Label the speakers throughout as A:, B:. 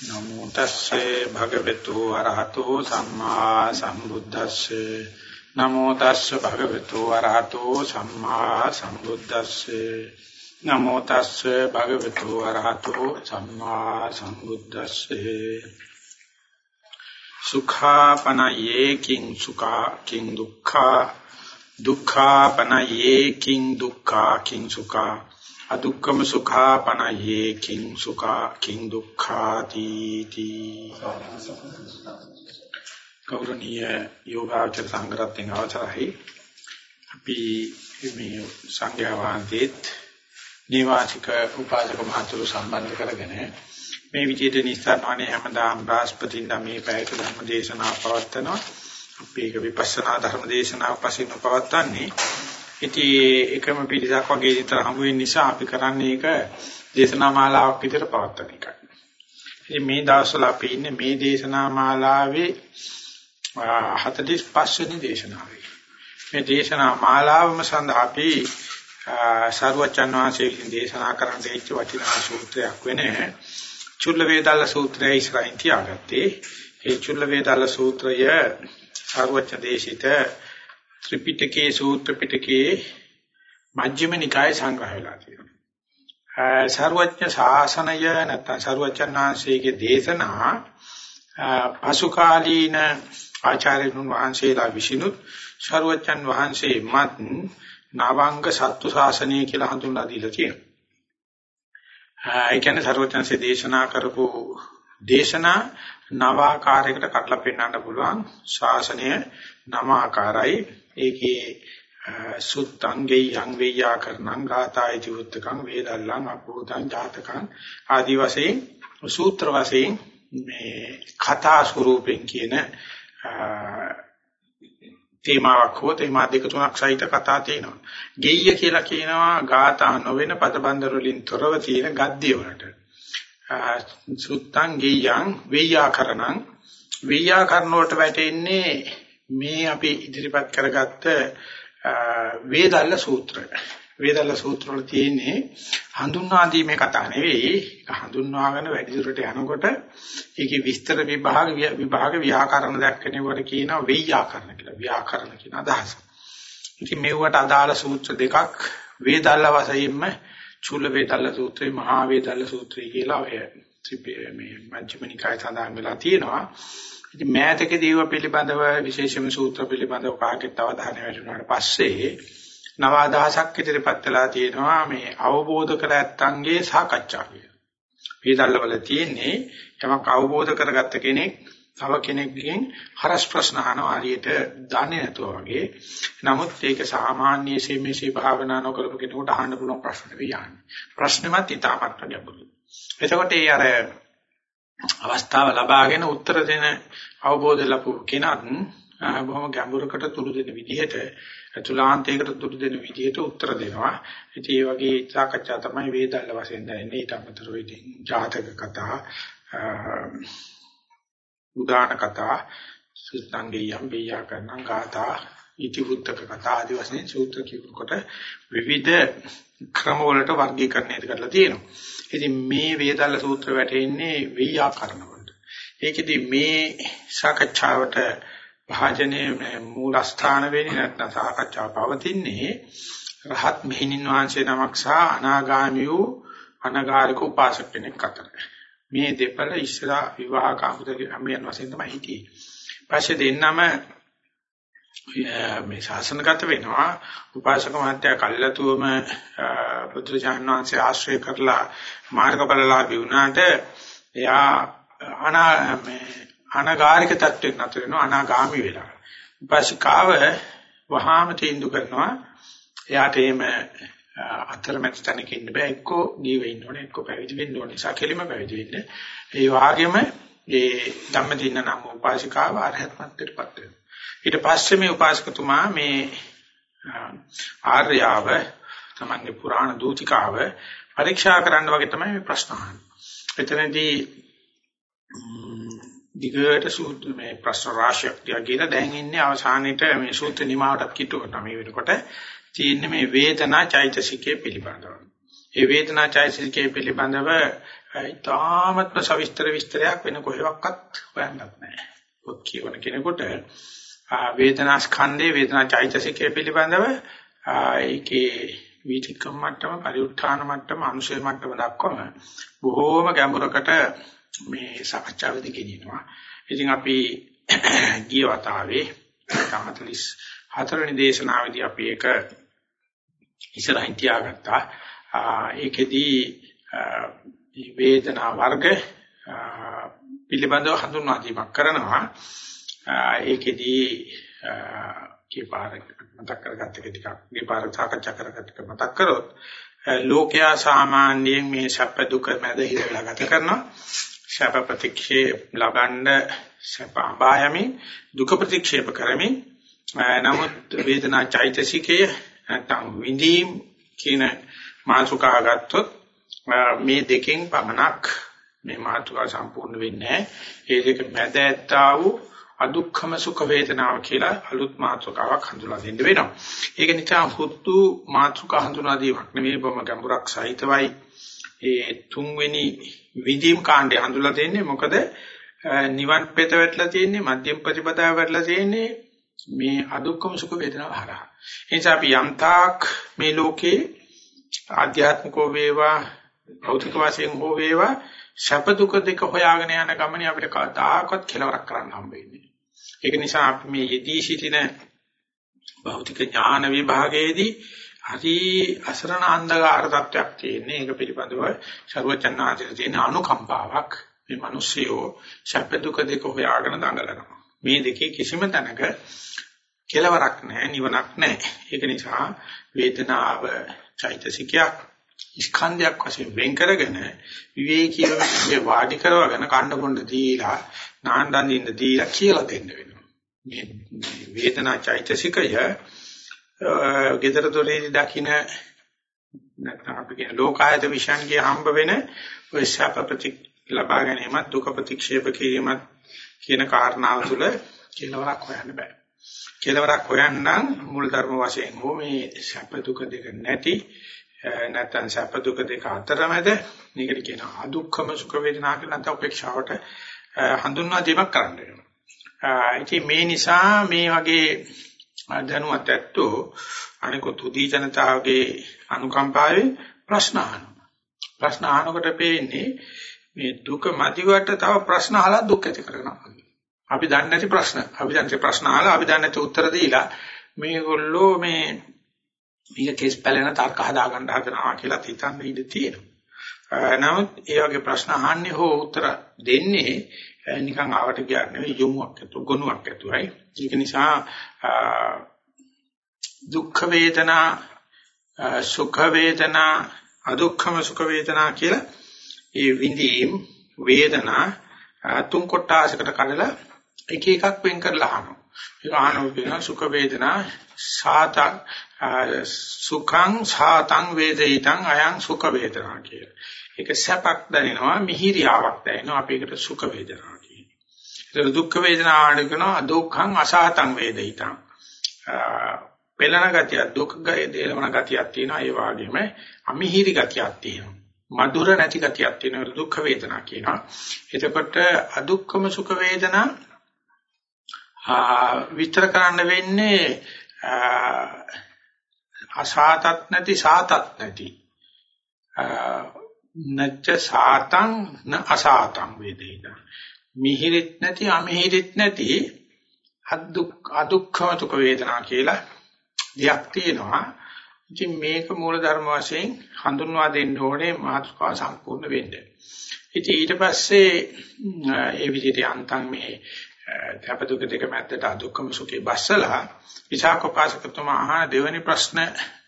A: නමෝ තස්සේ භගවතු අරහතෝ සම්මා සම්බුද්දස්සේ. නමෝ තස්සේ භගවතු අරහතෝ සම්මා සම්බුද්දස්සේ. නමෝ තස්සේ භගවතු අරහතෝ සම්මා සම්බුද්දස්සේ. සුඛාපනයේ කිං සුඛා කිං දුක්ඛා. දුක්ඛාපනයේ කිං දුක්ඛා කිං සුඛා. අදුක්කම සුඛා පනයේ කිං සුඛා කිං දුක්ඛාති තී ගෞරවනීය යෝගාචර සංග්‍රහයෙන් අවසරයි. අපි මේ සංඝයා වහන්සේත් නිවාසික උපාසක මහතුරු සම්බන්ධ කරගෙන මේ විදිහට නිස්සාරණේ හැමදාම බ්‍රහස්පතින්දා මේ පැයක ධර්ම දේශනා පවත්වනවා. අපි ඒක විපස්සනා ධර්ම දේශනාවක් වශයෙන් පවත්වන්නේ ඉතින් එකම පිළිසක් වගේ විතර හමු වෙන නිසා අපි කරන්නේ ඒක දේශනා මාලාවක් විතර පවත්වන එකයි. ඉතින් මේ දවස්වල අපි ඉන්නේ මේ දේශනා මාලාවේ 45 වෙනි දේශනාවේ. මේ දේශනා මාලාවම සඳහා අපි සරුවචන් වහන්සේගෙන් දේශනා කරන්න දීච්ච වටිනා සූත්‍රයක් වෙන චුල්ල වේදාල සූත්‍රය ඉස්සරහින් තියාගත්තේ. ඒ චුල්ල වේදාල සූත්‍රය සරුවච දේශිත ත්‍රිපිටකයේ සූත්‍ර පිටකයේ මජ්ක්‍ධිම නිකායේ සංග්‍රහ වෙලා තියෙනවා. සර්වඥ ශාසනය නැත්නම් සර්වඥාන්සේගේ දේශනා පසුකාලීන ආචාර්යුන් වහන්සේලා විසිනුත් සර්වඥන් වහන්සේ මත් නවංග සත්තු ශාසනය කියලා හඳුන්වා දීලා තියෙනවා. ඒ කියන්නේ සර්වඥන්සේ දේශනා කරපු දේශනා නව ආකාරයකට කඩලා පෙන්වන්න පුළුවන් ශාසනය නම ආකාරයි ඒකේ සුත්තංගේ යං වේයාකරණං ගාතාය ජීවිතකං වේදල්ලං අපෝතං ජාතකං ආදි වශයෙන් සූත්‍ර වශයෙන් මේ කථා ස්වරූපෙන් කියන තේමාවක් හෝ තේමා දෙක තුනක් සහිත කතා තියෙනවා. ගෙය්‍ය කියලා කියනවා ගාථා නොවන පදබන්දර වලින් තොරව තියෙන ගද්‍ය වලට. සුත්තං ගෙය්‍යං වේයාකරණං වේයාකරණ වලට වැටෙන්නේ මේ අපි ඉදිරිපත් කරගත්ත වේදල්ල සූත්‍රය. වේදල්ල සූත්‍ර වල තියෙන්නේ හඳුන්වා දීමේ කතා නෙවෙයි. ඒක හඳුන්වාගෙන වැඩි දුරට යනකොට ඒකේ විස්තර විභාග විභාග ව්‍යාකරණ දැක්කනකොට කියනවා ව්‍යාකරණ කියලා. ව්‍යාකරණ කියන අදහස. ඉතින් මේවට අදාළ සූත්‍ර දෙකක් වේදල්ල වශයෙන්ම චූල වේදල්ල සූත්‍රය, මහා වේදල්ල සූත්‍රය කියලා ඔය මේ මජ්ක්‍ධිම නිකාය සඳහන් වෙලා තියෙනවා. ඉතින් මෑතකදී ඒවා පිළිබඳව විශේෂම සූත්‍ර පිළිබඳව කාගෙත් අවධානය යොමුනාට පස්සේ නව අදහසක් ඉදිරිපත් වෙලා තියෙනවා මේ අවබෝධ කර ඇත්තන්ගේ සාකච්ඡා කියලා. වේදල්වල තියෙන්නේ යමක් අවබෝධ කරගත්ත කෙනෙක් තව කෙනෙක්ගෙන් හරස් ප්‍රශ්න අහනවා හරියට දන්නේ නැතුව වගේ. නමුත් ඒක සාමාන්‍ය සීමේසී භාවනා නොකරපු කෙනෙකුට අහන්න පුළුවන් ප්‍රශ්න නෙවෙයි යන්නේ. ප්‍රශ්නෙමත් ඉතාමත් ගැඹුරුයි. එතකොට ඒ අර අවස්ථාව ලබාගෙන උත්තර දෙන අවබෝධ ලැබු කෙනත් බොහොම ගැඹුරකට තුරු දෙන විදිහට තුලාන්තයකට තුරු දෙන විදිහට උත්තර දෙනවා. ඉතින් මේ වගේ සාකච්ඡා තමයි වේදල්ල වශයෙන් දැනෙන්නේ. ඊට අමතරව ඉතින් ජාතක කතා, උදාන කතා, සුත්තංගේ යම් බියා කරන ගාථා, ඉතිවුත්තක කතා ආදී වශයෙන් සූත්‍ර කියනකොට විවිධ ක්‍රම වලට වර්ගීකරණය කරලා තියෙනවා. ඉතින් මේ වේදල්ල සූත්‍ර වැටෙන්නේ ව්‍යාකරණ වලට. ඒකෙදි මේ සාකච්ඡාවට භාජනයේ මූලස්ථාන වෙන්නේ නැත්නම් සාකච්ඡාව පවතින්නේ රහත් මෙහිණින් වහන්සේ නමක් සහ අනාගාමී වූ අනගාരിക උපාසක කෙනෙක් අතර. මේ දෙපළ ඉස්සරහා විවාහ කාමුදගේ අමියන් වශයෙන් තමයි හිටියේ. පස්සේ දෙන්නම මේ ශාසනගත වෙනවා. උපාසක මහත්තයා කල්ලාතුවම බුදුරජාණන් වහන්සේ ආශ්‍රය කරලා මාර්ගඵලලාභී වුණාට එයා අනා මේ අනාගාരിക තත්වෙක නතර වෙනවා අනාගාමි වෙලා. උපාසිකාව වහාම තීන්දුව කරනවා. එයාට එහෙම අතරමැද තැනක ඉන්න බෑ. එක්කෝ දීව ඉන්න ඕනේ එක්කෝ පැවිදි වෙන්න ඕනේ. සකෙලිම පැවිදි වෙන්න. ඒ වාගේම ඒ ධම්මදින්න නම් උපාසිකාව අරහත් මට්ටමටපත් වෙනවා. ඊට පස්සේ මේ උපාසකතුමා මේ ආර්යාව තමන්ගේ පුරාණ දූතිකාව පරීක්ෂා කරන්න වගේ තමයි මේ ප්‍රශ්න අහන්නේ. එතනදී දිගට සූත්‍ර මේ ප්‍රශ්න රාශියක් තියාගෙන දැන් ඉන්නේ අවසානයේට මේ සූත්‍ර නිමාවටත් කිට්ටු කරනවා මේ වෙනකොට තියෙන්නේ මේ වේදනා චෛතසිකයේ පිළිබඳව. ඒ වේදනා චෛතසිකයේ පිළිබඳව ඉතාමත්ම සවිස්තර විස්තරයක් වෙන කොහෙවත් හොයන්නත් නැහැ. පොත් කියවන කෙනෙකුට වේදනා ස්කන්ධේ වේදනා චෛතසිකයේ පිළිබඳව ඒකේ වීතිකම් මට්ටම පරිඋත්ථාන මට්ටම අනුශය මට්ටම දක්වම බොහෝම ගැඹුරකට මේ සාකච්ඡාවේදී ගෙනියනවා. ඉතින් අපි ගිය වතාවේ 44 වෙනි දේශනාවේදී අපි ඒක ඉස්සරහින් තියාගත්තා. ඒකෙදී වේදනා වර්ග පිළිබඳව හඳුන්වා දීමක් කරනවා. ඒකෙදී කීපාරක් මතක් කරගත්ත එක ටිකක් කීපාරක් සාකච්ඡා කරගත්ත එක මතක් කරොත් ලෝකයා සාමාන්‍යයෙන් මේ සැප දුක මැද හිරලා ගත කරනවා. සැප ප්‍රතික්ෂේප ලබන්න සැප අභායමි දුක ප්‍රතික්ෂේප කරමින් නමුත් වේදනා චෛතසිකය නැත්නම් විඳීම් කියන මාතෘකා ගත්තොත් මේ දෙකෙන් පමණක් මේ මාතෘකා සම්පූර්ණ වෙන්නේ නැහැ. ඒ දෙක මැද ඇත්තා වූ අදුක්ඛම සුඛ වේදනාව කියලා අලුත් මාතෘකාවක් හඳුනා දෙන්න වෙනවා. ඒක නිසා හුතු මාතෘකා හඳුනා දීමක් නෙමෙයි බොම ගැඹුරක් සහිතවයි ඒ තුන්වෙනි විදීම් කාණ්ඩය හඳුලා දෙන්නේ මොකද නිවන් පෙත වැටලා තියෙන්නේ මධ්‍යම ප්‍රතිපදාව වැටලා තියෙන්නේ මේ අදුක්කම සුඛ වේදනාව හරහා. ඒ නිසා අපි යම්තාක් මේ ලෝකේ ආධ්‍යාත්මිකව වේවා භෞතික වශයෙන් හෝ වේවා සැප දුක දෙක හොයාගෙන යන ගමනේ අපිට කවදාකවත් කෙලවරක් කරන්න හම්බ වෙන්නේ. ඒක නිසා අපි මේ යෙදී සිටින භෞතික ඥාන විභාගයේදී හරි අසරණ අන්ධකාර තත්වයක් තියෙන්නේ. ඒක පිළිබඳව ਸਰවචන්නාන්තයේ තියෙන අනුකම්පාවක් මේ මිනිස්සයෝ සැප දුක දෙක හොයාගෙන දඟලනවා. මේ දෙකේ කිසිම තැනක කෙලවරක් නැහැ, නිවනක් නැහැ. ඒක නිසා වේදනාව චෛතසිකයක් ස්කන්ධයක් වශයෙන් වෙන් කරගෙන විවේකීව වාඩි කරවගෙන කන්න පොන්න දීලා නාන්න දින්න දීලා කියලා දෙන්න වෙනවා. මේ වේදනා චෛතසිකය gedara doredi දකින්න නැත්නම් අපි කියන ලෝකායත විශ්යන්ගේ හම්බ වෙන ඔය ශාප ප්‍රති ලබා ගැනීමත් දුක ප්‍රතික්ෂේප කිරීමත් කියන කාරණාව තුළ කෙලවරක් හොයන්න බෑ. කෙලවරක් හොයන්න මුල් ධර්ම වශයෙන් හෝ මේ ශාප දුක දෙක නැති නැත්නම් ශාප දුක දෙක අතරමැද මේකට කියන අදුක්ඛම සුඛ වේදනා කියලා නැත්නම් උපේක්ෂාවට හඳුන්වා දීමක් කරන්න වෙනවා. ඉතින් මේ නිසා මේ වගේ දැනුවත් ඇත්තෝ අනිකුත් උදී ජනතාවගේ අනුකම්පාවෙන් ප්‍රශ්න අහනවා. ප්‍රශ්න අහනකොට පේන්නේ මේ දුක මැදිවට තව ප්‍රශ්න අහලා දුක් ඇති කරනවා. අපි දන්නේ නැති ප්‍රශ්න. අපි දන්නේ ප්‍රශ්න අහලා අපි දන්නේ නැති උත්තර දීලා මේගොල්ලෝ මේ මේක කේස් පැලෙන තර්ක හදා ගන්න හදනවා කියලා හිතන්න ඉඩ තියෙනවා. නමුත් ඒ වගේ ප්‍රශ්න අහන්නේ හෝ උත්තර දෙන්නේ නිකන් ආවට කියන්නේ නෙවෙයි යොමුක් ඇතු ගුණයක් ඇතුවයි. ඒක නිසා දුක්ඛ වේදනා සුඛ වේදනා අදුක්ඛම සුඛ වේදනා කියලා ඒ විඳීම් වේදනා තුන් කොටසකට කඩලා එක එකක් වෙන් කරලා අහනවා. ඒක අහනවා කියන සුඛ වේදනා සාතං සුඛං සාතං වේදිතං අයං සුඛ වේදනා කියලා. ඒක සැපක් දැනෙනවා මිහිරියාවක් දැනෙනවා අපි ඒකට සුඛ වේදනා කියනවා. ඒක දුක්ඛ වේදනා ආඩකනවා දුක්ඛං අසහතං වේදිතං. පෙළන ගතිය දුක් දේලවන ගතියක් තියෙනවා ඒ වගේම අමිහිරි ගතියක් තියෙනවා. මధుර නැති ගතියක් තියෙනවා දුක්ඛ වේදනා කියනවා. එතකොට අදුක්ඛම සුඛ වේදනා විතර කරන්න වෙන්නේ අසාතත් නැති සාතත් නැති නච්ච සාතං න අසාතං වේදිත මිහිරිත් නැති අමිහිරිත් නැති අදුක් අදුක්ඛම දුක වේදනා කියලා දෙයක් තියෙනවා ඉතින් මේක මූල ධර්ම වශයෙන් හඳුන්වා දෙන්න ඕනේ මාතෘකාව සම්පූර්ණ වෙන්න. ඉතින් ඊට පස්සේ ඒ විදිහට අන්තම් මේ තපදුක දෙක මැද්දට අදුක්කම සුඛේ බස්සලා විසාකෝපාසකතුමා අහන දෙවෙනි ප්‍රශ්න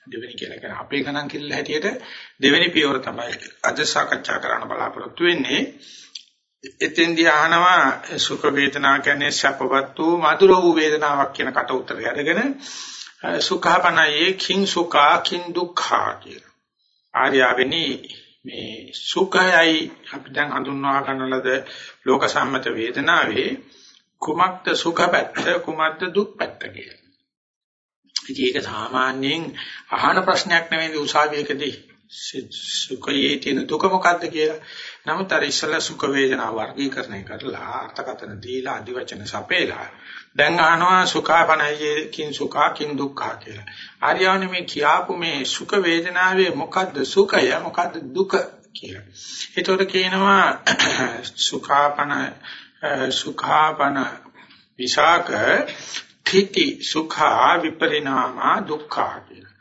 A: දෙවෙනි කියලා කියන අපේ ගණන් කිල්ල හැටියට දෙවෙනි පියවර තමයි අද සාකච්ඡා කරන්න බලාපොරොත්තු වෙන්නේ. එතෙන්දී අහනවා සුඛ වේදනා කියන්නේ සැපවත් වූ මధుර වූ වේදනාවක් කියන කට උත්තරය අරගෙන සුඛපනයේ කිං සුඛා කිං දුක්ඛා කියලා. ආර්යවෙනි මේ සුඛයයි අපි දැන් හඳුන්වා ගන්න ලද ලෝක සම්මත වේදනාවේ කුමක්ද සුඛ පැත්ත කුමක්ද දුක් පැත්ත කියලා. ඉතින් ඒක සාමාන්‍යයෙන් අහන ප්‍රශ්නයක් නෙවෙයි උසාවියකදී සුඛයේ තියෙන දුක මොකද්ද කියලා. නමුත් අර ඉස්සලා සුඛ වේදනා වර්ගීකරණය කරලා අර්ථකථන දීලා අදිවචන සපේලා දැන් අහනවා සුඛාපනයේ කිං සුඛා කිං දුක්ඛා කියලා. ආර්යවනේ මේ කියාපු මේ සුඛ වේදනාවේ මොකද්ද සුඛය මොකද්ද දුක කියලා. ඒතකොට කියනවා සුඛාපන සුඛාපන විසාක තිති සුඛා විපරිණාමා දුක්ඛා කියලා.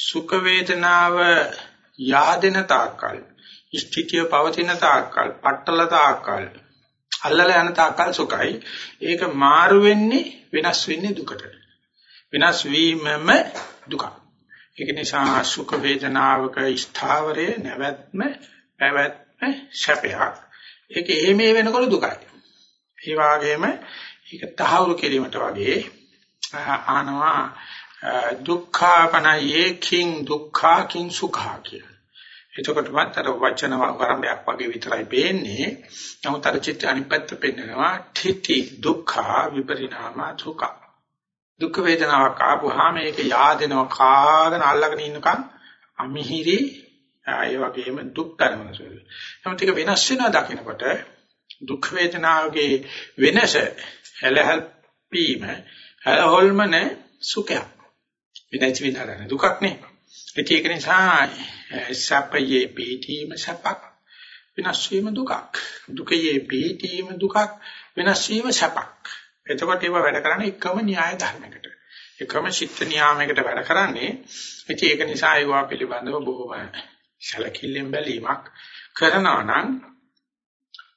A: සුඛ වේදනාව yaadena තාක්කල් ස්ථිතිය පවතින තාක්කල් පట్టල තාක්කල් අල්ලලා යන තාක්කල් සුඛයි. ඒක මාරු වෙන්නේ වෙනස් වෙන්නේ දුකට. වෙනස් වීමම දුක. ඒක නිසා සුඛ වේදනාවක ස්ථාවරයේ නැවැත්ම පැවැත්ම සැපයක්. ඒක එහෙමේ වෙනකොට දුකයි. ඒ වගේම ඒක තහවුරු කිරීමට වගේ ආනවා. දුක්ඛාපනයේ කිං දුක්ඛා කිං සුඛා කියලා. එතකොට මතර වචන වරඹයක් වගේ විතරයි පේන්නේ. නමුත් අර චිත්ත අනිත් පැත්ත පෙන්නනවා තිති දුක්ඛා විපරිණාම දුක්ඛ. දුක් වේදනාවක් ආපුහාම ඒක yaadෙනවා කාගෙන අල්ලගෙන ඉන්නකම් අමිහිරි ඒ වගේම දුක් කරන සුළු. නමුත් ඒක වෙනස් වෙනවා දකිනකොට දුක් වේදනාවගේ වෙනස හැලහැල්පීම හැලහොල්මන සුඛයක්. විනාශ විනාරණ දුකක් නේ. ඒක නිසා සැපයේ පිටීම සැපක් විනාශ වීම දුකක්. දුකයේ පිටීම දුකක් විනාශ වීම සැපක්. එතකොට ඒව වැඩ කරන්නේ එකම න්‍යාය ධර්මයකට. එකම චිත්ත නියාමයකට වැඩ කරන්නේ. ඉතින් ඒක නිසා ඒවා පිළිබඳව බොහොම සැලකිල්ලෙන් බැලීමක් කරනවා නම්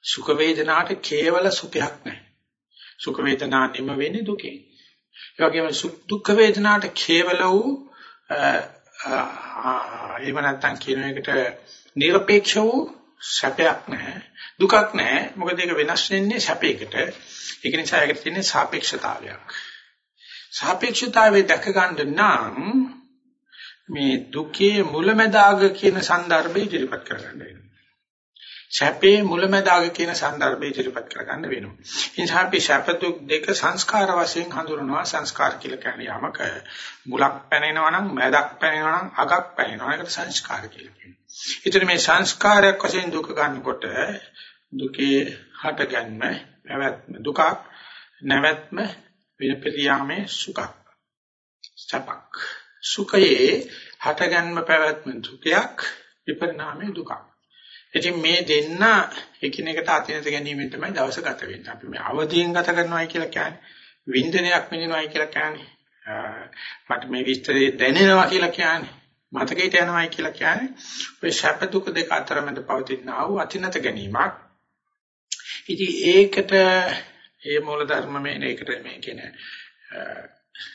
A: සුඛ වේදනාට කේවල සුඛයක් නැහැ. සුඛ වේදනා නිම වෙන්නේ දුකෙන්. ඒ වගේම දුක් වේදනාට කේවල වූ එහෙම නැත්නම් කියන එකට নিরপেক্ষ වූ සැපයක් නැහැ. දුකක් නැහැ. මොකද ඒක වෙනස් වෙන්නේ සැපයකට. ඒක නිසා ඒකට තියෙන්නේ සාපේක්ෂතාවයක්. සාපේක්ෂතාවයේ දැක ගන්න නම් මේ දුකේ මුලැමැදාග කියන સંદર્ભය ඉදිරිපත් කරගන්න වෙනවා. සැපේ මුලැමැදාග කියන સંદર્ભය ඉදිරිපත් කරගන්න වෙනවා. ඒ නිසා අපි සැප දුක් දෙක සංස්කාර වශයෙන් හඳුනනවා. සංස්කාර කියලා කියන්නේ යමක මුලක් පැනෙනවා නම්, මැදක් පැනෙනවා නම්, අගක් පැනෙනවා. ඒකට සංස්කාර කියලා කියනවා. ඉතින් මේ සංස්කාරයක් වශයෙන් දුක ගන්නකොට දුකේ හටගන්ම, පැවැත්ම දුකක්, නැවැත්ම විපරියාමේ සුඛක්. සැපක්. සුඛයේ හටගන්ම පැවැත්ම දුකයක්, විපරිණාමේ දුකක්. ඉතින් මේ දෙන්න එකිනෙකට අතිනත ගැනීමෙන් තමයි දවස ගත වෙන්නේ. අපි මේ අවදියෙන් ගත කරනවායි කියලා කියන්නේ වින්දනයක් විඳිනවායි කියලා කියන්නේ මට මේ විස්තරේ දැනෙනවා කියලා කියන්නේ මතකයට යනවායි කියලා කියන්නේ ඔය ශප දුක දෙක අතර මැද පවතින ආ වූ අතිනත ගැනීමක්. ඉතින් ඒකට ඒ මූල ධර්ම මේකට මේ කියන්නේ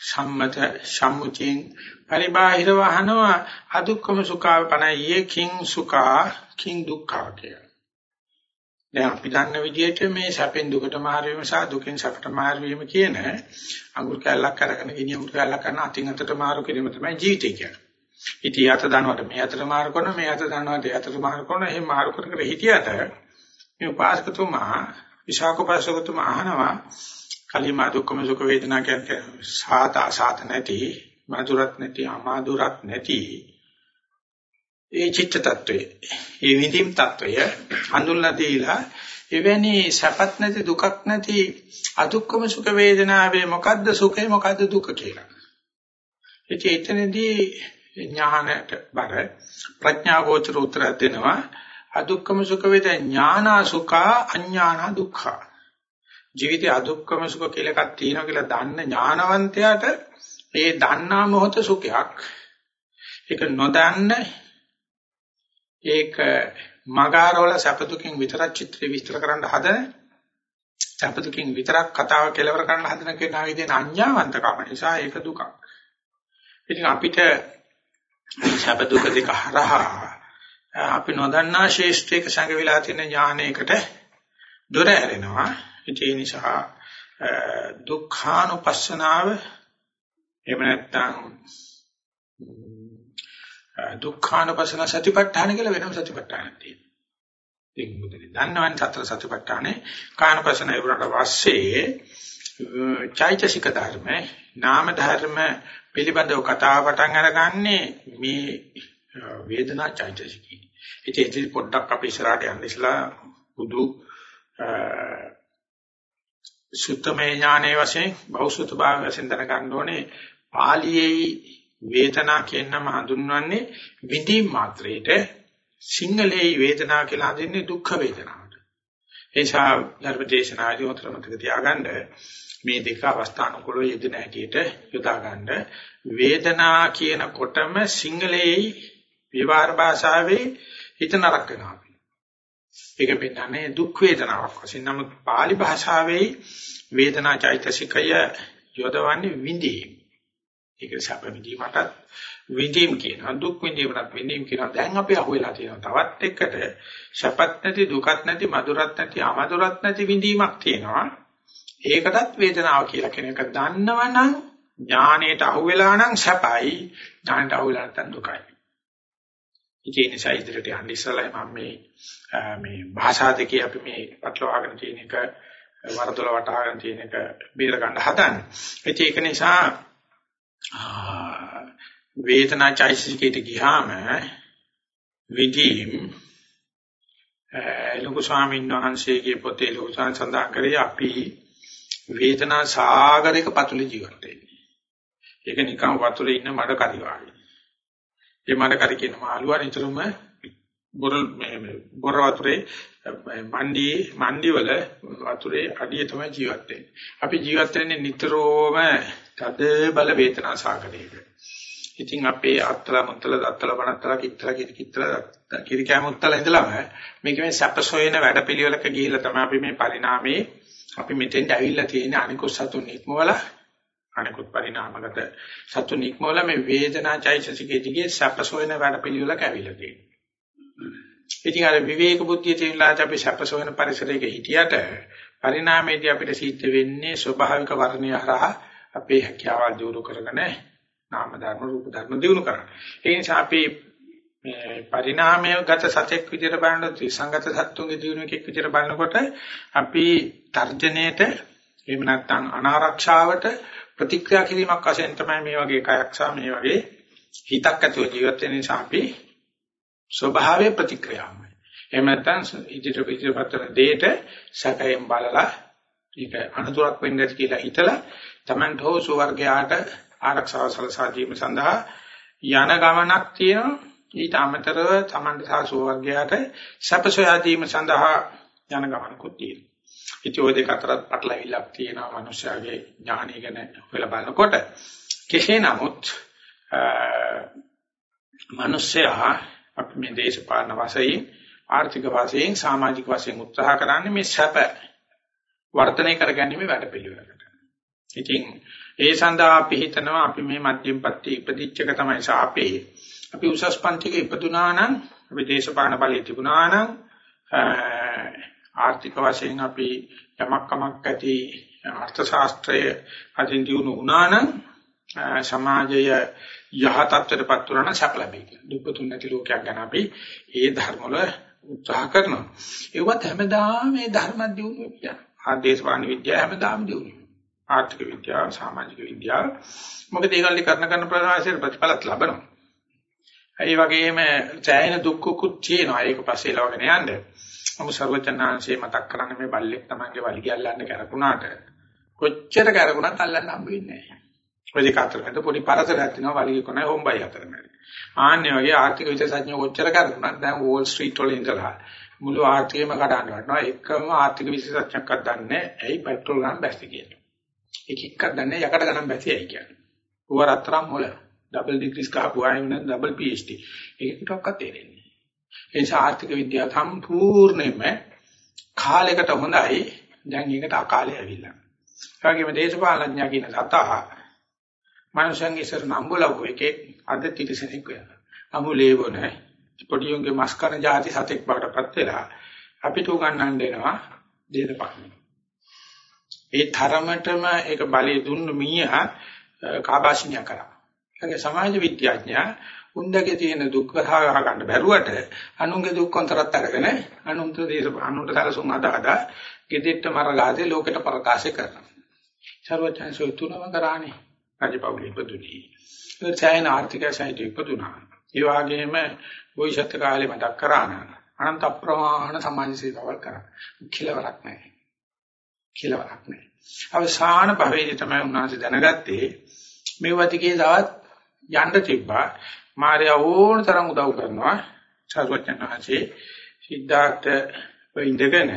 A: සම්මත සම්මුතියෙන් පරිබාහිර වහනවා අදුක්කම සුඛා පනයියේ කිං සුඛා කිං දුක්ඛා කියලා. දැන් අපි දන්න විදිහට මේ සැපෙන් දුකට මාරු වීම සහ දුකෙන් සැපට මාරු වීම කියන අඟුල් කැල්ලක් අරගෙන ගෙනිය අඟුල් කැල්ලක් කරන අතින් අතට මාරු කිරීම තමයි ජීවිතය කියන්නේ. ඉතින් අත දනවට මේ අතට මාරු කරන මේ අත දනවට ඒ අතට මාරු කරන එහෙම මාරු කර කර හිටියට මේ උපාසකතුමා විශාකෝපාසකතුමා අහනවා කලිම දුක්ඛම සුඛ වේදනා කියන්නේ සාත අසාත නැති මధుරත් නැති අමාදුරත් නැති ඒ චිත්ත tattve ඒ විඳින් tattve හඳුන්ලා දීලා එවැනි සැපත් නැති දුකක් නැති අදුක්කම සුඛ වේදනාවේ මොකද්ද සුඛය මොකද්ද දුක කියලා. ඉතින් එතනදී ඥානට බර ප්‍රඥා ගෝචර උත්තර දෙනවා අදුක්කම සුඛ වේදනා ඥානා සුඛා අඥානා දුක්ඛා ජීවිතය අදුක්කම සුඛ කියලා එකක් තියෙනවා කියලා දන්න ඥානවන්තයාට ඒ දන්නා මොහොත සුඛයක්. ඒක නොදන්න ඒක මගාරවල සැපතුකින් විතරක් චිත්‍රය විස්තර කරන්න හදන සැපතුකින් විතරක් කතාව කෙලවර කරන්න හදන කෙනා විදිහේ අඥාවන්තකම නිසා ඒක දුකක්. ඉතින් අපිට සැප දුක දෙක හරහා අපි නොදන්නා ශේෂ්ත්‍රයක සංගවිලා තියෙන ඥානයකට දොර ඇරෙනවා. ඒ නිසා දුක්ඛානුපස්සනාව එහෙම නැත්නම් දුක්ඛානුපස්සන සතිපට්ඨාන කියලා වෙනම සතිපට්ඨානක් තියෙනවා. ඒක මුදලේ දන්නවනේ සතර සතිපට්ඨානේ කායනුපස්සන ඉවරට පස්සේ චෛතසික ධර්ම නාම ධර්ම පිළිබඳව කතා පටන් අරගන්නේ මේ වේදනා චෛතසිකී. ඉතින් ඉතින් පොඩ්ඩක් අපි ඉස්සරහට යන්න ඉස්සලා බුදු සුත්තමේ ඥානයේ වශයෙන් බෞසුත භාව වශයෙන් දැනගන්න ඕනේ පාලියේ වේදනා කියන නම හඳුන්වන්නේ විඳීම් මාත්‍රේට සිංහලයේ වේදනා කියලා හඳුන්වන්නේ දුක්ඛ වේදනාවට. ඒ නිසා ධර්මදේශනාදී උතර මතක තියාගන්න මේ දෙක අවස්ථානුකූලව යෙදෙන හැටියට යොදා ගන්න වේදනා කියනකොටම සිංහලයේ විවහාර භාෂාවේ හිත නරක වෙනවා. ඒක පෙන්නන්නේ දුක් වේදනාවක් වශයෙන්. නමුත් pāli භාෂාවේ වේදනා චෛතසිකය යොදවන්නේ විඳීම. ඒක සැප විඳීමටත් විඳීම කියනවා. දුක් විඳීමටත් විඳීම කියනවා. දැන් අපි අහුවෙලා තියෙනවා. තවත් එකට සැපත් නැති දුකත් නැති මధుරත් නැති අමధుරත් නැති විඳීමක් තියෙනවා. ඒකටත් වේදනාව කියලා කෙනෙක් දන්නවනම් ඥාණයට අහුවෙලා නම් සැපයි. ඥාණයට අහුවෙලා නැත්නම් දුකයි. ඒ නිසා ඉදිරියට යන්න ඉස්සෙල්ලා මම මේ මේ භාෂා දෙකේ අපි මේ පටලවාගෙන තියෙන එක වරදොල වටහාගෙන තියෙන එක බේර ගන්න හදන්නේ. ඒක නිසා වේදනා චෛතසිකයට ගියාම විදීම් ලොකු ස්වාමීන් වහන්සේගේ පොතේ ලොකු සඳහන් කරේ අපි වේදනා සාගරයක පතුලේ ජීවත් වෙන්නේ. ඒක නිකන් වතුරේ ඉන්න මඩ කරි වගේ. ඒ මඩ කරි කියන මාළුවා නිතරම බොර බොර වතුරේ මණ්ඩි මණ්ඩි වල වතුරේ අඩිය තමයි ජීවත් වෙන්නේ. අපි ජීවත් වෙන්නේ නිතරම තද බල වේදනා සාගරයක. ඉතින් අපේ අත්තල මුත්තල දත්තල බණත්තල කිත්තල කිත්තල කිරි කැමුත්තල ඉඳලාම මේක මේ සැපසොයන වැඩපිළිවෙලක ගිහිල්ලා තමයි අපි මේ පරිණාමයේ අපි මෙතෙන්ට ඇවිල්ලා තියෙන අනිකුත් සතුන් ඉක්මවල අනිකුත් පරිණාමගත සතුන් ඉක්මවල මේ වේදනා චෛතසිකයේ දිගේ සැපසොයන වැඩපිළිවෙලක ඇවිල්ලා තියෙනවා. ඉතින් අර විවේක බුද්ධිය තියෙනලාට අපි සැපසොයන පරිසරයක හිටියට පරිණාමයේදී අපිට සිද්ධ වෙන්නේ ස්වභාවික වර්ණය හරහා අපේ හැකියාවල් දියුණු කරගෙන නාම ධර්ම රූප ධර්ම දිනු කරන්න. ඒ නිසා අපි මේ පරිණාමයගත සත්‍යක් විදිහට බලනකොට ත්‍රිසංගත සත්තුන්ගේ දිනුවකෙක් විදිහට බලනකොට අපි තර්ජනයේට එහෙම නැත්නම් අනාරක්ෂාවට ප්‍රතික්‍රියා කිරීමක් වශයෙන් තමයි මේ වගේ කයක් සහ මේ වගේ හිතක් ඇතුව ජීවත් වෙන නිසා අපි ස්වභාවයේ ප්‍රතික්‍රියාවයි. එහෙම නැත්නම් ඉදිරියට ඉදිරියට දෙයට සැකයෙන් බලලා ඒක අනුතරක් වෙන්නේ කියලා හිතලා Tamanth හෝ සුවර්ගයාට ආරක්ෂාව සලසා දීම සඳහා යන ගමනක් තියෙනවා. ඊට අමතරව Tamand සාසෝ වර්ගයාට සැපසොයා දීම සඳහා යන ගමනකුත් තියෙනවා. ඉතින් ওই දෙක අතරත් පටලවිලක් තියෙනවා මනුෂ්‍යයාගේ ඥානය ගැන හොයලා බලනකොට. කෙසේ නමුත් මනුෂ්‍යයා අපි මේ දේශපාලන වශයෙන් ආර්ථික වශයෙන් සමාජික වශයෙන් උත්සාහ කරන්නේ මේ සැප වර්ධනය කරගැනීමේ වැඩපිළිවෙලකට. ඉතින් ඒ සඳහා අපි හිතනවා අපි මේ මධ්‍යම පත්‍ය ඉපදිච්චක තමයි සාපේ. අපි උසස් පන්තික ඉපදුනා නම් අපි දේශපාලන බලය තිබුණා නම් ආර්ථික වශයෙන් අපි යමක් කමක් ඇති අර්ථ ශාස්ත්‍රය අදින් දිනු වුණා නම් සමාජය යහ තත්ත්වයටපත් වුණා නම් සැප ලැබෙයි කියලා. දුප්පතුන් නැති ලෝකයක් ගැන අපි ඒ ධර්ම වල උත්සාහ කරනවා. ඒවත් හැමදාම මේ ධර්ම දියුණුව කියන්නේ. ආදේශවාණ විද්‍යාව හැමදාම දියුණුව. ආර්ථික විද්‍යාව, සමාජික විද්‍යාව. මොකද ඒගොල්ලෝ කරන කරන ප්‍රවාසයේ ප්‍රතිඵලත් ලබනවා. ඒ වගේම ඡායන දුක්ඛකුත් තියෙනවා. ඒක පස්සේ ලවගෙන යන්න. නමුත් සර්වචනාංශේ මතක් කරන්නේ මේ බල්ලෙක් Tamange වලිගය අල්ලන්න කරකුණාට කොච්චර කරකුණත් අල්ලන්න හම්බ වෙන්නේ නැහැ. ඔය දෙක අතර මැද පොඩි පරතරයක් තියෙනවා වලිගය කොනයි හොම්බයි අතර මැද. ආන්නේ වගේ ආර්ථික විද්‍යාඥයෝ කොච්චර කරකුණත් දැන් වෝල් ස්ට්‍රීට් වල ඉඳලා මුළු ආර්ථිකයම කඩන්න වටනවා. එකම ආර්ථික විශේෂඥයෙක්වත් දන්නේ නැහැ. ඇයි පෙට්‍රල් ගන්න බැස්ති කියලා. එක එකක් දන්නේ යකට ගණන් බැසියයි කියන්නේ. ඌව රත්තරන් මොළ ඩබල් ඩිග්‍රීස් කහපු අය වෙන ඩබල් PhD. ඒකටවත් තේරෙන්නේ නැහැ. ඒ නිසා ආර්ථික විද්‍යාව සම්පූර්ණයෙන්ම කාලයකට හොඳයි. දැන් ඒකට අකාලේ ඇවිල්ලා. ඒ වගේම දේශපාලනඥයා කියන සතා මනුෂ්‍යන්ගේ ඉස්සර නම්බලව එකේ අද තිරසනෙක් වෙනවා. අමුලේව නැහැ. පොඩි උන්ගේ මස් කන જાති සතෙක් බවටපත් වෙලා අපිට උගන්වන්න දෙනවා දේශපාලනය. ඒ තරමටම ඒක බලය දුන්න මීයා කාබාෂිනිය කරා. ඒගේ සමාජ විද්‍යාඥයා උන්දගේ තියෙන දුක් වහා ගන්න බැරුවට අනුන්ගේ දුක් කොන්තරත් අරගෙන අනුන්ට දේශ අනුන්ට සැලසුම් අදාදා gedetta මරගාදී ලෝකෙට ප්‍රකාශ කරනවා. සර්වඥාන්සෝ තුනම කරානේ. රජපෞලි ඉපදුනි. ඒ චෛන ආර්ථික සාහිත්‍ය ඉපදුනා. ඒ වගේම බෝසත් කාලේ මතක් කරා නම් අනන්ත අප්‍රමාණ සමාජ සේවාවල් කරා. කිලවරක් නැහැ. කිලවරක් නැහැ. අවසාන භවයේදී තමයි උන්වහන්සේ දැනගත්තේ මේ වතිකේ තවත් යන්න තිබ්බා. මාර්යා ඕන තරම් උදව් කරනවා. සර්වඥාන්සේ සිද්ධාර්ථ වෙඳගෙන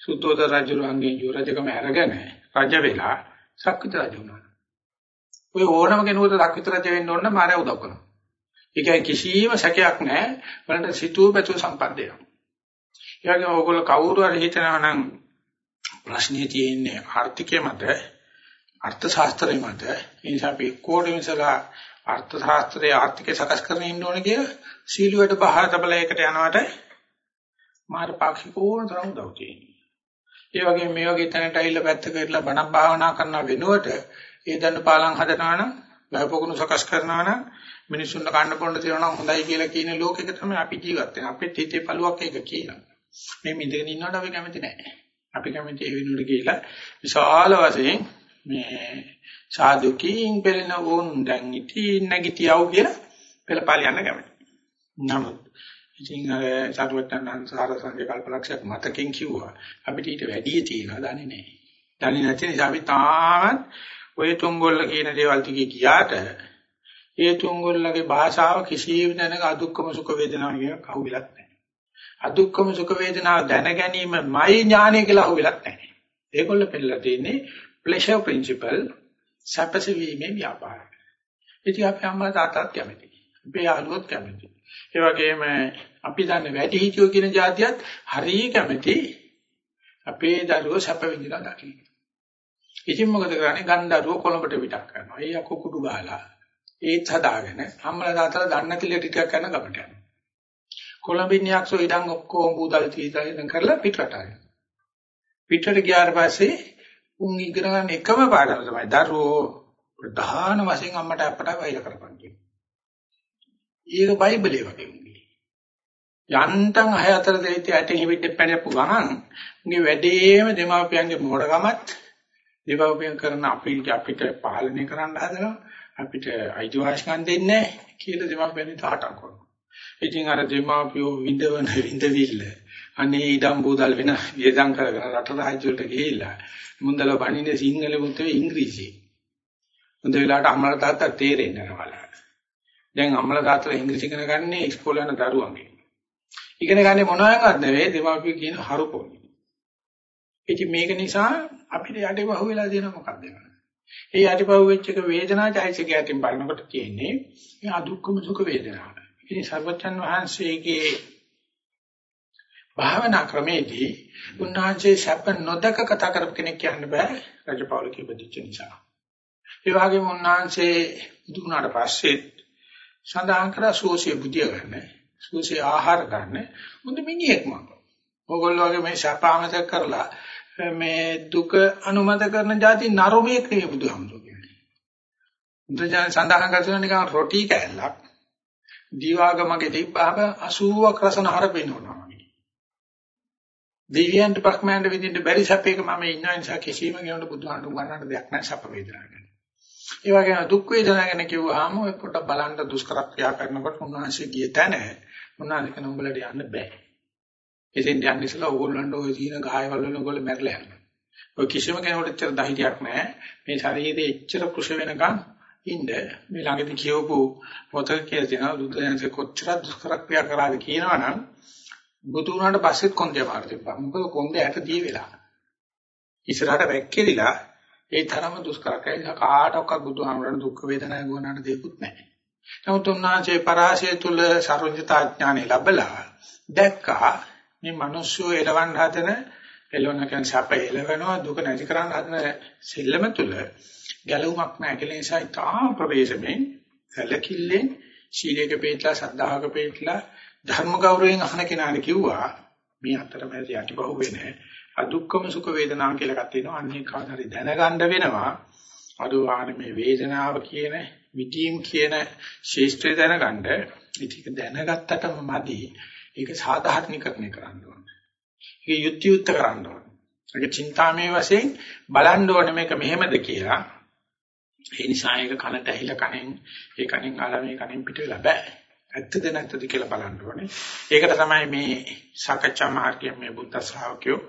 A: සුද්ධෝද රජුගේ යුරජකම අරගෙන රජ වෙලා සක්විත රජ වුණා. ඔය ඕනම කෙනෙකුට සක්විත රජ වෙන්න ඕන නම් මාර්යා උදව් කරනවා. ඒක කිසිම සැකයක් නැහැ. බලන්න සිතුව පැතුව සම්පන්නය. ඒ වගේම ඕගොල්ලෝ කවුරු හරි හිතනවා නම් ප්‍රශ්නේ තියෙන්නේ ආර්ථිකය මත අර්ථ ශාස්ත්‍රය මත ඒ නිසා අපි කොඩේ විසලා අර්ථ ශාස්ත්‍රයේ ආර්ථිකය සකස් කරගෙන ඉන්න ඕනේ කියලා සීලුවට බහා තබලයකට යනවට මාර පාක්ෂික ඕන තරම් උදව් තියෙනවා. ඒ වගේම මේ වගේ තැනට ඇවිල්ලා පැත්ත කරලා බණක් භාවනා කරන වෙනුවට ඒ දඬු පාලම් හදනවා නම් වැහපොකුණු සකස් කරනවා නම් මිනිසුන්ට කන්න පොන්න තියනවා නම් හොඳයි කියලා කියන ලෝකෙක තමයි අපි ජීවත් වෙන්නේ. අපේ හිතේ පළුවක් ඒක කියනවා. මේ ඉඳගෙන ඉන්නවට අපි කැමති නැහැ. අපි කැමති ඒ වෙනුවට කියලා විශාල වශයෙන් මේ සාදුකින් පෙළෙන වුන් දැන් ඉති නැගිටියව කියලා පෙළපාලි යන්න කැමති. නමුත් ඉතින් අර සාරවත්තන් සාරසංගේ කල්පලක්ෂයක් මතකෙන් කිව්වා අපිට ඊට වැඩි තියෙනවා දන්නේ නැහැ. දන්නේ නැති නිසා අපි තාමත් ඔය තුංගොල්ල කියන දේවල් ටිකේ ගියාට ඒ තුංගොල්ලගේ භාෂාව කිසිම දැනක අදුක්කම සුඛ වේදනාව කියන කවුලක් නැහැ. අදුක්කම සුඛ වේදනාව දැන ගැනීමයි ඥානය කියලා අහුවෙලක් නැහැ. ඒගොල්ල පෙන්නලා තියෙන්නේ pleasure principle සැපසීමේ ව්‍යාපාරය. ඉතින් අපි අම්මලා තාත්තත් කැමති. අපේ යාළුවොත් කැමති. ඒ වගේම අපි දන්න වැඩි හිතියෝ කියන જાතියත් හරිය කැමති අපේ දරුවෝ සැප විඳිනවා දකින්න. ඉතින් මොකද කරන්නේ? ගන්දරුවෝ කොළඹට පිටක් කරනවා. ඒ යකෝ කුඩු ගහලා ඒත් හදාගෙන අම්මලා තාත්තලා දන්න කිල්ල ටිකක් කරන ගමට යනවා. කොළඹින් යක්ෂෝ ඉඩම් ඔක්කොම බූදල් තීතයෙන් කරලා පිටරට ආවා. පිටරට ගියාට පස්සේ උන් ඉගෙන ගන්න එකම පාඩම තමයි දරුවෝ ප්‍රධාන වශයෙන් අම්මට අපට වෛර කරපන් කියන්නේ. ඒක බයිබලයේ වගේ උන්නේ. යන්තම් අය අතර දෙවිත් ඇටෙන් හිවිද්ද පැනපු ගමන් උගේ වැඩේම දෙමාපියන්ගේ මොඩකමත් දෙමාපියන් කරන අපිට අපිට පාලනය කරන්න හදනවා අපිට අයිතිවාසිකම් දෙන්නේ නැහැ කියලා දෙමාපියන් තාටක් කරනවා. ඉතින් අර දෙමාපියෝ විඳවන විඳවිල්ල අනේ ඉඩම් බෝදල් වෙන වියදම් කරගෙන රට රාජ්‍යවලට ගිහිල්ලා මුන්දල බණින්නේ සිංහල මුත්තේ ඉංග්‍රීසි. හොඳ වෙලාවට අම්මලා තාත්තා තේරෙන්නේ නැහැ දැන් අම්මලා තාත්තලා ඉංග්‍රීසි ඉගෙන ගන්නේ ඉස්කෝලේ යන දරුවන්ගේ. ඉගෙන ගන්නේ මොනවාක්වත් නෙවෙයි දෙමාපියෝ කියන හරුපොනි. ඉතින් මේක නිසා අපිට යටිපහුව වෙලා තියෙනවා මොකක්ද ඒ යටිපහුව වෙච්ච එක වේදනාචෛසිකයෙන් බලනකොට තියෙන්නේ මේ අදුක්කම සුඛ වේදනාව. ඉතින් සර්වචන් වහන්සේගේ භාවනා ක්‍රමේදී උන්වහන්සේ සැප නොදක කතා කරපු කෙනෙක් කියන්න බෑ රජපාල කිව්වදිච්ච නිසා. ඒ වගේම උන්වහන්සේ දුන්නාට පස්සේ සඳහන් කරා සෝසිය බුදිය ගන්න, සෝසිය ආහාර ගන්න මුද මිනිහෙක්ම. ඕගොල්ලෝ වගේ මේ සැප අමතක කරලා මේ දුක අනුමත කරන જાති නරමයේ ක්‍රිය බුදුහාමුදුරුවෝ කියන්නේ. බුදුජාන සඳහන් කරන නිකන් රොටි කෑල්ලක් දීවාගමගේ තිබ්බහම 80ක් රසන හර පෙන්වනවා වගේ. දෙවියන්ට පක්මයන්ට විදිහට බැරි සැපයක මම ඉන්න නිසා කිසිම කෙනෙකුට බුදුහාමුදුරු ගන්නට දෙයක් නැහැ සැප වේදනා ගැන. ඒ වගේම දුක් වේදනා ගැන කිව්වහම ඔය පොඩ බලන්න දුෂ්කර ක්‍රියා කරනකොට උන්වහන්සේ ගිය තැන උන්වහන්සේ කෙන උඹලට යන්න බෑ. එතෙන් යන්න ඉස්සලා ඕගොල්ලන්ට ඔය තියෙන ගායවල වල ඕගොල්ලෝ මැරලා යනවා. ඔය කිසිම කෙනෙකුට එච්චර ධෛර්යයක් නැහැ. මේ ශරීරයේ එච්චර කුෂ වෙනකන් ඉන්න මේ ළඟදී කියවපු පොතක කියලා තියෙනවා බුදුදහමේ කොච්චර දුෂ්කර ක්‍රියා කරාද කියනවනම් බුදු වුණාට පස්සෙත් කොන්දේ පාර තිබ්බා. මොකද කොන්දේ ඇට දී වෙලා. ඉස්සරහට වැක්කෙලිලා ඒ තරම දුෂ්කරකයි කාටවත් බුදුහාමරණ දුක් වේදනා ගුණාට දෙකුත් නැහැ. නමුත් උන්වහන්සේ පරාසය තුල සර්වඥතා ඥානෙ ලැබලා දැක්කා මේ මිනිස්සු එලවන්න හදන එළවන කියන සැප එළවෙනවා දුක නැති කරන්න හදන සෙල්ලම තුල ගැලවුමක් නැහැ කියලා නිසා තා ප්‍රවේශමෙන් සැලකිල්ලෙන් ශීලයක පිටලා සද්ධාහක පිටලා ධර්ම ගෞරවයෙන් අහන කෙනාට කිව්වා මේ අතරමැද යටිපහුව වෙන්නේ අදුක්කම සුඛ වේදනා කියලා එකක් තියෙනවා. අන්නේ කාටරි දැනගන්න වෙනවා. අදුවාන මේ වේදනාව කියන විදීම් කියන ශේෂ්ත්‍රය දැනගන්න ඉතින් දැනගත්තටම මදි. ඒක සාධාරණීකරණය කරන්න ඕනේ. ඒක යුක්ති යුක්ත කරන්න ඕනේ. ඒක චින්තාමේ වශයෙන් බලන්න ඕනේ මේක මෙහෙමද කියලා. ඒ නිසා ඒක කනට ඇහිලා කනෙන් ඒ කනෙන් අහලා මේ කනෙන් පිට වෙලා බෑ ඇත්තද නැත්තද කියලා බලන්න ඕනේ. ඒකට තමයි මේ සාකච්ඡා මාර්ගයෙන් මේ බුද්ධ ශ්‍රාවකයෝ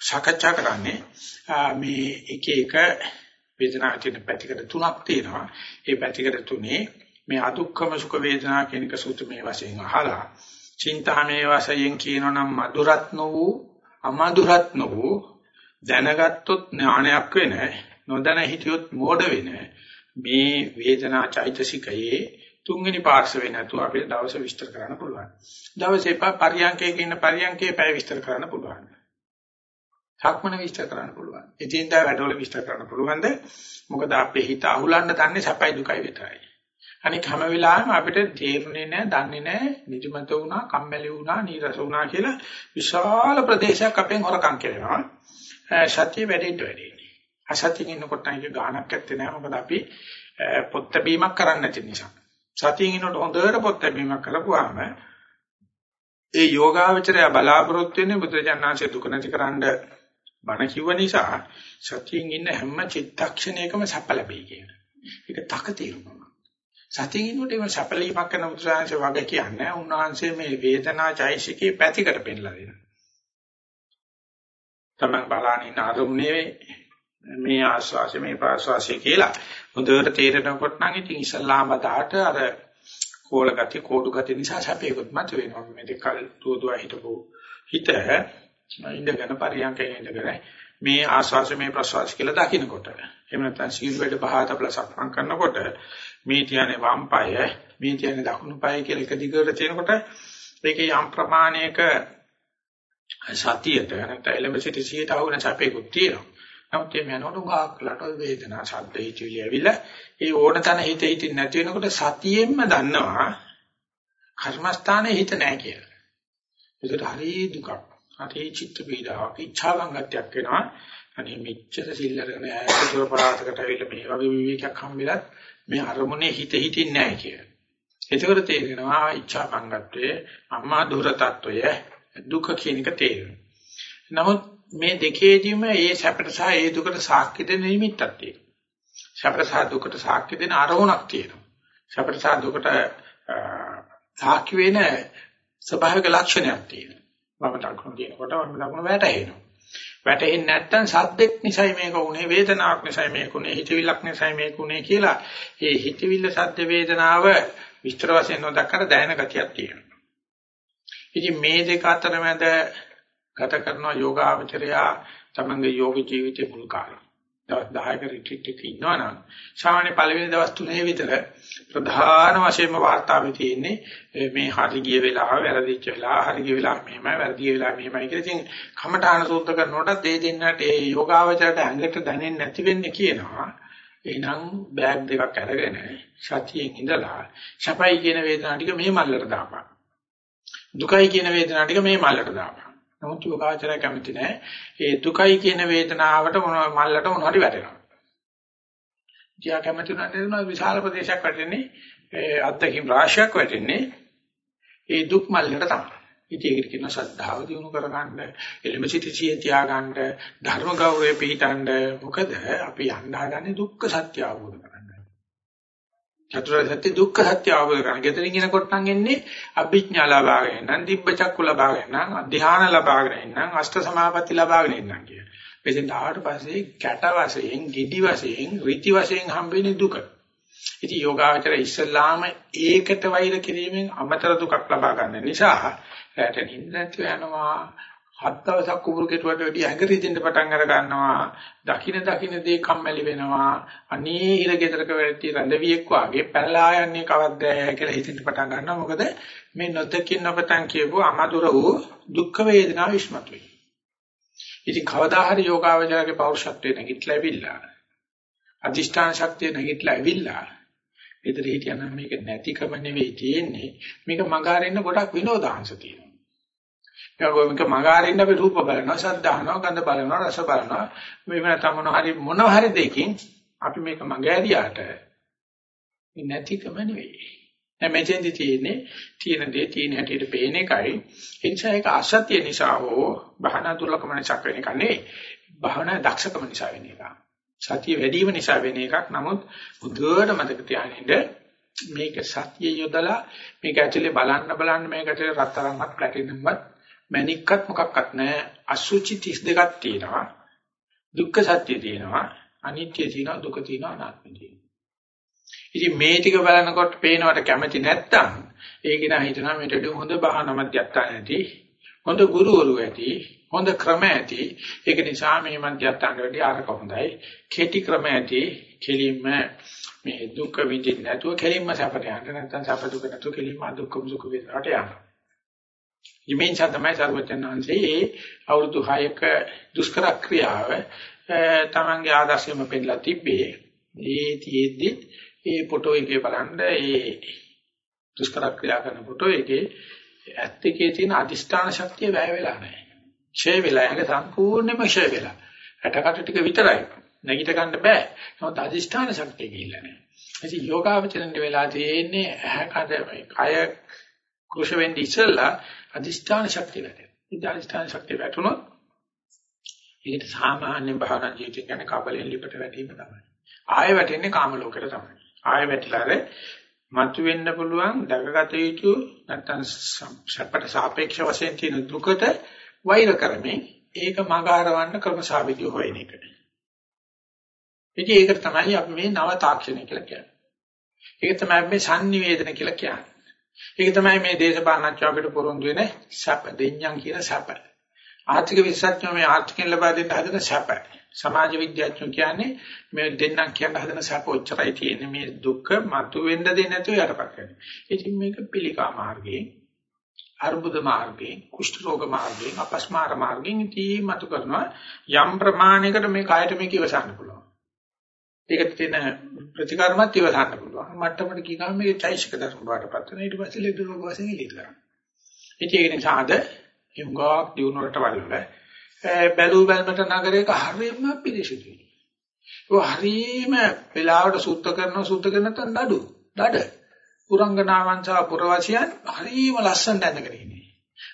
A: සාකච්ඡා කරන්නේ. මේ එක එක වේදනාවේ තියෙන පැතිකඩ තුනක් තියෙනවා. ඒ පැතිකඩ තුනේ මේ අදුක්කම සුඛ වේදනා කියන එක සූත්‍රමේ වශයෙන් අහලා චින්තාමේ වශයෙන් කියනනම් මధుරත් නොවූ අමధుරත් නොවූ දැනගත්තොත් ඥානයක් වෙන නොදැන හිටියොත් මෝඩ වෙන මේ වේදනා චෛතසිකයේ තුන්වෙනි පාර්ශවේ නැතුව අපිට දවස විස්තර කරන්න පුළුවන්. දවසේ පරියන්කයක ඉන්න පරියන්කේ පැය විස්තර කරන්න පුළුවන්. සක්මන විස්තර කරන්න පුළුවන්. එදින්දා වැඩවල විස්තර කරන්න පුළුවන්ද? මොකද අපේ හිත අහුලන්න තන්නේ සැපයි දුකයි විතරයි. අනික හැම වෙලාවෙම අපිට තේරුනේ නැහැ, දන්නේ නැහැ, නිදිමත වුණා, කම්මැලි වුණා, නීරස වුණා කියලා විශාල ප්‍රදේශයක් අපෙන් හොරකම් කරනවා. සත්‍ය වැඩිට වැඩි. අසත්‍යකින් ඉන්නකොට අයික ගාණක් ඇත්තේ නැහැ. මොකද අපි පොත් බැීමක් කරන්නේ නැති නිසා. සතියින් ඉන්නකොට හොඳට පොත් බැීමක් කරපුවාම ඒ යෝගාවචරය බලාපොරොත්තු වෙන්නේ බුදුරජාණන්සේ දුක නැතිකරන්න බණ කිව්ව නිසා සතියින් ඉන්න හැම චිත්තක්ෂණයකම සැප ලැබෙයි කියන. ඒක තක තීරුමක්. සතියින් ඉන්නකොට ඒක සැපලීමක් කරන බුදුරජාණන්සේ වගේ කියන්නේ උන්වහන්සේ මේ වේදනා චෛසිකේ පැතිකඩ පෙන්නලා දෙනවා. තමයි බලන්නේ අරමුණේ මේ ආස්වාසිය මේ ප්‍රාස්වාසිය කියලා හොඳට තේරෙනකොට නම් ඉතින් ඉස්ලාම බදාට අර කෝල ගතිය කෝඩු ගතිය නිසා සැපේකුත් මත වෙනවා මේ දෙකල් දුවදුව හිටපු හිත ඉඳගෙන පරියන්කේ ඉඳගෙන මේ ආස්වාසිය මේ ප්‍රාස්වාසිය කියලා දකින්නකොට එහෙම නැත්නම් සීල් වලට පහත ප්ලස්ක්මන් කරනකොට මේ තියන්නේ වම් පාය මේ තියන්නේ දකුණු පාය කියලා එක දිගට තියෙනකොට ඒකේ යම් ප්‍රමාණයක සතියට නැත්නම් එලෙමසිටි සියට අහුවෙන සැපේකුත් තියෙනවා. නමුත් මේ යනකොට ගාක්ලට වේදනා ශබ්ද හිතවිලි ඇවිල්ලා ඒ ඕන තැන හිත හිතින් නැති වෙනකොට සතියෙන්ම දන්නවා කර්මස්ථානයේ හිත නැහැ කියලා. ඒකට හරි දුකක්. හරි චිත්ත පීඩාවක්, ඉච්ඡාවංගත්‍යක් වෙනවා. අනේ මෙච්චර සිල්ලරගෙන ආයතන පරාතකට ඇවිල්ලා මේ වගේ විවේකයක් හම්බෙලත් මේ අරමුණේ හිත හිතින් නැහැ කියලා. එතකොට තේරෙනවා ඉච්ඡාවංගත්වයේ අම්මා දුර තත්වය දුක කියන එක තේරෙනවා. නමුත් මේ දෙකේදීම ඒ සැපට සහ ඒ දුකට සාක්ෂි දෙන නිමිත්තක් තියෙනවා. සැපට සහ දුකට සාක්ෂි දෙන අරමුණක් තියෙනවා. සැපට සහ දුකට සාක්ෂි වෙන ස්වභාවික ලක්ෂණයක් තියෙනවා. වම දකුණු කියනකොට වම දකුණු වැටෙනවා. වැටෙන්නේ නැත්නම් සද්දෙක් නිසයි මේක උනේ වේදනාවක් නිසයි මේක උනේ හිතවිල්ලක් නිසයි මේක උනේ කියලා ඒ හිතවිල්ල සද්ද වේදනාව විස්තර වශයෙන් නොදක්කර දැනෙන ගතියක් තියෙනවා. ඉතින් මේ දෙක අතර මැද ගත කරන යෝගාවචරයා තමන්ගේ යෝග ජීවිතේ මුල් කාලේ. දවස් 10ක රිට්‍රීට් එකක ඉන්නවා නම් ශාවනේ පළවෙනි දවස් තුනේ විතර ප්‍රධාන වශයෙන්ම වාර්තාවේ තියෙන්නේ මේ හරි ගිය වෙලාව වැරදිච්ච වෙලාව හරි ගිය වෙලාව මෙහෙමයි වැරදි ගිය වෙලාව මෙහෙමයි කියලා. ඉතින් කමඨාන සූත්‍ර කරනකොට ඒ දෙන්නට ඒ යෝගාවචරයට ඇඟට දැනෙන්නේ නැති වෙන්නේ කියනවා. එහෙනම් බෑග් දෙකක් අරගෙන සතියෙන් ඉඳලා සපයි කියන වේදනාව ටික මේ මල්ලට දාපන්. දුකයි කියන වේදනාව ටික මේ මල්ලට දාපන්. නමුත් යෝගාචරය කැමති නැහැ. ඒ දුකයි කියන වේදනාවට මොන මල්ලට මොනවද වැටෙනවා. කියා කැමති නැත්නම් විශාල ප්‍රදේශයක් වැටෙන්නේ ඒ අත්දැකීම් රාශියක් වැටෙන්නේ ඒ දුක් මල්ලට තමයි. ඉතින් ඒකට කියන ශ්‍රද්ධාව දිනු කරගන්න, එළඹ සිටි සිය තියාගන්න, ධර්ම ගෞරවය පිළිටන්න. මොකද අපි යන්න හදන්නේ දුක්ඛ සත්‍ය අවබෝධ කරගන්න. චතුරාර්ය සත්‍ය දුක්ඛ සත්‍ය අවබෝධ කරගන්න. ගෙදරින් එනකොට නම් එන්නේ අභිඥා ලබාගෙන, නම් දිබ්බ චක්කු ලබාගෙන, ධ්‍යාන ලබාගෙන, නම් අෂ්ට සමාපatti ලබාගෙන ඉන්නම් කිය. එතෙන් ආවට පස්සේ කැට වශයෙන්, gidi වශයෙන්, ඍති වශයෙන් හම්බෙන්නේ දුක. ඉතින් යෝගාවචර ඉස්සල්ලාම ඒකට වෛර කිරීමෙන් අමතර දුකක් ලබා ගන්න නිසා රැට නිින්ද නැති යනවා හත් දවසක් කුඹුරු කෙටුවට වැඩි ඇඟ රිදෙන්න පටන් අර ගන්නවා. දකින දකින දේ කම්මැලි වෙනවා. අනේ ඉර ගෙදරක වැඩි රඳවියෙක් වාගේ පැනලා යන්නේ කවද්ද කියලා හිතෙන්න පටන් ගන්නවා. මොකද මේ නොදකින් නොපතන් කියපුව අමදුර වූ දුක් වේදනා විශ්මතු වෙයි. ඉතින් කවදා හරි යෝගාවචරගේ පෞරුෂත්වයේ නැගිටලා ඇවිල්ලා අධිෂ්ඨාන ශක්තිය නැගිටලා ඇවිල්ලා ඉදිරි හිටියනම් මේක නැතිකම නෙවෙයි තියෙන්නේ මේක මග අරින්න ගොඩක් විනෝදාංශ තියෙනවා ඒක මග අරින්න අපි රූප බලනවා, ශබ්ද අහනවා, ගන්ධ බලනවා, රස බලනවා. මේව නැත්නම් මොන හරි මොන හරි දෙකින් අපි මේක මග ඇරියාට මේ නැතිකම නෙවෙයි. දැන් මෙතෙන්දි තියෙන්නේ තියෙන දේ තියෙන හැටියට පේන එකයි. ඒ නිසා ඒක අසත්‍ය නිසා හෝ බහනා දුර්ලකම නිසා වෙන එක නෙවෙයි. භවනා දක්ෂකම නිසා වෙන එක. සතිය වැඩි වීම නිසා වෙන එකක්. නමුත් බුදුවට මතක තියාගන්න මේක සතිය යොදලා මේක ඇතුලේ බලන්න බලන්න මේක ඇතුලේ රත්තරන්වත් ප්ලැටිනම්වත් මැණික්කත් මොකක්වත් නැහැ. අසුචි 32ක් තියෙනවා. දුක්ඛ සත්‍ය තියෙනවා. අනිත්‍ය තියෙනවා දුක තියෙනවා අනාත්ම තියෙනවා. ඉතින් මේ ටික බලනකොට පේනවට කැමති නැත්තම් ඒක නා හිතනවා මේට හොඳ බහන මධ්‍යස්ථාන ඇති හොඳ ගුරුවරු ඇති හොඳ ක්‍රම ඇති. ඒක නිසා මේ මධ්‍යස්ථාන වලදී ආරක හොඳයි. කෙටි ක්‍රම ඇති. කෙලින්ම මේ දුක් විඳින්න නැතුව කෙලින්ම සැපට යන්න නැත්නම් සැප දුක නැතුව කෙලින්ම දුක් දුක විඳට යන්න. ඉමෙන්සා තමයි සර්වචනංශයේ අවුරුදු 6ක දුෂ්කර ක්‍රියාව තමන්ගේ ආදර්ශයම පෙන්නලා තිබ්බේ ඒ තියෙද්දි ඒ ෆොටෝ එකේ බලන්න ඒ දුෂ්කර ක්‍රියා කරන ෆොටෝ එකේ ඇත්ත එකේ තියෙන අදිෂ්ඨාන ශක්තිය වැය වෙලා නැහැ. ඡය වෙලා යන්නේ සම්පූර්ණයෙන්ම ඡය වෙලා. ඇටකට ටික විතරයි. නැගිට ගන්න බෑ. නමුත් අදිෂ්ඨාන ශක්තිය ගිහිල්ලා නැහැ. ඉතින් යෝගාවචරණ වෙලා තියෙන්නේ ඇහැකට කය කුෂ වෙන්නේ ඉස්සෙල්ලා අදිෂ්ඨාන ශක්තිය වැඩෙනවා. ඉතින් අදිෂ්ඨාන ශක්තිය වැටුණොත් ඒකට සාමාන්‍ය භාවනා ජීවිතය කියන්නේ කබලෙන් ලිපට වැටීම තමයි. ආයෙ වැටෙන්නේ කාම ලෝකෙට තමයි. ආයෙ වැටිලාද මතු වෙන්න පුළුවන් දකගත යුතු නැත්නම් සැපට සාපේක්ෂ වශයෙන් තියෙන දුකට වෛර කරමින් ඒක මගහරවන්න ක්‍රමසාවිදි හොයන එක. ඉතින් ඒකට තමයි අපි මේ නව තාක්ෂණය කියලා කියන්නේ. ඒක තමයි මේ sannivedana කියලා කියන්නේ. ඒක තමයි මේ දේශපාලනඥයකට පොරොන්දු වෙන සැප දෙඤ්ඤම් කියන සැප. ආර්ථික විශේෂඥයෝ මේ ආර්ථිකෙන් ලබා දෙන්න හදන සැප. සමාජ විද්‍යාඥයෝ කියන්නේ මේ දෙන්නම් කියන හදන සැප ඔච්චරයි තියෙන්නේ මේ දුක මතු වෙන්න දෙන්නේ නැතුව යටපත් කරන්නේ. ඉතින් මේක පිළිකා මාර්ගයෙන් අර්බුද මාර්ගයෙන් කුෂ්ඨ රෝග මාර්ගයෙන් අපස්මාර මාර්ගයෙන් ඉතින් මතු කරනවා යම් ප්‍රමාණයකට මේ කායට මේක ඉවසන්න පුළුවන්. ඒකට තියෙන ප්‍රතිකර්මත් ඉවසන්න පුළුවන්. මට්ටමට ගියාම මේක චෛසික ධර්ම බාටපත් වෙන ඊට පස්සේ ලෙඩ රෝග වශයෙන් ඉලිට කරනවා. ඉතින් ඒක නිසා අද යුගාක් දිනුනට වල බැලු බැලමට නගරයක හරියම පිළිසිදුයි. ඒ හරියම වෙලාවට සුද්ධ කරනවා සුද්ධ කරන නැත්නම් නඩු. දඩ. පුරංගනාවන් සහ පුරවාසියන් හරියම ලස්සනට ඇඳගෙන ඉන්නේ.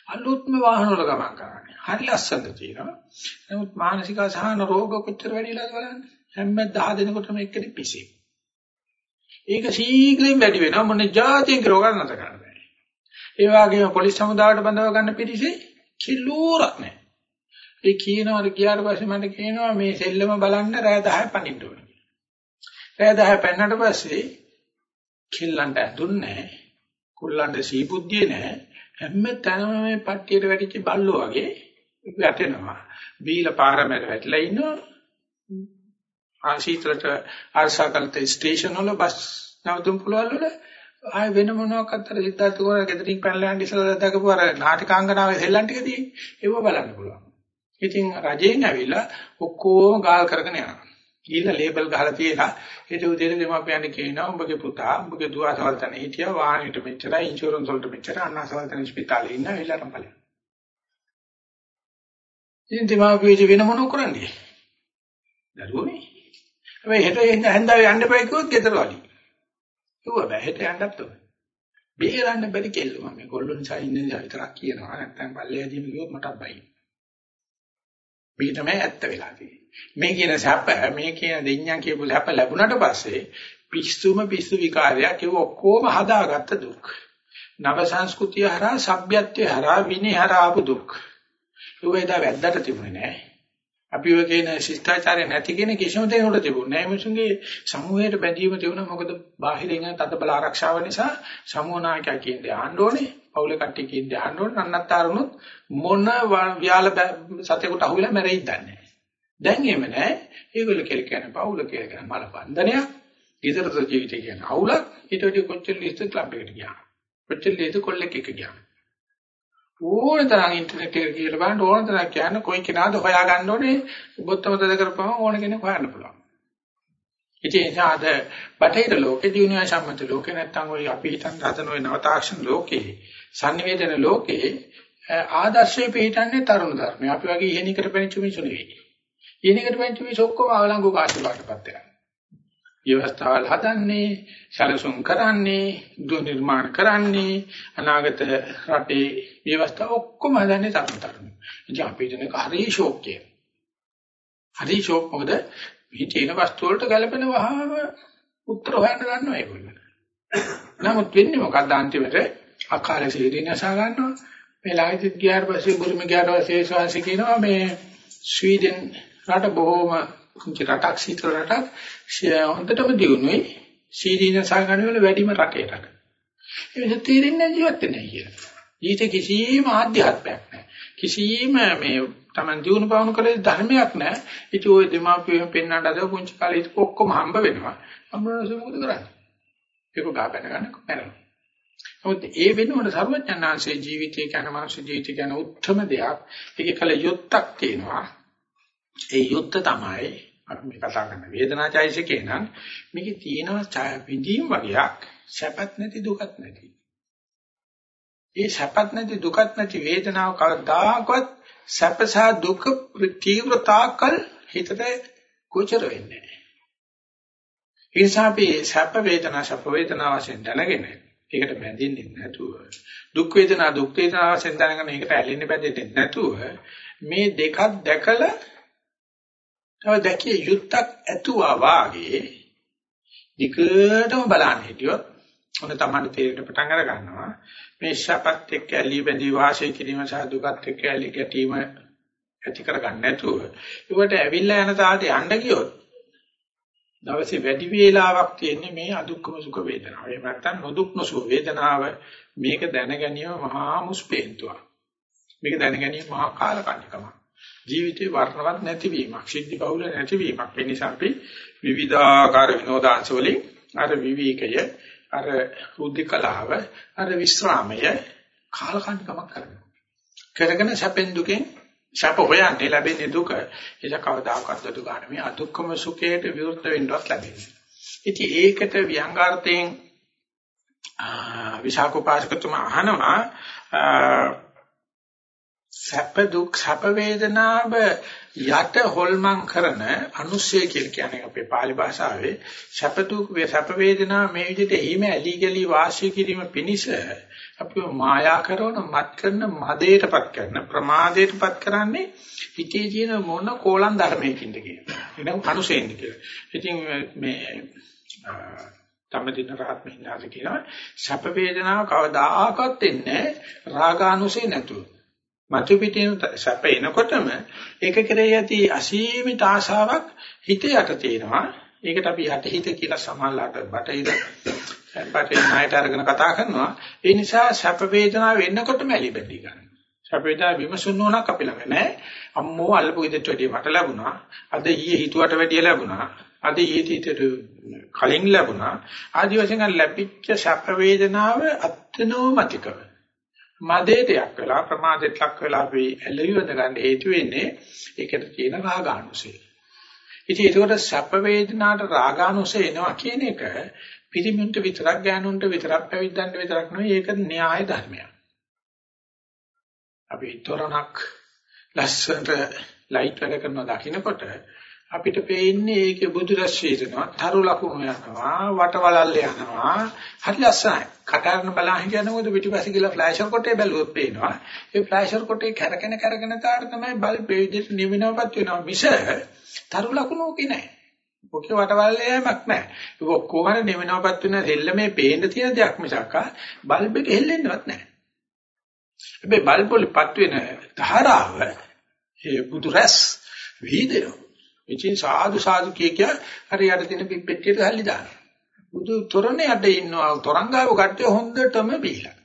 A: අලුත්ම වාහන වල ගමන් කරන්නේ. හරි ලස්සනට තියෙනවා. නමුත් මානසික අසහන රෝග කොච්චර වැඩිලාද බලන්න. හැම 10 දිනකටම එක්කෙනෙක් පිසි. ඒක ශීඝ්‍රයෙන් වැඩි වෙනවා මොන જાතියක රෝග නැත කරන්න බෑ. ඒ වගේම පොලිස් සමුදායට බඳව ගන්න පිටිසේ කිලෝරක් නැහැ. ඒ කියනවාට ගියාට පස්සේ මට කියනවා මේ සෙල්ලම බලන්න රෑ 10 පණින්න ඕනේ. රෑ 10 පෙන්නට පස්සේ කිල්ලන්ට ඇදුන්නේ නැහැ. කුල්ලන්ට සීබුද්ධිය නැහැ. හැම තැනම මේ පට්ටියට වැටිච්ච බල්ලෝ වගේ වැටෙනවා. බීලා පාරමෙල වැටලා ඉන්නවා. ආශීතලට ආශාකල්ත ස්ටේෂන් වල බස් නවතුම් පුළුවන් වල ආය වෙන මොනවාක්වත් අර සිද්ධාර්ථ කුමාර ගෙදරින් පැනලා යන්න ඉස්සලා දැකපු අර නාටිකාංගනාවේ සෙල්ලම් ටික තියෙන්නේ. ඒව බලන්න පුළුවන්. ඉතින් රජයෙන් ඇවිල්ලා ඔක්කොම ගාල් කරගෙන යනවා. ගිහිල්ලා ලේබල් ගහලා තියලා ඒක උදේට දෙමාපියන් කියනවා උඹගේ පුතා උඹගේ දුව සවල්තන හිටියා වාහනෙට මෙච්චරයි ඉන්ෂුරන්ස් වලට මෙච්චරයි අන්න සවල්තන ස්පිතාලේ ඉන්න වෙලා රම්පලයි. ඉතින් දෙමාපියෝ වෙන මොනව කරන්නේ? දරුවෝනේ. හැබැයි හෙට හැන්දාවේ යන්න බෑ කිව්වොත් ගෙදර වලි. ඒව බෑ හෙට යන්නත් ඕනේ. බේරන්න බැරි කෙල්ලෝ මම මේගොල්ලෝ නිසා ඉන්නේ විතරක් කියනවා නැත්නම් පල්ලෙයදීම කිව්වොත් මටත් බයි. මේක තමයි ඇත්ත වෙලා තියෙන්නේ. මේ කියන සැප මේ කියන දෙඤ්ඤම් කියපු සැප ලැබුණාට පස්සේ පිස්සුම පිස්සු විකාරයක් ඒව ඔක්කොම හදාගත්ත දුක්. නව සංස්කෘතිය හරහා සભ્યත්වය හරහා විනය හරහා ආපු දුක්. ඒව එදා වැද්දට තිබුණේ නැහැ. අපි ඔය කියන ශිෂ්ටාචාරය නැති කෙනෙක් කිසිම දෙයකට තිබුණේ නැහැ. මිනිසුන්ගේ සමූහයට බැඳීම තිබුණා. මොකද බාහිරින් තද බල ආරක්ෂාව නිසා සමූහ නායකයා කියන්නේ ආන්න ඕනේ. පවුලේ කට්ටිය කියන්නේ ආන්න ඕනේ. නන්නත්තරනොත් මොන ව්‍යාල සතෙකුට අහුවෙලා මැරෙයිද දන්නේ දැන් එහෙම නැහැ. ඒගොල්ලෝ කියලා කියන්නේ පවුල කියලා කියන්නේ මල බන්ධනයක්. ඊතරත ජීවිතය කියන්නේ අවුලක්. ඊට වඩා කොච්චර ලිස්ට් ක්ලබ් එකට ගියා. කොච්චර ලිස්ට් කොල්ලෙක් එක ගියා. ඕන තරම් ඉන්ටර්නෙට් එක කියලා බලන්න ඕන තරම් කියන්න කොයි කෙනාද හොයාගන්න ඕනේ බොත්තම තද කරපුවම ඕන කෙනෙක් හොයන්න පුළුවන්. ඉතින් ඒ නිසා අද බටහිර ලෝකේ දිනුවා සම්මත ලෝකේ නැත්තම් ওই අපි හිතන හදන ওই නව තාක්ෂණ ලෝකේ sannivedana ලෝකේ ආදර්ශයේ පිටින්නේ තරුණ ධර්මය. අපි වගේ ඉහෙනිකට පෙනිච්ච මිනිස්සු නෙවෙයි. ඉහෙනිකට පෙනිච්ච මිනිස්සු ඔක්කොම අවලංගු කාර්යවලටපත් වෙනවා. ව්‍යවස්ථාවල් හදන්නේ, සැලසුම් කරන්නේ, දුර නිර්මාණ කරන්නේ, අනාගත රටේ ව්‍යවස්ථාව ඔක්කොම හදන්නේ තරුණ ඉතින් අපි දෙනක හරි ෂෝක්කය. හරි ෂෝක් මොකද මේ තියෙන වස්තු වලට ගැලපෙන වහම උත්තර හොයන්න ගන්නවා ඒගොල්ලෝ. නමුත් වෙන්නේ මොකක්ද අන්තිමට අකාල සීදීනස ගන්නවා. මේ ලායිතිත් ගියාට පස්සේ බුරුම ගියාට පස්සේ ශාසි කියනවා මේ ස්වීඩන් රට බොහොම කුංචි රටක් සීතල රටක් හොඳටම දියුණුවේ සීදීනස ගන්න වල වැඩිම රටේ රට. ඒ නිසා තීරෙන්නේ ජීවත් වෙන්නේ කියලා. ඊට කිසිම ආධ්‍යාත්මයක් නැහැ. කිසිම මේ Taman දිනු පවණු කරේ ධර්මයක් නැහැ. ඉතින් ওই දෙමාපියෝ පෙන්නට අද පුංචි කාලේ ඔක්කොම හම්බ වෙනවා. හම්බුනොත් මොකද කරන්නේ? ඒක ගා බැන ගන්න මැරෙනවා. නමුත් ඒ වෙනුවට සර්වඥාන්සේ ජීවිතය ගැන මානව ජීවිතය ගැන උත්තරම දෙයක්. ඒකේ කල යුත්තක් තියෙනවා. ඒ යුත්ත තමයි අපි මේ කතා කරන වේදනාචෛසිකේ නම් මේකේ තියෙනවා විදීම් වගේක් සැපත් නැති දුකත් නැති. ඒ සැපත් නැති දුකත් නැති වේදනාව කවදාකවත් සැපසා දුක තීව්‍රතාකල් හිතට ගෝචර වෙන්නේ නැහැ. ඒ නිසා අපි සැප වේදනා සැප වේදනා වශයෙන් දැනගෙන ඒකට බැඳෙන්නේ නැතුව දුක් වේදනා දුක් වේදනා වශයෙන් දැනගෙන ඒකට ඇලෙන්න බැඳෙන්නේ නැතුව මේ දෙකක් දැකලා තව දැකිය යුත්තක් ඇතුවා වාගේ දිගටම බලන්න හිටියොත් ඔන්න තමයි තේරෙන්න පටන් අර ගන්නවා මේ ශපත් එක්ක ඇලි බැඳි වාසය කිරීම සහ දුකත් එක්ක ඇලි ගැටීම ඇති කරගන්න නැතුව ඒකට ඇවිල්ලා යන තාලට යන්න ගියොත් දවසේ වැඩි වේලාවක් තියෙන්නේ මේ අදුක්කම සුඛ වේදනාව. එහෙම නැත්නම් නොදුක් නොසුඛ වේදනාව මේක දැන ගැනීම මහා මුස්පේන්තුවක්. මේක දැන ගැනීම මහා කාලකන්නිකමක්. ජීවිතේ වර්ණවත් නැතිවීමක්, සිද්ධි බහුල නැතිවීමක්. ඒ නිසා අපි විවිධාකාර විනෝදාංශ වලින් අර විවේකය, අර රුද්ධිකලාව, අර විස්රාමය කාලකන්නිකමක් කරනවා. කරගෙන සැපෙන් දුකෙන් ශාප හොයන්නේ ලැබෙන්නේ දුක. ඒක කවදාකවත් දුක ගන්න මේ අදුක්කම සුඛයට විරුද්ධ වෙන්නවත් ලැබෙන්නේ. ඉතින් ඒකට ව්‍යංගාර්ථයෙන් විසාකෝපාසකතුමා අහනවා සැප දුක් සැප වේදනාව යට හොල්මන් කරන අනුස්සය කියලා කියන්නේ අපේ pāli භාෂාවේ සැප දුක් සැප වේදනාව මේ විදිහට එහිම ඇලි ගලි වාසය කිරීම පිණිස අපිව මායා කරන මත් කරන මදයටපත් කරන ප්‍රමාදයටපත් කරන්නේ හිතේ තියෙන මොන කෝලම් ධර්මයකින්ද කියලා. එනම් අනුසෙන්ද කියලා. ඉතින් මේ තමදින රහත් මිහිඳාද කියනවා සැප වේදනාව කවදාකවත් එන්නේ රාගානුසේ නැතුව. මතු පිටින් සැප එනකොටම ඒක කෙරෙහි ඇති අසීමිත ආශාවක් හිත යට තියෙනවා. ඒකට අපි යට හිත කියලා සමානලාට බටහිර බටහිර ණයට අරගෙන කතා කරනවා. ඒ නිසා සැප වේදනාව එනකොටම ඇලි බැඳි ගන්න. සැප වේදනාව විමසුන් නොනක් අපි ළඟ නැහැ. අම්මෝ අල්පු ඉදට වැඩිය මට ලැබුණා. අද ඊයේ හිතුවට වැඩිය ලැබුණා. අද ඊට කලින් ලැබුණා. ආදි වශයෙන් ලැබිච්ච සැප වේදනාව අත්නෝමතිකව මදේට යක් වෙලා ප්‍රමාදයට ලක් වෙලා අපි ඇලියවද ගන්න හේතු වෙන්නේ ඒකට තියෙන රාගානුසය. ඉතින් ඒකට සැප වේදනාට රාගානුසය එනවා කියන එක පිරිමුන්ට විතරක් ගෑනුන්ට විතරක් පැවිද්දන්ට විතරක් නෙවෙයි ඒක න්‍යාය ධර්මයක්. අපි තොරණක් ලස්සනට ලයිට් වැඩ කරනවා දකින්නකොට අපිට පේන්නේ ඒකේ බුදු රස් වේදනවා, තරු ලකුණු යනවා, වටවලල්ල යනවා. හරි ලස්සනයි. කටහරන බලහින් යනකොට පිටිපස්සේ ගිහලා ෆ්ලෑෂර් කොටේ බැලුවොත් පේනවා. ඒ ෆ්ලෑෂර් කොටේ කැරකෙන කැරකෙන තාර තමයි බල්බ් ඒ විදිහට නිවිනවපත් වෙනවා. මිස තරු ලකුණු ඕකේ නැහැ. ඔකේ වටවලල්ල යෑමක් නැහැ. ඒක ඔක්කොම නිවිනවපත් වෙන දෙල්ලමේ පේන්න තියෙන දෙයක් මිසක් බල්බ් එක හෙල්ලෙන්නවත් නැහැ. හැබැයි බල්බ් වලපත් වෙන ධාරාව ඒ බුදු රස් වීදෙනවා. ඉතින් සාදු සාදු කිය කිය හරියට තියෙන පිප්පෙට්ටියට හැලි දානවා. බුදු තොරණේ යට ඉන්නවා තොරංගාව කට්ටිය හොඳටම බීලා.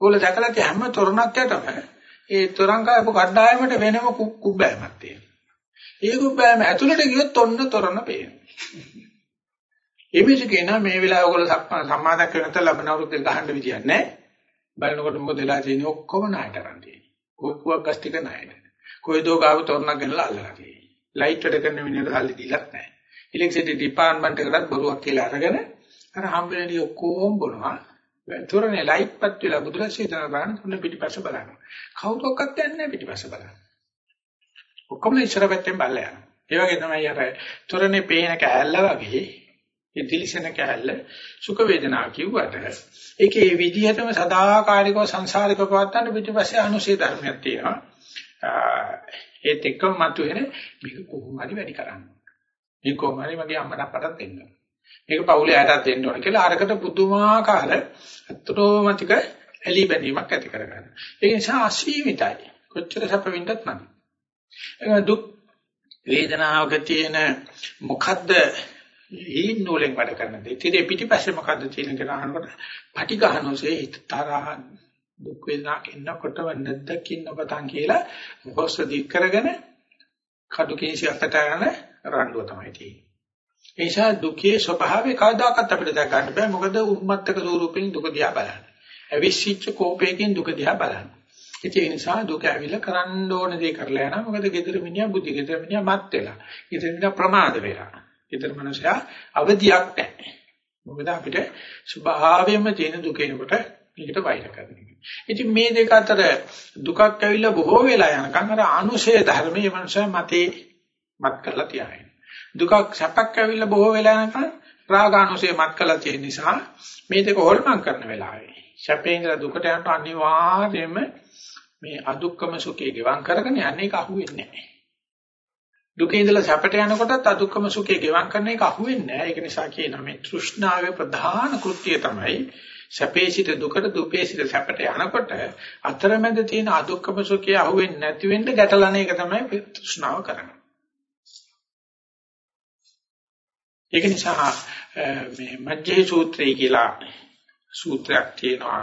A: ඕල දැකලා තිය හැම තොරණක් යටම ඒ තොරංගාව කණ්ඩායමට වෙනම කුබ්බෑමක් තියෙනවා. ඒ කුබ්බෑම ඇතුළට ගියොත් ඔන්න තොරණ පේනවා. ඒ මිස කියනවා මේ වෙලාව ඔයගොල්ලෝ සම්මාදක් කරනත ලබන අවුරුද්ද ගහන්න විදියක් නැහැ. බලනකොට මොකද වෙලා තියෙන්නේ ඔක්කොම ණයට අරන් තියෙන්නේ. ඔක්කුවක් ගස් ටික ණයට. කොයිදෝ ගාව තොරණක් ගෙනලා අල්ලලා තියෙන්නේ. ලයිට් වැඩ කරන මිනිහට සල්ලි දීලත් නැහැ. ඉලෙක්ට්‍රිසිටි ඩිපාර්ට්මන්ට් එකකට බොරුවක් කියලා අරගෙන අර හම්බෙන්නේ ඔක්කොම බොනවා. තුරනේ ලයිට් පත් වෙලා බුදුරජාණන් බලන තුන පිටිපස්ස බලනවා. කවුරක්වත් යන්නේ නැහැ පිටිපස්ස බලන්න. ඔක්කොම ඉස්සර පැත්තෙන් බලලා යනවා. ඒ වගේ තමයි අර තුරනේ පේන කෑල්ල වගේ ඒ දිලිසෙන කෑල්ල සුඛ වේදනා කිව්වට ඒකේ විදිහටම සදාකාලිකව සංසාරිකව පවත්තන්න පිටිපස්සේ අනුශේ ධර්මයක් තියෙනවා. ඒත් එක්කම මතුවෙන මේක කොහොම හරි වැඩි කරන්න. මේ කොහොම හරි මගේ අම්මට අපටත් දෙන්න. මේක පවුලේ අයටත් දෙන්න ඕන කියලා අරකට පුදුමාකාර අත්‍තෝමතික ඇලි බැඳීමක් ඇති කරගන්න. ඒ නිසා අසීමිතයි. කොච්චර සැප වින්දත් නැහැ. ඒක දුක් වේදනාවක තියෙන මොකද්ද හීන් නූලෙන් වැඩ කරන දේ. ඉතින් පිටිපස්සේ මොකද්ද තියෙන කියලා අහනකොට පටි ගන්නෝසේ හිත තරහ දුක් වේදනාවක් එන්නකොටම නැද්දකින් ඔබතන් කියලා මොහොස්ස දික් කරගෙන කඩු කේසියක් පටගෙන රණ්ඩුව තමයි තියෙන්නේ. ඒ නිසා දුකේ ස්වභාවය කවදාකවත් අපිට දැක ගන්න බෑ මොකද උම්මත්තක ස්වරූපයෙන් දුක දිහා බලන්න. අවිශ්චිච්ච කෝපයෙන් දුක දිහා බලන්න. ඒ නිසා දුක ඇවිල්ලා කරන්න ඕන දේ කරලා යනවා. මොකද gedara මිනිහා බුද්ධි gedara මිනිහා මත් වෙලා. gedara මිනිහා ප්‍රමාද වෙලා. gedara මනුස්සයා අවදියක් නැහැ. මොකද අපිට ස්වභාවයෙන්ම තියෙන දුකේනකොට මේකට වෛර කරනවා. ඉතින් මේ දෙක අතර දුකක් ඇවිල්ලා බොහෝ වෙලා යනකම් අර අනුශය ධර්මයේ මනුස්සයා මතේ මත් කරලා තියාගෙන. දුකක් සැපක් ඇවිල්ලා බොහෝ වෙලා යනකම් රාගානුශය මත් කරලා තියෙන නිසා මේ දෙක හොල්මන් කරන වෙලාවේ සැපේ ඉඳලා දුකට යනට අනිවාර්යයෙන්ම මේ අදුක්කම සුඛේ ගෙවම් කරගෙන යන්නේ ඒක අහුවෙන්නේ නැහැ. දුකේ ඉඳලා සැපට යනකොටත් අදුක්කම සුඛේ ගෙවම් කරන එක අහුවෙන්නේ නැහැ. ඒක නිසා කියනවා මේ තෘෂ්ණාවේ ප්‍රධාන කෘත්‍යය තමයි සැපේ සිට දුකට දුකේ සිට සැපට යනකොට අතරමැද තියෙන අදුක්කම සුඛය අහුවෙන්නේ නැති වෙන්න ගැටලන එක තමයි තෘෂ්ණාව කරන්නේ. ඒක නිසා මේ මජ්ජේ සූත්‍රය කියලා සූත්‍රයක් තියෙනවා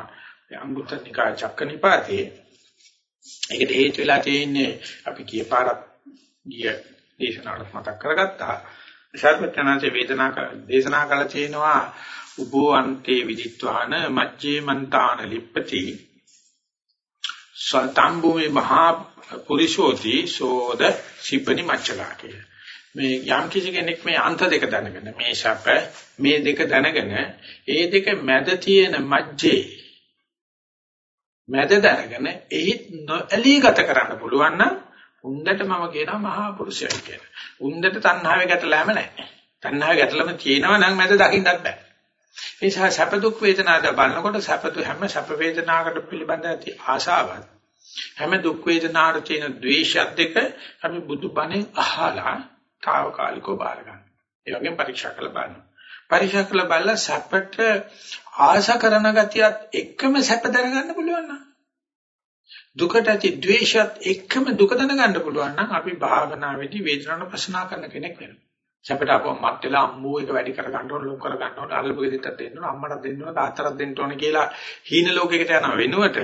A: අංගුත්තර නිකාය චක්කනිපාතේ ඒකට හේතු වෙලා තියෙන්නේ අපි ගිය පාරක් ගිය දේශනාවට මතක් කරගත්තා. සර්වඥාන්සේ වේදනා දේශනා කළ තියෙනවා උබෝ අන්තේ විදිත්වාන මජ්ජේ මන්තාන ලිප්පති සල්තම්බුමේ මහා පුරිෂෝති සෝද සිප්පනි මච්චලා කියලා. මේ යම් කිසි කෙනෙක් මේ අන්ත දෙක දැනගෙන මේ ශප මේ දෙක දැනගෙන ඒ දෙක මැද තියෙන මජ්ජේ මැද දැනගෙන එහි නොඇලී ගත කරන්න පුළුවන් නම් උන්දට මම කියනවා මහා පුරුෂයයි කියලා. උන්දට තණ්හාවේ ගැටලෑම නැහැ. තණ්හාවේ ගැටලම තියෙනවා නම් මැද දකින්නත් බෑ. ඒ නිසා සැප දුක් වේදනාද බලනකොට සැප දුක් හැම සැප වේදනාවකට පිළිබඳ ඇති ආශාවත් හැම දුක් වේදනාවට තියෙන ද්වේෂයත් දෙක අපි බුදුබණෙන් අහලා తాවකාලිකව බාර ගන්න. ඒ වගේම පරීක්ෂා කරලා බලන්න. පරීක්ෂා කරලා බලලා සැපට ආශා කරන ගතියත් එක්කම සැප දැනගන්න පුළුවන් නම් දුකට ඇති ද්වේෂයත් එක්කම දුක දැනගන්න පුළුවන් නම් අපි භාවනාවේදී වේදනාවට ප්‍රශ්නා කරන කෙනෙක් වෙනවා. සැපට අපව මත් වෙලා අම්මෝ එක වැඩි කර ගන්න ඕන ලොක් කර ගන්න ඕන අල්ලපු ගෙදරට දෙන්න ඕන අම්මට දෙන්න ඕන තාත්තට දෙන්න ඕන කියලා හීන ලෝකයකට යන වෙනුවට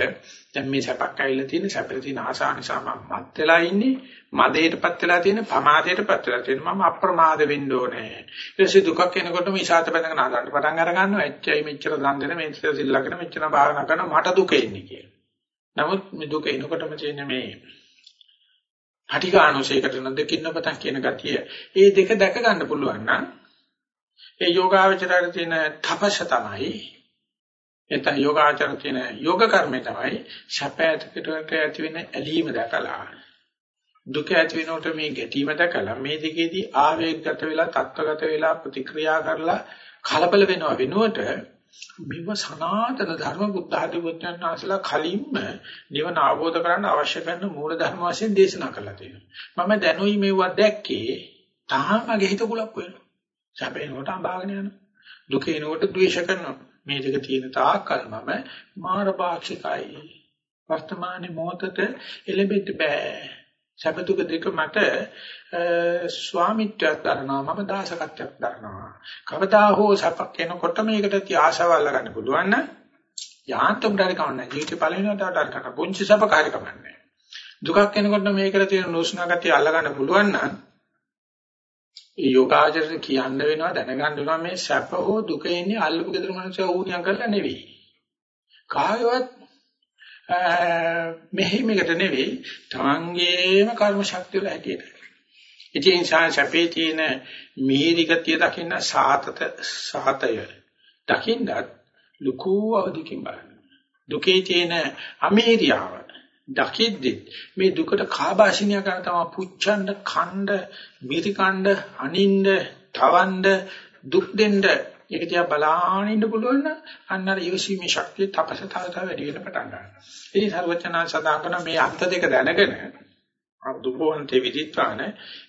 A: දැන් මේ සැපක් ඇවිල්ලා තියෙන සැපේ තියෙන ආශා නිසා මම මත් වෙලා ඉන්නේ මදේටපත් වෙලා තියෙන පමාදයටපත් වෙලා තියෙන මම අප්‍රමාද වෙන්න ඕනේ. ඊට පස්සේ දුකක් එනකොට මේ ශාත බඳගෙන ආදන්න පටන් අර ගන්නවා එච්චයි මෙච්චර දන් දෙන මෙච්චර සිල්ලකට මෙච්චර භාවනා කරන මට දුක එන්නේ කියලා. නමුත් මේ දුක එනකොටම තියෙන මේ හටිගානෝසයකට නොදකින්න පතන් කියන ගතිය. ඒ දෙක දැක ගන්න පුළුවන් නම් ඒ යෝගාවචරයට තියෙන තපස තමයි එතන යෝගාචරයට තියෙන යෝග කර්මය තමයි ශපෑතකට ඇති වෙන ඇලීම දැකලා දුක ඇති වෙනකොට මේ ගැටීම දැකලා මේ දෙකේදී ආවේගගත වෙලා තත්ත්වගත වෙලා ප්‍රතික්‍රියා කරලා කලබල වෙනව වෙනුවට මෙව සනාතන ධර්ම බුද්ධ ආදී වචන ආසලා කලින්ම නිවන අවබෝධ කරගන්න අවශ්‍ය කරන මූල ධර්ම වශයෙන් දේශනා කරලා තියෙනවා. මම දැනුයි මේවා දැක්කේ තාමගේ හිත කුලක් වෙනවා. සැපේනකොට අඹාගෙන යනවා. දුකේනකොට ද්වේෂ කරනවා. මේ දෙක තියෙන තාක්කල් මම මාර පාක්ෂිකයි. වර්තමානයේ මොහොතට එළඹෙන්න බෑ. සැප දුක දෙක මට ස්වාමිත්වයක් දරනවා මම දාසකත්වයක් දරනවා. කවදා හෝ සැපක් එනකොට මේකට ආශාව අල්ලගන්න පුළුවන් නම් යාන්තම් ඩර කවන්නේ ජීවිතේ පළවෙනිවට ඩර කරන පුංචි සැප කාර්ය කමන්නේ දුකක් එනකොට මේකට තියෙන නුස්නා ගතිය අල්ලගන්න පුළුවන් නම් ඒ යෝගාචරණ කියන්න වෙනවා දැනගන්න වෙනවා මේ සැප හෝ දුක එන්නේ අල්ලපු gedර මනුස්සය ඌණියම් කරලා නෙවෙයි. කායවත් මෙහෙමකට නෙවෙයි තමන්ගේම කර්ම ශක්තිය වල හැටියට. ඉතින් සාසපේ තියෙන මිහිරි ගතිය දකින්න සාතත සාතය දකින්නත් ලুকু අවදිකින් බලන්න. දුකේ තියෙන අමීරියාව දකිද්දි මේ දුකට කාබාසිනිය කරන තම පුච්ඡණ්ඩ ඛණ්ඩ මිරිකණ්ඩ අනින්ද තවන්ද දුක් දෙන්න ඒක දිහා බලාගෙන ඉන්න පුළුවන් නම් අන්න අර ඉවසීමේ ශක්තිය තපස තව තව වැඩි වෙන්න පටන් ගන්නවා. ඉතින් සර්වචනා සදාන් කරන මේ අන්ත දෙක දැනගෙන දුකෝන්තේ විදිත්වාන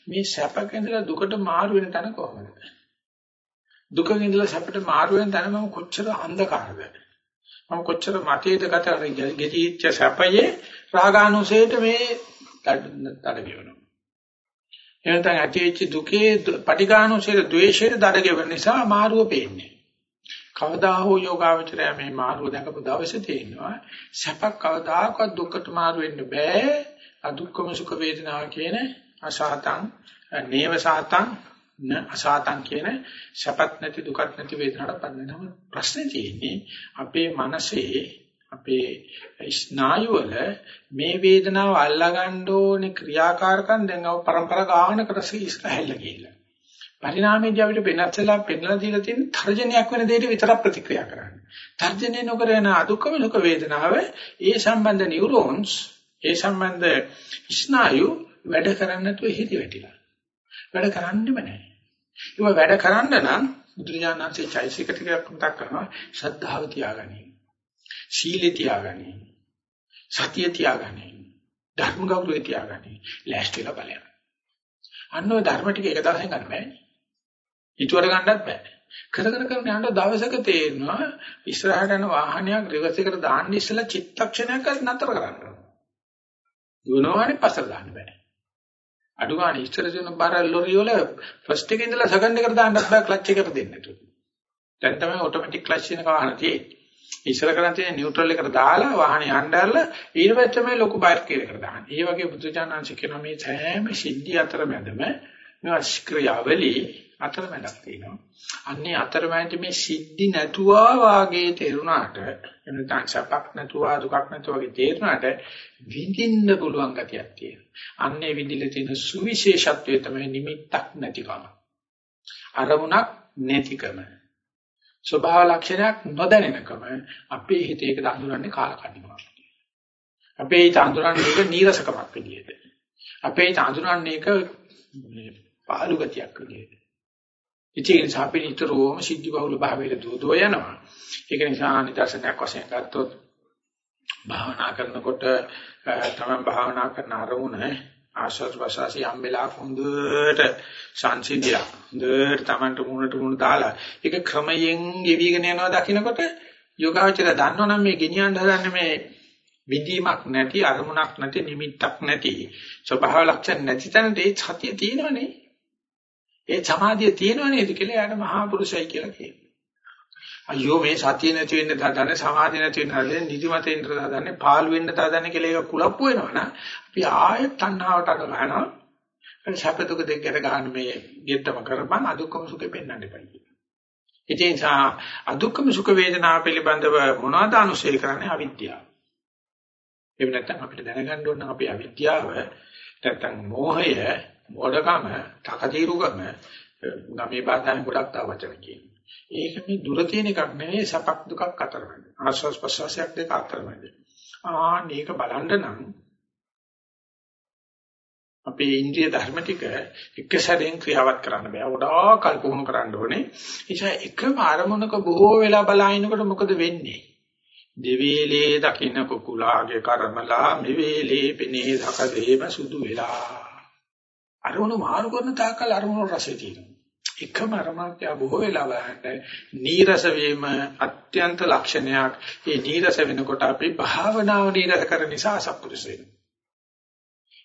A: මේ සැපක ඉඳලා දුකට මාරු වෙන තැන කොහොමද? දුකෙන් ඉඳලා සැපට මාරු වෙන තැන මම කොච්චර අන්ධකාරද මම කොච්චර මතයේද ගත ගෙතිච්ච සැපයේ රාගානුසයට මේ තඩ ගෙවනවා එනතන් ඇතිවෙච්ච දුකේ පටිඝානුසයට ද්වේෂයට දඩ ගෙවන නිසා මාරුව පේන්නේ. කවදා හෝ යෝගාවචරය මේ මාරුව දැකපු දවසේ තේිනවා සැපක් කවදාකවත් දුකට මාරු වෙන්න බෑ. අදුක්කම සුඛ වේදනා කියන අසහතං නේව සහතං න අසහතං කියන සැපත් නැති දුකත් නැති වේදනාවට පන්නනම ප්‍රශ්නේ තියෙන්නේ. අපේ මනසේ අපේ ස්නායු වල මේ වේදනාව අල්ලා ගන්න ඕනේ ක්‍රියාකාරකම් දැන් අව પરම්පරා ගානකට ඉස්සරහල්ල ගිහිල්ලා පරිණාමයේදී අපිට වෙනස්ලා පෙන්ලා දීලා තියෙන තර්ජනයක් වෙන දෙයට විතරක් ප්‍රතික්‍රියා කරන්න. තර්ජනය නොකර යන අදුක්කම ලෝක වේදනාව ඒ සම්බන්ධ නියුරෝන්ස් ඒ සම්බන්ධ ස්නායු වැඩ කරන්නේ නැතුව හිටි වැටිලා. වැඩ කරන්නෙම නැහැ. ඒක වැඩ කරන්න නම් බුදුරජාණන්සේ චෛසික ටිකක් මතක් කරනවා ශ්‍රද්ධාව තියාගනි. සීලය තියාගනි. සතිය තියාගනි. ධර්ම ගෞරවය තියාගනි. ලෑස්තිලා බලන්න. අන්න ඔය ධර්ම ටික එක දවසෙන් ගන්න බෑනේ. ඊටවර ගන්නත් බෑ. කරගෙන කරගෙන යනකොට දවසක තේරෙනවා ඉස්සරහට යන වාහනයක් රිවර්ස් එකට දාන්න ඉස්සලා චිත්තක්ෂණයක් නතර කරන්න ඕන. දුවනවානේ පස්සට දාන්න බෑ. අඩු ගන්න ඉස්සර තියෙන බර ලොරි වල ෆස්ට් එකේ ඉඳලා සෙකන්ඩ් එකට දාන්නත් බෑ ක්ලච් එකට දෙන්න නේද. දැන් තමයි ඔටෝමැටික් ක්ලච් වෙන වාහන තියෙන්නේ. ඉස්සර කරන් තියෙන නියුට්‍රල් එකට දාලා වාහනේ යන්නදල්ලා ඊට පස්සේ තමයි ලොකු බයික් එකකට දාන්නේ. ඒ වගේ බුදුචානන්සේ කියන මේ සෑම සිද්ධි අතරමැදම මේ ක්‍රියාවලි අතරමැදක් තියෙනවා. අන්නේ අතරමැදි මේ සිද්ධි නැතුවා වාගේ තේරුණාට එනතන් සපක් නැතුවා දුකක් නැතුවා වගේ තේරුණාට විඳින්න පුළුවන් ගතියක් තියෙනවා. අන්නේ විඳිලා තියෙන සුවිශේෂත්වය තමයි නිමිත්තක් නැතිකම. අරමුණක් නැතිකම. ස්වභාව ලක්ෂණයක් නොදැනෙනකම අපේ හිතේ ඒක හඳුනන්නේ කාලකන්නිකමක්. අපේ හිත හඳුනන්නේ ඒක නීරසකමක් විදියට. අපේ හිත හඳුනන්නේ ඒක පාළු ගතියක් විදියට. ඉතින් අපි නිතරම සිද්ධි බහුල භාවයට දුවදෝ යනවා. ඒක නිසා නිදර්ශනයක් වශයෙන් ගත්තොත් භාවනා කරනකොට තමයි භාවනා කරන අරමුණ ආශ්වාස ප්‍රශ්වාසය හම්බෙලා හොඳට සංසිඳිලා හොඳට Tamanට මුණට මුණ දාලා ඒක ක්‍රමයෙන් ගෙවිගෙන යනවා දකින්නකොට යෝගාචරය දන්නවනම් මේ ගෙනියන්න හදන්නේ මේ විදීමක් නැති අරමුණක් නැති නිමිත්තක් නැති ස්වභාව ලක්ෂණ නැති තැනට ඒ සතිය තියෙනවනේ ඒ සමාධිය තියෙනව නේද කියලා එයාට මහා පුරුෂයි කියලා කියනවා. අයියෝ මේ සතිය නැති වෙන්න දාදන්නේ සමාධිය නැති වෙන්න දාදන්නේ නිදිමත වෙන්න දාදන්නේ පාළු වෙන්න දාදන්නේ කියලා ඒක කුලප්පු වෙනවනම් අපි ආයෙත් තණ්හාවට අඩ ගන්නවා. ඒ සැප දුක දෙකට ගන්න මේ ගෙත්තම කරපන් අදුක්කම සුඛෙ පෙන්වන්න එපා කියලා. ඒ නිසා අදුක්කම සුඛ වේදනා පිළිබඳව මොනවද අනුශේ කරන්නේ අවිද්‍යාව. එහෙම නැත්නම් අපිට දැනගන්න ඕන අපේ අවිද්‍යාව නැත්නම් මෝහය මොඩකම, තකතිරුකම ගමේ භාෂාවෙන් ගොඩක් තා වචන කියනවා. ඒක මේ දුර තියෙන එකක් නෙවෙයි සපක් දුකක් අතරමැද. ආස්වාස් ප්‍රසවාසයක් දෙක අතරමැද. ආ මේක බලන්න නම් අපේ ඉන්ද්‍රිය ධර්ම ටික එක සැරෙන් ක්‍රියාවත් කරන්න බෑ. වඩා කල් පුහුණු කරන්න ඕනේ. නිසා එකම අරමුණක බොහෝ වෙලා බලනකොට මොකද වෙන්නේ? දෙවේලේ දකින්න කුකුලාගේ කර්මලා මෙවේලේ පෙනේ දක දේම සුදු වෙලා අරමුණු මාරු කරන තාක්කල් අරමුණු රසය තියෙනවා. එකම අරමුණක් යා බොහෝ වෙලා බලන්න නීරස වීම අත්‍යන්ත ලක්ෂණයක්. ඒ නීරස වෙනකොට අපි භාවනාව නීරස කරන නිසා අසප්පුරුස වෙනවා.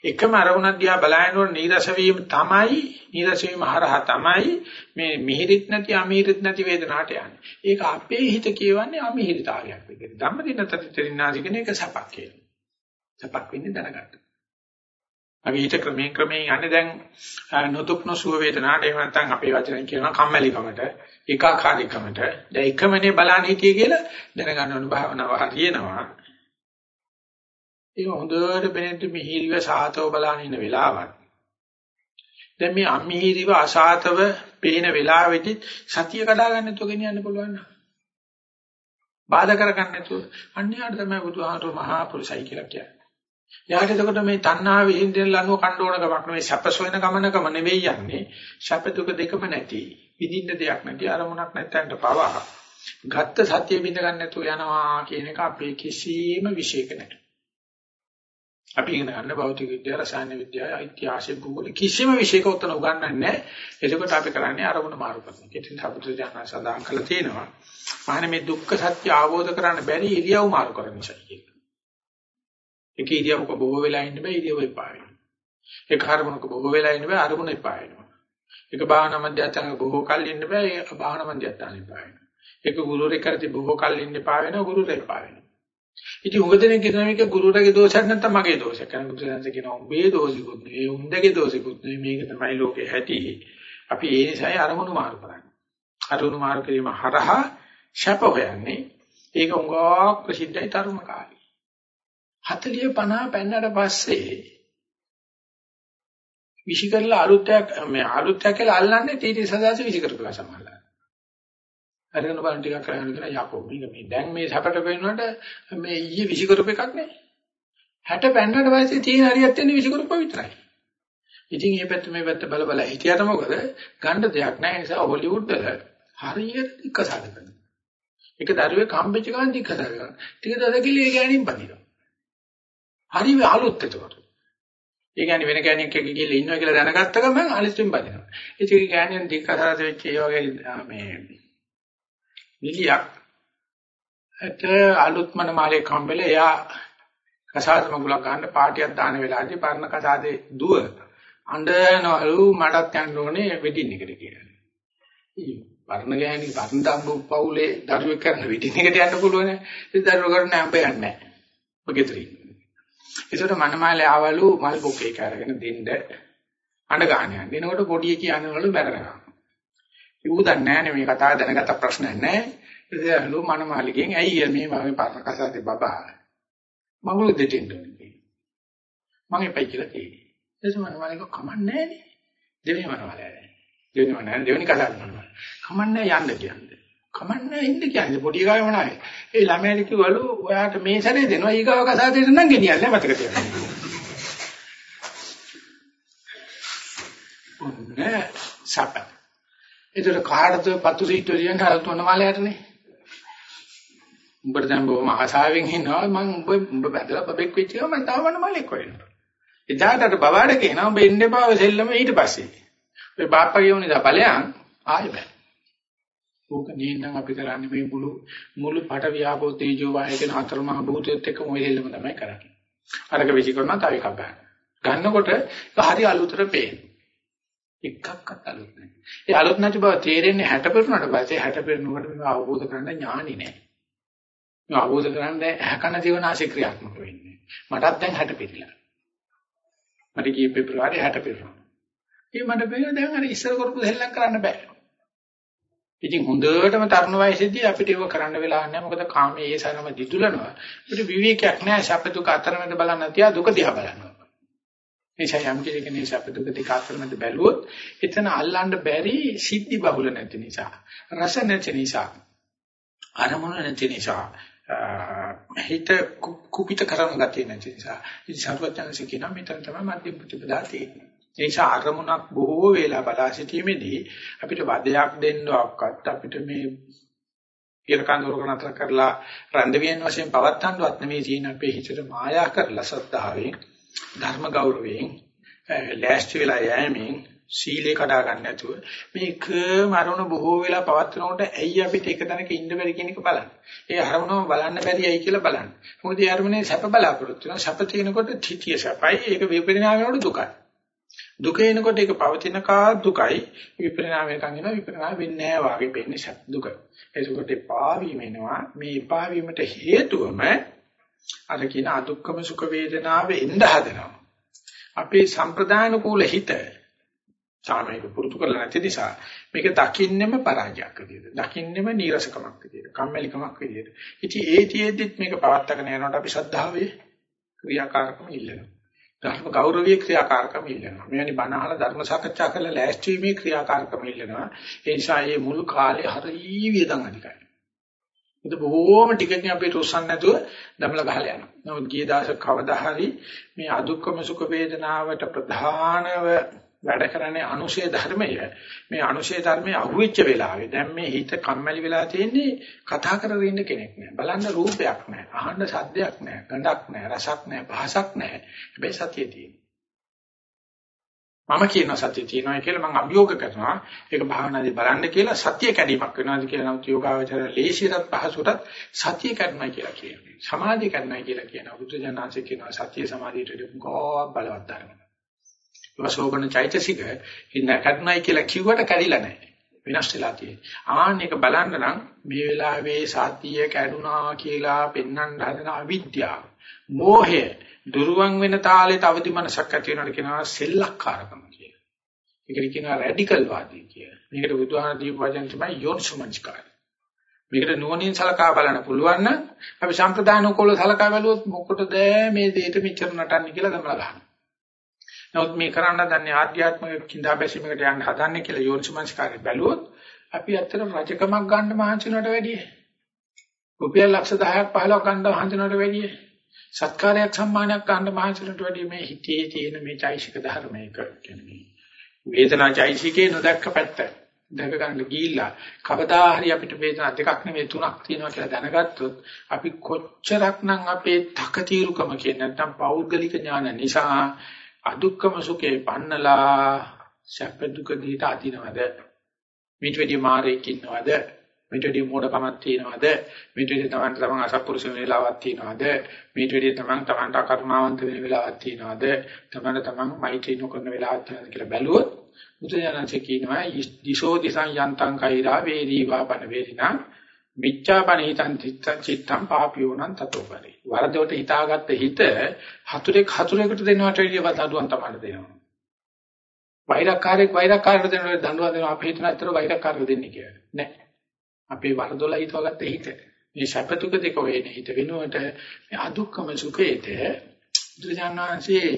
A: එකම අරමුණක් දිහා බලනකොට නීරස වීම තමයි නීරස වීම හරහා තමයි මේ මිහිරිත් නැති අමිහිරිත් නැති වේදනාවට යන්නේ. ඒක අපේ හිත කියවන්නේ අමිහිරිතාවයක් විදිහට. ධම්මදින තත්ත්වරිනාසිකන එක සපක් කියලා. සපක් වෙන්නේ දැනගන්න. අපි හිත ක්‍රමයෙන් ක්‍රමයෙන් යන්නේ දැන් නොදුක් නොසුව වේදනාවට එහෙම නැත්නම් අපේ වචනෙන් කියනවා කම්මැලිකමට ඒකාකාරීකමට. දැන් එකමනේ බලන්න හිටියේ කියලා දැනගන්න ඕන භාවනාව හරියනවා. ඒක හොඳට බෙනෙත් මිහිරිව සාතව බලන ඉන්න වෙලාවක්. දැන් මේ අමිහිරිව අසාතව පේන වෙලාවෙදි සතිය කඩා ගන්න නැතුව ගෙනියන්න පුළුවන් නේද බාධා කරගන්න නැතුව. අන්‍යහට තමයි බුදුහාමර මහා පුරුසයි කියලා කියන්නේ. යාට එතකොට මේ තණ්හා විහිදෙන ලනුව කණ්ඩ ඕන ගමක් නෙවෙයි සැපසොයන ගමනකම නෙවෙයි යන්නේ සැප දුක දෙකම නැති විඳින්න දෙයක් නැති අරමුණක් නැත්තන්ට පවා ගත්ත සතිය බිඳ ගන්න නැතුව යනවා කියන එක අපේ කිසිම විශේෂක නැහැ අපි ඉගෙන ගන්න භෞතික විද්‍යාව, රසායන විද්‍යාව, ඉතිහාසය, භූගෝල කිසිම විෂයක උත්තර උගන්වන්නේ නැහැ. එතකොට අපි කරන්නේ අරමුණ මාරු කරන එක. ඉතින් අපිට ජානන සදාන් කළා තියෙනවා. මහණ මේ දුක්ඛ සත්‍ය අවබෝධ කරන්න බැරි ඉරියව් මාරු කරන නිසා කියලා. එක ඉරියව්ක බොහෝ වෙලා ඉන්න බෑ ඉරියව් එපා වෙනවා. එක අරමුණක බොහෝ වෙලා ඉන්න බෑ අරමුණ එපා වෙනවා. එක භාවනා මධ්‍යස්ථානක බොහෝ කල් ඉන්න බෑ ඒ භාවනා මධ්‍යස්ථාන එපා වෙනවා. එක ගුරුවරයෙක් කරති බොහෝ කල් ඉන්න එපා වෙනවා ගුරුවරයෙක් එපා වෙනවා. ඉතින් උඟ දෙනෙක් කියනවා මේක ගුරුවරගේ දෝෂයක් නැත්නම් මගේ දෝෂයක්. කරන බුදුසසුන කියනවා උඹේ දෝෂිකුත් නෙවෙයි උන්දගේ දෝෂිකුත් නෙවෙයි මේක තමයි ලෝකේ හැටි. අපි ඒ නිසායි අරමුණු මාරු කරන්නේ. අරමුණු මාරු කිරීම හරහා ශප හොයන්නේ. ඒක උඟා ප්‍රසිද්ධයි තරුණ කාලේ. 40 50 පෙන්නට පස්සේ විශ් කරලා අලුත්යක් මේ අලුත්යක් කියලා අල්ලන්නේ තීටි සදාස විශ් කරපුවා සමහරවල්. අරගෙන බලන්න ටිකක් කරගෙන කියලා යකෝ මේක මේ දැන් මේ සැපට පෙන්වන්නට මේ ඊයේ විශ් කරපු එකක් නේ. 60 පෙන්නට පස්සේ තියෙන හරියක් තියෙන විශ් කරපුවා විතරයි. ඉතින් මේ පැත්ත මේ පැත්ත බල බල හිටියට මොකද ගන්න දෙයක් නැහැ නිසා හොලිවුඩ් වල හරියට දික්කසාද කරනවා. එක දරුවෙක් හම්බෙච්ච ගමන් දික්කසාද කරනවා. ටික දදකිලි ඒ ගෑණින් පදිනවා. හරි අලුත් එතකොට. ඒ කියන්නේ වෙන ගෑණියෙක් එක්ක ගිහලා ඉන්නවා කියලා දැනගත්ත ගමන් අලුතින් බදිනවා. ඉතින් ඒ ගෑණියන් දික්කසාද වෙච්ච ඒ වගේ මේ නිලියක් ඇට අලුත් මනමාලේ කම්බල එයා කසාද මගුලක් ගන්න පාටියක් දාන වෙලාවදී පරණ කසාදේ දුව අඬනවලු මටත් යන්න ඕනේ වෙඩින් එකට කියලා. ඉතින් පරණ ගෑණි පරණ දම්බු පවුලේ දරුවෙක් කරන වෙඩින් එකට යන්න පුළුවන් නේ. ඉතින් දරුවෝ කරන්නේ අම්බ යන්නේ නැහැ. ඔගෙතරි. ඒකට මනමාලේ ආවලු මල් බොකේ කරගෙන දෙන්න අඬ ගන්න යන්නේ. එනකොට පොඩිය කියනවලු බැරනවා. ඌ දන්නේ නැහැ මේ කතාව දැනගත්ත ප්‍රශ්නයක් නැහැ. ඉතින් ලෝ මනමාලිගෙන් ඇයි මේ මම පරණ කසාදේ බබා මගුල දෙටින්න ඕනේ. මම එපයි කියලා කිව්වේ. එතකොට මනමාලික කමන්නේ නැහැ දෙවෙනි මනමාලයි. දෙවෙනි මනමාලයි දෙවෙනි කසාද මනමාලයි. කමන්නේ යන්න කියන්නේ. කමන්නේ ඉන්න කියන්නේ පොඩි ගායම නැහැ. ඒ ළමයාට කිව්වලු ඔයාට මේ සැරේ දෙනවා ඊගාව කසාදේට නම් ගෙනියන්න මතක තියාගන්න. ඔන්න සප. ඒතර කාටද පතු සීට්ටු ලියන්න අර තුන මාලයටනේ. උඹට දැන් බොහොම ආසාවෙන් ඉන්නවා මම උඹ උඹ බැදලා බබෙක් වෙච්ච ගමන් මම තාම මාලෙක් වෙනවා. එදාට අර බබාට කියනවා උඹ එන්න එපා ඔය සෙල්ලම ඊට පස්සේ. ඔය බාප්පා කියවනේ දා ඵලයන් ආයෙ බෑ. ඕක නේනම් අපි කරන්නේ මේ මුළු මුළු පට වියාපෝ තේජෝ වායය කියන හතර මහ භූතයත් එක්ක මොයි දෙල්ලම තමයි කරන්නේ. අරක විසි කරනවා තව එකක් ගන්න. ගන්නකොට හරි අලුතට පේනවා. එකක්වත් අලුත් නැහැ. ඒ අලුත් නැති බව තේරෙන්නේ 60 පෙරුණාට පස්සේ 60 පෙරුණාට මේක අවබෝධ කරගන්න ඥාණි නැහැ. මේ අවබෝධ කරගන්න හැකන ජීවනාශය ක්‍රියාත්මක වෙන්නේ. මටත් දැන් 60 පිළිලා. මට ගිය පෙබරවාරි 60 පෙරුණා. ඒ මට බැලුවා දැන් අර ඉස්සර කරපු දෙල්ලක් කරන්න බෑ. ඉතින් හොඳටම තරුණ වයසේදී අපිට ඒක කරන්න වෙලා නැහැ. මොකද කාමයේ ඒ සරම දිදුලනවා. අපිට විවේකයක් නැහැ. සැප දුක අතරමැද බලන්න තියා දුක දිහා බලනවා. නිසා යම් කෙනෙක් සැප දුක දෙක අතරමැද බැලුවොත් එතන අල්ලන්න බැරි සිද්ධි බහුල නැති නිසා රස නැති නිසා අරමුණ නැති නිසා හිත කුපිත කරන ගතිය නැති නිසා ඉතින් සර්වඥාන්සේ කියන මෙතන තමයි මධ්‍ය ප්‍රතිපදා තියෙන්නේ ඒ නිසා අරමුණක් බොහෝ වේලා බලා සිටීමේදී අපිට වදයක් දෙන්නවක්වත් අපිට මේ කියලා කඳුරක නතර කරලා රන්දවියන් වශයෙන් පවත්තන්නවත් නෙමෙයි තියෙන අපේ හිතට මායා කරලා සද්ධාවෙන් ධර්ම ගෞරවයෙන් ලෑස්ති වෙලා යෑමෙන් සීලේ කඩා ගන්න නැතුව මේක මරණ බොහෝ වෙලා පවත්නකොට ඇයි අපිට එක තැනක ඉන්න බැරි කියන එක බලන්න. ඒ අරමුණම බලන්න බැරි ඇයි කියලා බලන්න. මොකද ඒ අරමුණේ සැප බලාපොරොත්තු වෙනවා. සැප තියෙනකොට තිතිය සැපයි. ඒක විපරිණාම වෙනකොට දුකයි. දුක එනකොට ඒක පවතින කා දුකයි. විපරිණාමයකන් එනවා විපරිණාම වෙන්නේ නැහැ වාගේ වෙන්නේ සැප දුක. ඒකකොට පාවීම එනවා. මේ පාවීමට හේතුවම අර කියන අදුක්කම සුඛ වේදනාව එන්න හදනවා. අපේ සම්ප්‍රදාන කූල හිත සාමයක පුරුදු කරලා නැති නිසා මේක දකින්නෙම පරාජයක් විදියට. දකින්නෙම නීරසකමක් විදියට. කම්මැලිකමක් විදියට. ඉතින් ඒ තියේදිත් මේක පවත්තගෙන යනකොට අපි ශ්‍රද්ධාවේ ක්‍රියාකාරකම ඉල්ලනවා. ධර්ම ගෞරවයේ ක්‍රියාකාරකම ඉල්ලනවා. මෙවැනි බණ අහලා ධර්ම සාකච්ඡා කරලා ලෑස්ති වීමේ ක්‍රියාකාරකම ඉල්ලනවා. ඒ නිසා මේ මුල් කාලේ හරිය වියදම් අධිකයි. ඒක බොහෝම ටිකකින් අපේ රොස්සන් නැතුව දමල ගහලා යනවා. නමුත් ගිය දවසක කවදා හරි මේ අදුක්කම සුඛ වේදනාවට ප්‍රධානව වැඩ කරන්නේ අනුශේ ධර්මය. මේ අනුශේ ධර්මයේ අහුවෙච්ච වෙලාවේ දැන් මේ හිත කම්මැලි වෙලා තියෙන්නේ කතා කරගෙන ඉන්න කෙනෙක් නෑ. බලන්න රූපයක් නෑ. අහන්න ශබ්දයක් නෑ. ගඳක් නෑ. රසක් නෑ. පහසක් නෑ. හැබැයි සතිය තියෙනවා. මම කියන සතිය තියෙනවා කියලා මම අභියෝග කරනවා. ඒක භාවනාදී බලන්න කියලා සතිය කැඩීමක් වෙනවාද කියලා නම් යෝගාවචර ලේසියට පහසුටත් සතිය කැඩනවා කියලා කියනවා. සමාධිය කැඩනවා කියලා කියනවා. බුදු දනන්සේ කියනවා සතිය සමාධියට ගෝ බලවත් ධර්ම. වසෝබන චෛතසික ඉන්න කඩනයි කියලා කිව්වට කැඩිලා නැහැ. වෙනස් වෙලා තියෙන්නේ. ආන්න එක බලන්න නම් මේ වෙලාවේ සතිය කැඩුනා කියලා පෙන්වන්න හදන අවිද්‍යාව, මෝහය, දුරුවන් වෙන තාලෙට අවදි මනසක් ඇති වෙනවට කියනවා සෙල්ලක්කාරකම කියලා. ඒකට කියනවා රැඩිකල් වාදී කියලා. මේකට බුදුහාම දීප වචන තමයි යෝනිසමංස්කාරය. මේකට නුවණින් සලකා බලන්න පුළුවන් නම් අපි සම්ප්‍රදාන උකෝල සලකා බැලුවොත් මොකටද මේ දෙයට මෙච්චර නටන්නේ කියලා දමලා ගන්නවා. නමුත් මේ කරන්න දන්නේ ආධ්‍යාත්මික කිඳා බැසීමකට යන්න හදන්නේ කියලා යෝනිසමංස්කාරය බැලුවොත් අපි ඇත්තට රජකමක් ගන්න මහන්සිනට වැඩිය. රුපියල් ලක්ෂ 10ක් 15ක් ගන්න මහන්සිනට වැඩිය. සත්කාරයක් සම්මානයක් ගන්න මහන්සිනට වැඩිය මේ හිතේ තියෙන මේ චෛසික ධර්මයක කියන්නේ. වේදනා චෛසිකේ නොදක්ක පැත්ත. දැක ගන්න ගිහිල්ලා කවදා හරි අපිට වේදනා දෙකක් නෙවෙයි තුනක් තියෙනවා කියලා දැනගත්තොත් අපි කොච්චරක්නම් අපේ තකතිරුකම කියන්නේ නැත්නම් පෞද්ගලික ඥාන නිසා අදුක්කම සුඛේ පන්නලා සැප දුක දීට අදිනවද? මිට වෙඩි මාරේක් ඉන්නවද? මිට වෙඩි මොඩකමක් තියනවද? මිට වෙඩි තමන් තමන් අසත්පුරුෂ වෙලාවක් තියනවද? මිට වෙඩි තමන් තමන්ට කර්මාවන්ත වෙන වෙලාවක් තියනවද? තමන් තමන් මෛත්‍රී නොකරන වෙලාවක් තියනවද කියලා බැලුවොත් බුදුජානක කියනවා දිශෝ දිසං යන්තං කෛරා වේදී වාපන වේදිනා. මිච්ඡාපණ හිතං චිත්තං පාපියෝනං තතෝපරි. වරදොට හිතාගත්ත හිත හතුරෙක් හතුරෙකුට දෙනවට වැඩිය වදඩුවන් තමයි දෙනවා. වෛරක්කාරයෙක් වෛරක්කාරයට දෙනවට දඬුවම් දෙනවා අපි හිතන අතර වෛරක්කාරය දෙන්නේ කියලා. නෑ. අපේ වරදොල හිතවගත්ත හිත. මේ සැපතුක දෙක වෙන්නේ හිත වෙනුවට මේ අදුක්කම සුඛේත දුජානනාංශේ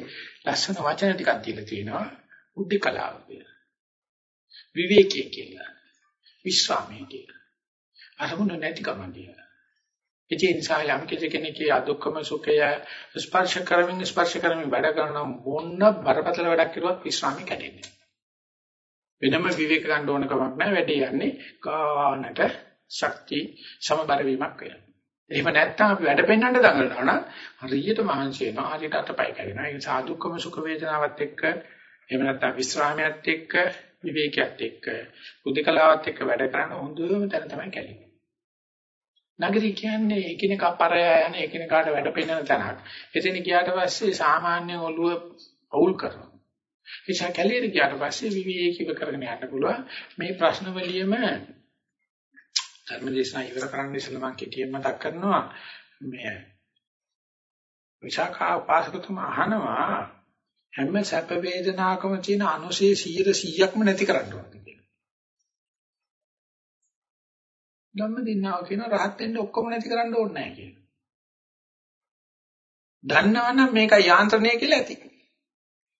A: ලස්සන වචන ටිකක් දීලා තියෙනවා. බුද්ධ කලාව කියලා. විවේකී කියලා. විශ්‍රාමයේ කියලා. අරමුණ නැතිකම කියලා. ඒ නිසා යම් කෙනෙක්ගේ අදුක්කම සුඛය ස්පර්ශ කරමින් ස්පර්ශ කරමින් වැඩ කරන මොන බරපතල වැඩක් කරුවත් විශ්‍රාමي කැඩෙන්නේ. වෙනම විවේක ගන්න ඕන කමක් නැහැ වැඩේ යන්නේ කානට ශක්ති සමබර වීමක් වෙනවා. එහෙම නැත්නම් අපි වැඩ පෙන්වන්න දඟලනවා නම් හරියට මහන්සි වෙනවා හරියට අතපය කැඩෙනවා. ඒ සාදුක්කම සුඛ වේදනාවත් එක්ක එහෙම නැත්නම් විශ්‍රාමයත් එක්ක විවේකයත් එක්ක බුද්ධකලාවත් එක්ක වැඩ කරන හොඳම තැන තමයි කැලේ. නගරي කියන්නේ එකිනෙක අපරය යන එකිනෙකාට වැඩ පෙන්නන තැනක්. එතන ගියාට පස්සේ සාමාන්‍ය ඔළුව අවුල් කරනවා. ඒසා කැලේට ගියාට පස්සේ විවේකීව කරගෙන යන්න පුළුවන්. මේ ප්‍රශ්න වලියම ධර්මදේශනා ඉවර කරන්න ඉස්සෙල්ලා මම කෙටියෙන් මතක් කරනවා මේ විශාඛා පාසකතුම අහනවා හැම සැප වේදනාවකම තියෙන අනුශේ 100%ක්ම නැති කරන්න ඕනේ කියලා. ධම්මදින්නාව කියන රහත් වෙන්න ඔක්කොම නැති කරන්න ඕනේ නැහැ කියලා. දන්නවනම් මේක යාන්ත්‍රණය කියලා ඇති.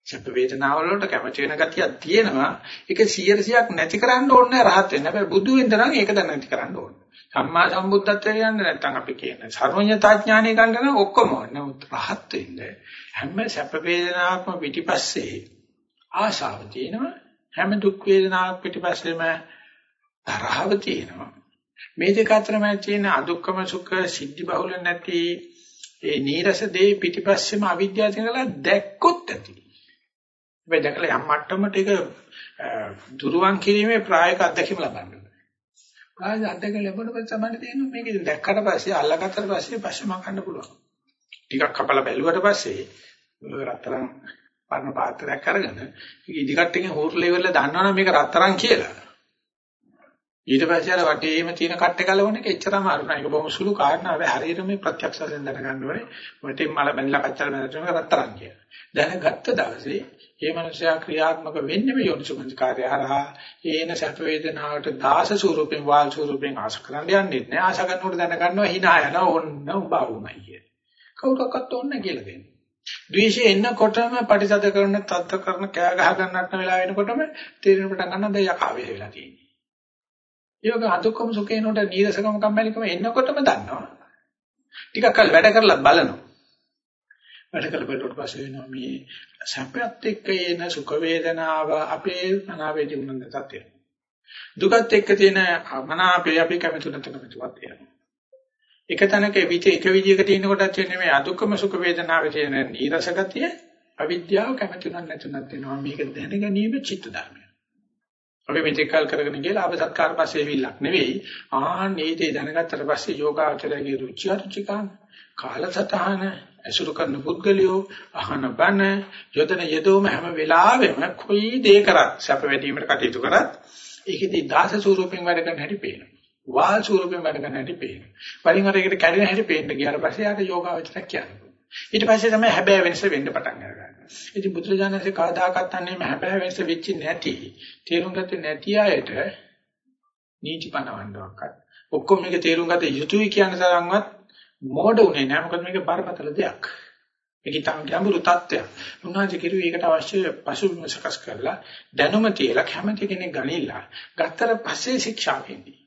A: සැප වේදනාවල වලට කැමති වෙන ගතියක් තියෙනවා. ඒක 100%ක් නැති කරන්න ඕනේ රහත් වෙන්න. හැබැයි බුදු වෙන්න නම් ඒක දැන නැති කරන්න ඕනේ. සම්මා සම්බුද්ධත්වයට යන්න නැත්නම් අපි කියන සර්වඥතා ඥානය ගන්න නම් ඔක්කොම ඕනේ. නමුත් රහත් වෙන්න හැම සැප වේදනාවක්ම පිටිපස්සේ ආශාව තියෙනවා. හැම දුක් වේදනාවක් පිටිපස්සෙම තරහව තියෙනවා. මේ දෙක අතරම තියෙන අදුක්කම සුඛ සිද්ධි බහුල නැති ඒ නීරස දේ පිටිපස්සෙම අවිද්‍යාව තියෙනලා දැක්කොත් ඇති. මේ දැකලා යම් මට්ටමකට ඒක දුරුවන් කිරීමේ ප්‍රායෝගික අත්දැකීම ලබන්න ඕනේ. ප්‍රායෝගික අත්දැකීම ලැබුණොත් තමයි තේරෙන්නේ මේක දැක්කට පස්සේ අල්ලගත්තට පස්සේ පස්සේ මම ගන්න පුළුවන්. ටිකක් කපලා බැලුවට පස්සේ රත්තරන් පරණ පාත්‍රයක් අරගෙන ඒක ඉදිකට එකෙන් හෝටල් ලෙවල් එක දන්නවනම් මේක රත්තරන් කියලා. ඊට පස්සේ අර වටේම තියෙන කට්ට ගලවන එක එච්චරම අරුණ ඒක බොහොම සුළු කාරණා වෙයි හරියට මේ ප්‍රත්‍යක්ෂ වශයෙන් දැනගන්න ඕනේ. වටේ මල බැලලා කච්චර බැලලා රත්තරන් කියලා. දැනගත්ත දවසේ මේ මනුස්සයා ක්‍රියාත්මක වෙන්නේ මේ යොනිසුමංස කාර්ය හරහා ඒන සැප වේදනාවට දාස ස්වරූපෙන් වාල් ස්වරූපෙන් ආශ කරන්න යන්නේ නැහැ. ආශ කරනකොට දැනගන්නවා hina යන ඕන්න උඹ වුණයි කිය. කවුරක්වත් ඕන්න කියලා දෙන්නේ. ද්වේෂය එන්නකොටම පරිසද කරන තත්ත්ව කරන කෑ ගහ ගන්නට වෙලා වෙනකොටම තීරණ පටන් ගන්න දෙයක් ආවේ වෙලා තියෙන්නේ. ඒක අදුක්කම සුඛේනොට නීරසකම කම්මැලිකම එන්නකොටම දන්නවා. ටිකක් කල් වැඩ කරලා බලනවා. වැඩ කළ බලවට පස්සේ වෙනවා මේ සැපත් එක්ක එන සුඛ වේදනාව අපේ අනාවේදී උනන්ද තත්ත්වය. දුකත් එක්ක තියෙන මනාපේ අපි කැමති නැත කැමතිවත් වෙනවා. එක තැනක විත එක විදියකට ඉන්නකොටත් වෙන්නේ මේ අදුක්කම සුඛ වේදනාවේ තියෙන නීරස ගතිය අවිද්‍යාව කැමති නැතුණත් වෙනවා මේක දැන ගැනීම චිත්ත ධර්මය. අපි මෙතෙක් කල් කරගෙන ගිහලා අප සත්කාර පස්සේ විල්ලක් නෙවෙයි. ආන්නේ දේ දැනගත්තට පස්සේ යෝගාචරයේ රුචි අරුචිකාන කාලසතහන අසුරු කරන පුද්ගලියෝ අහන බණ යොදන යදෝම හැම වෙලාවෙම කොයි දේ කරත් සැප වැඩිවීමට කටයුතු කරත් ඒකෙදී දාස ස්වරූපෙන් වැඩ කරන හැටි පේනවා. වාල් ස්වරූපෙන් වැඩ කරන හැටි පේනවා. වරින් වර ඒකට කැඩෙන හැටි පේන්න ගියාට පස්සේ ආට යෝගාචරයක් කියන්නේ ඊට පස්සේ තමයි හැබෑ වෙනස වෙන්න පටන් ගන්නවා ඉතින් බුදුරජාණන්සේ කවදාකවත් අන්නේ හැබෑ වෙනස වෙච්ච නැති. තේරුම් ගත්තේ නැති අයට නීති පනවන්නවක්වත්. ඔක්කොම මේක තේරුම් ගත යුතුයි කියන තරම්වත් මොඩ උනේ නෑ. මොකද මේක බරපතල දෙයක්. මේක තම ගැඹුරු තත්ත්වයක්. උන්වහන්සේ කිරුවේ ඒකට අවශ්‍ය පසුබිම සකස් කරලා දැනුම තියලා කැමති කෙනෙක් ගනිලා ගත්තට පස්සේ ශික්ෂා වෙන්නේ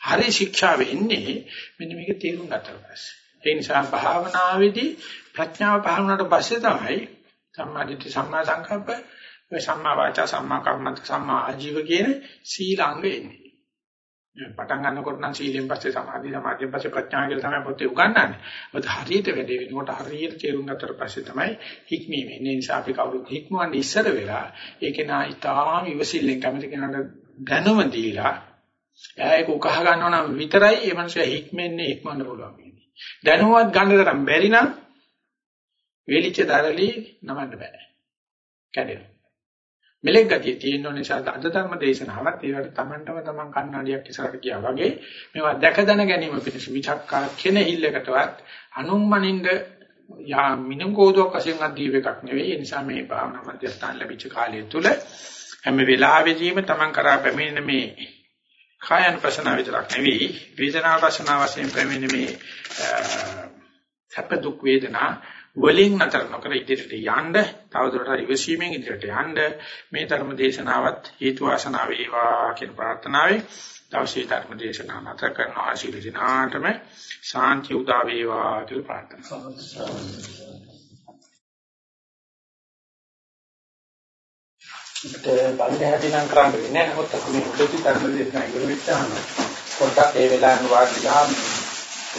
A: හරි ශික්ෂා වෙන්නේ මෙන්න මේක තේරුම් ගත්තට පස්සේ. ඒ නිසා භාවනාවේදී ප්‍රඥාව පහළ වුණාට පස්සේ තමයි සම්මා දිට්ඨි සම්මා සංකප්ප මේ සම්මා වාචා සම්මා කම්මන්ත සම්මා ආජීව කියන සීලාංග එන්නේ. පටන් ගන්නකොට නම් සීලෙන් පස්සේ සමාධි සමාධියෙන් පස්සේ ප්‍රඥා කියලා තමයි පොතේ උගන්වන්නේ. මොකද හරියට වැඩේ වෙනකොට හරියට තේරුම් ගත්තට පස්සේ තමයි හික්මීම එන්නේ. ඒ නිසා අපි කවුරුත් හික්මවන්නේ ඉස්සර වෙලා ඒකේ නා ඊටාම ඉවසිල්ලෙන් කැමති කෙනාට දැනුම දීලා එයා ඒක උකහා ගන්නවා නම් විතරයි ඒ මනුස්සයා හික්මෙන්නේ හික්මන්න පුළුවන්. දැනුවත් ගන්න තරම් බැරි නම් වේලිච්ච දරලි නමන්න බෑ. කැඩෙනවා. මෙලෙක් ගතිය තියෙන නිසා අද ධර්ම දේශනාවත් ඒවට Tamanටම Taman කන්නඩියක් ඉස්සරහට ගියා වගේ මේවා දැක දැන ගැනීම පිණිස විචක්කා කෙනෙහිල්ලකටවත් අනුම්මනින්ද යා මිනම් කෝදුවක් වශයෙන් අද්දීව එකක් නෙවෙයි ඒ නිසා මේ භාවනා මධ්‍යස්ථාන ලැබිච්ච කාලය තුල හැම වෙලාවෙදීම Taman කරා පැමිණෙන මේ කායන ප්‍රශ්න විතරක් නෙවෙයි වේදනා ප්‍රශ්න වශයෙන් පැමිණෙන මේ සැප දුක් වේදනා වලින් නතර නොකර ඉදිරියට යන්න තවදුරටත් ඉවසීමෙන් ඉදිරියට යන්න මේ ධර්ම දේශනාවත් හේතු වාසනා වේවා කියන ප්‍රාර්ථනාවයි දවසේ ධර්ම දේශනාව නතර කරන ආශිර්වාද දිනාටම ශාන්ති උදා වේවා කියලා ප්‍රාර්ථනා
B: ඒත් බලන්න හැටි නම් කරන්න වෙන්නේ නැහැ. නමුත් අපි මේ උදේට ධර්ම දේශනා ඉගෙන ගන්න. පොඩ්ඩක් ඒ වෙලාවෙන් වාඩි ගියාම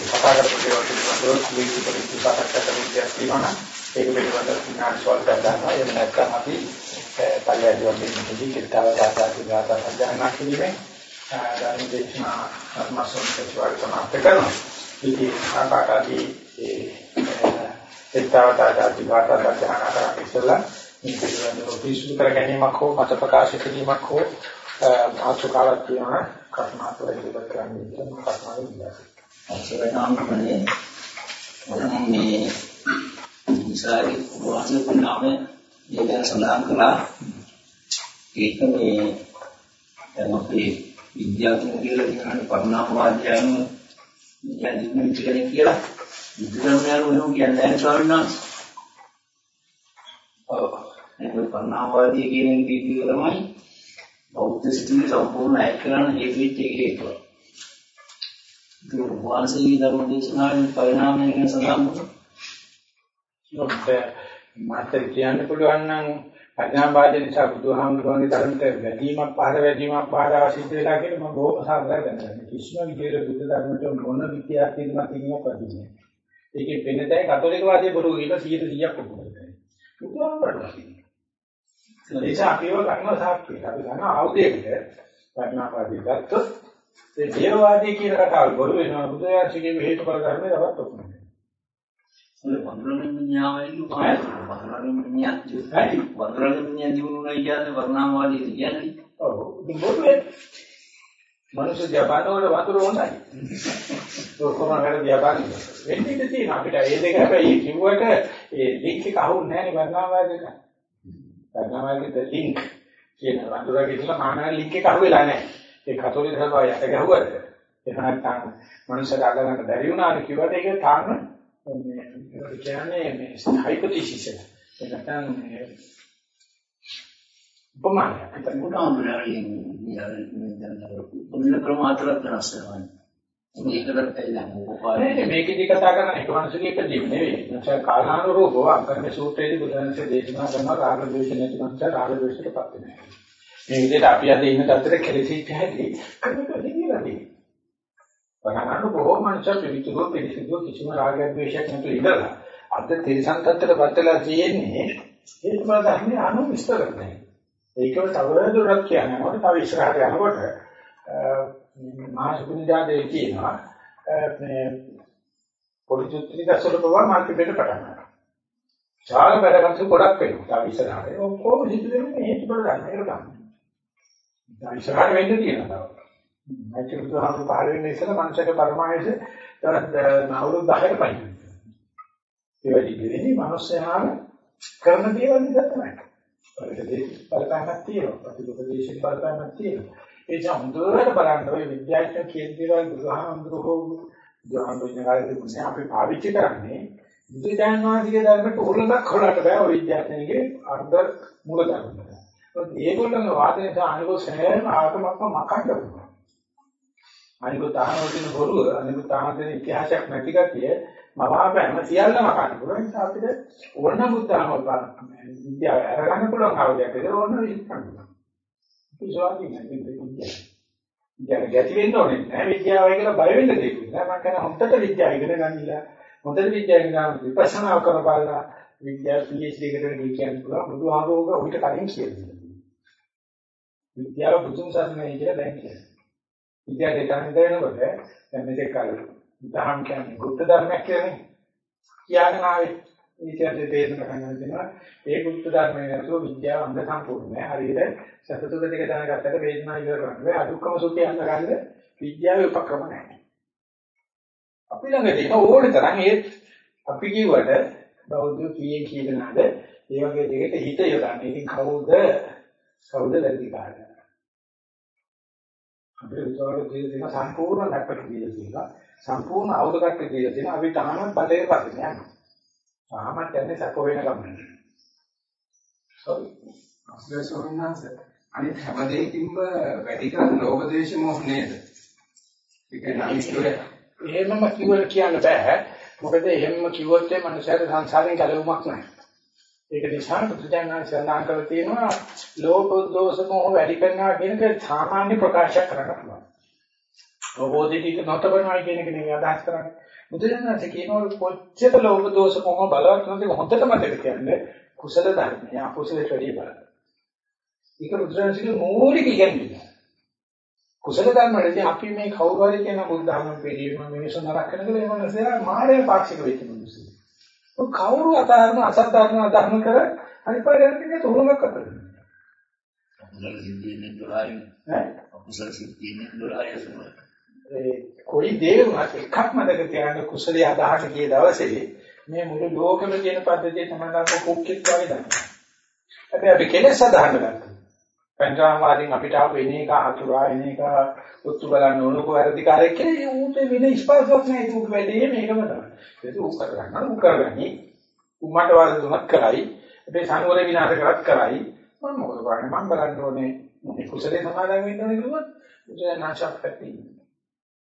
B: කතා කරපු දේවල් පිළිබඳව කුලී පරිදි සාකච්ඡා කරන්න තියෙනවා. ඒක පිළිබඳව විනාඩි ස්වල්පයක් ගන්නවා. එහෙම නැත්නම් අපි පල්ලෙහාදී වගේ මුලින් කිතාව දාලා ගාථා සජ්ජායනා කිරීමෙන් ධර්ම දේශනා අත්මසොන් සචවාර සමාප්ත කරනවා. ඉතින් ආකාරදී ඒ කිතාව දාලා ගාථා සජ්ජායනා කරලා ඉස්සලා මේ පිළිබඳව පිසු කර ගැනීමක් හෝ මත ප්‍රකාශ කිරීමක් හෝ මාතෘකාවක් තියෙනවා කර්මාන්ත වැඩි කරන්නේ කියන කර්මාවේ ඉඳලා
C: අවසරනාමනේ මේ ඉස්සරහේ වාසන පුණාමේ මේක සඳහන් කළා. ඒක මේ දැන් අපි විද්‍යාත්මක කියලා කියන පරිණාමවාදයන් කියන්නේ ඉතිරි කියලා. බුදුරජාණන් වහන්සේ කියන්නේ නැහැ ස්වාමීන් වහන්සේ. ඔව්. ඒක පරිණාමවාදී කියන එක තමයි බෞද්ධ සිතුවිලි සම්පූර්ණ ඇක් කරන හේතු වෙච්ච එක හේතුව. වාසී ධර්ම දේශනාවේ පරිණාමය ගැන සඳහන්
B: වුණා. මට කියන්න පුළුවන් නම් අඥානවාදී නිසා බුදුහාමුදුරන්ගේ ධර්මයට වැඩිමක් පහර වැඩිමක් පහර අවශ්‍ය වෙලා කියලා මම බොහොම සාකච්ඡා කරනවා. කිසිම විදිහට බුද්ධ ධර්මයට මොන විද්‍යාත්මක තියෙනවක් වදින්නේ. ඒකේ වෙනදයි කතෝලික වාදයේ බොරු කියලා 100%ක් ඔප්පුවා. බුදුහාමුදුරන්ට ඒ නිසා අපිව ගන්නවා සාක්ෂිය. අපි ගන්න ආයුධයකට වටිනාපාදී ගත්තොත් ඒ දේවවාදී කියන කතාව බොරු වෙනවා බුදුයාසිකේ හේතුඵල ධර්මේ තවත් ඔක්කොම.
C: ඔය වඳුරගෙන මිනිහාවයිලු ආයත වඳුරගෙන මිනිහා ජීවිතයි වඳුරගෙන මිනිහා ජීවුණා කියන්නේ වර්ණාමවාදී කියන්නේ.
B: ඔව් ඉතින් බොරු වෙන්නේ. මනුෂ්‍ය ජපාන වල වතුර හොඳයි. ඔක්කොම අර ජපාන වෙන්නේ ඉතින් තියෙන අපිට ඒ දෙක හැබැයි කිව්වට ඒ ලින්ක් එක අහුන්නේ නැහැ නේ වර්ණාමවාදයට. වර්ණාමවාදයේ ලින්ක් කියන වතුරගේ ඉතල මානව ලින්ක් එක අහුවෙලා නැහැ. ඒ කතෝලික සභාව යට ගැහුවද එහෙම නැත්නම් මනුස්සයට අල්ලගන්න බැරි වුණාට කිව්වට ඒක තාම මේ කියන්නේ මේ හයිපොතීසිස් එක. ඒ නැත්නම් උපමානයක්.
C: ඒක උදාහරණයක්. ඉන්න ක්‍රම හතරක් වෙනස් වෙනවා. ඒකට එන්න
A: නෑ මේකෙදි කතා කරන එක මනසකේ ඉපදීම නෙවෙයි. නැත්නම් කාලානුරූපව අංකරණ සූත්‍රයේදී බුදුන්සේ දේශනා කරන රාග ද්වේෂ නැති මනස රාග ද්වේෂයටපත් වෙනවා. මේ විදිහට අපි අද ඉන්න තත්ත්වෙට කෙලෙසිච්ච හැටි කන්නක දෙන්නේදී. බලන්න බොහෝ මනුෂ්‍ය පිළිතුරු පිළිසිදු කිසිම රාග ද්වේෂයක් නැතුව ඉඳලා අද තිරසන් තත්ත්වයටපත් වෙලා තියෙන්නේ ඒක මම දන්නේ අනු විස්තර නැහැ. ඒකව තව දුරක් කියනවා. තව ඉස්සරහට යනකොට මහසුකුණිදාදේ කියනවා මේ පොලිචුත්‍රි දැසොල පවා මාර්කට් එකට පටන් ගන්නවා. ශාල වැඩකම් ගොඩක් වෙනවා. තව ඉස්සරහට. ඔක්කොම සිදු වෙන්නේ හේතු බල ගන්න එක තමයි. දැන් ඉස්සරහට වෙන්න තියෙනවා. මයිකල් දුහම පහළ වෙන්න ඉස්සෙල්ලා මනුෂ්‍යක පරමායස අවුරුදු 10කට පයින්. ඒ වගේ දෙන්නේ මනුෂ්‍යයාම කරන දේවල් නිසා තමයි. පරිදේශ බලපෑමක් තියෙනවා. ප්‍රතිපදේශික බලපෑමක් තියෙනවා. ඒ නිසා හොඳට බලන්න ඔය විද්‍යාඥයෝ කියන දේවල් බුදුහාමුදුරුවෝ බුදුහාමුදුරුවෝ ඉන්නේ අපි පාවිච්චි කරන්නේ බුදුදාන වාසිකේ ධර්මයට උරුලක් හොලට බෑ ඔය විද්‍යාඥයන්ගේ අර්ධ මූල ධර්ම. ඒගොල්ලන්ගේ වාදනය අනිකෝ සෑම ආගමක්ම මකන්න පුළුවන්. අනිකෝ තාහන වලින් බොරුව අනිකෝ තාහන දෙන ඉතිහාසයක් නැති කතිය මවාපෑම සියල්ලම මකන්න පුළුවන්. ඒ නිසා අපිට ඕන බුද්ධාම විද්‍යාව අරගන්න පුළුවන් ආවදයක් ඒක ඕන විශ්වාස විශ්වාසී නැහැ විද්‍යාව. විද්‍යාව ගැටි වෙන්න ඕනේ නැහැ විද්‍යාවයි කියලා බය වෙන්න දෙයක් නෑ. මම කියන හොඳට විද්‍යාව ඉගෙන ගන්නilla හොඳට විද්‍යාව ඉගෙන ගන්න විපස්සනා කරන බලලා විද්‍යාව PhD එකට ගිහින් කියන්න පුළුවන් බුදුහාමෝග උවිත කලින් කියලා. විද්‍යාව බුදුන් සරණයි කියලා දැන් කියනවා. විද්‍යාව දෙකම දෙනකොට දැන් මේක කල දහම් කියන්නේ බුද්ධ ධර්මයක් කියන්නේ. කියන්න ආවේ. ඉතිහාසයේ තේරුම් ගන්න දෙනවා ඒ බුද්ධ ධර්මයේ නැතුව විද්‍යාව අන්ධ සම්පූර්ණ නෑ හරියට සතුටුක දෙක දැනගත්තට වේදනාව ඉවර කරන්නේ අදුක්කම සුඛය අඳගන්න විද්‍යාවේ උපක්‍රම නැහැ. අපි ළඟ තියෙන ඕනේ තරම් ඒ අපි කිව්වට බෞද්ධ කීයේ කියනවාද ඒ වගේ දෙයකට හිත යොදන්නේ. ඉතින් කවුද? කවුද වැඩි කාරණා. අපේ උදාහරණ දෙන්න සම්පූර්ණ නැපට කියලා තියෙනවා සම්පූර්ණ අවුලකට කියලා තියෙනවා අපි තාමත් බලේ පස්සේ යනවා. තාමත් යන්නේ සැක වෙන ගමන. sorry
D: අපේ සෝරණාස අනිත් හැම දෙයකින්ම වැඩි කරන ලෝභ දේශ මොහ නේද? ඒක නම්
A: එහෙමම කිව්වල කියන්න බෑ. මොකද එහෙමම කිව්වොත් ඒ මනුස්සයාට සංසාරයෙන් ගැලවුමක් නැහැ ඒක නිසා බුදුදහම සඳහන් කරලා තියෙනවා ලෝභ දෝෂ මොහ වැඩි කරනවා කියන එක සාමාන්‍ය ප්‍රකාශයක් කරන්න පුළුවන්. ලෝභෝදීක නොතබනවා කියන එක නෙවෙයි අදහස් කරන්නේ. බුදුදහම කියනවා කොච්චර ලෝභ දෝෂ මොහ බලවත් නැති හොඳට මතක කියන්නේ කුසල ධර්මය අකුසලට වැඩි බලන්න. ඒක බුදුදහමගේ මූලික ඉගැන්වීම. කුසල ධර්ම වලදී අපි මේ කවුරු හරි කියන බුද්ධ ධර්ම පිළිගන්න මිනිස්සු නරක කරනකොට ඒ මනසයා මායя පාක්ෂික වෙච්ච මිනිස්සු. කවුරු අතහරන අසත් ධර්ම අධර්ම කර ටික තුනක් අතර.
C: අකුසල සිද්ධියනේ 12යි. ඈ අකුසල සිද්ධියනේ 12යි.
A: ඒ කොයි දේ වුණත් එකක් මතක තියාගන්න කුසලයේ අදහස ගිය දවසේ මේ මුළු ලෝකෙම තියෙන පද්ධතිය තමයි අපෝ කුක්කෙක් වගේ දන්නේ. හැබැයි අපි කෙලෙස් අදහන්න ගන්නවා. පංචාමාරින් අපිට ආපු එන එක අතුරා එන එක උත්තු බලන්න ඕන කොහරදිකාරයෙක් කියන්නේ ඌට වෙන ස්පර්ශයක් නැහැ ඒක වැඩේ මේකම තමයි. ඒක උ කරගන්න උ කරගනි. උමට වාද තුනක් කරයි. අපේ සංවර විනාශ කරත් කරයි. මම මොකද කරන්නේ මම බලන්න ඕනේ මේ කුසලේ සමාදන් වෙන්න ඕනේ කිව්වොත් උදේනාශක් පැති.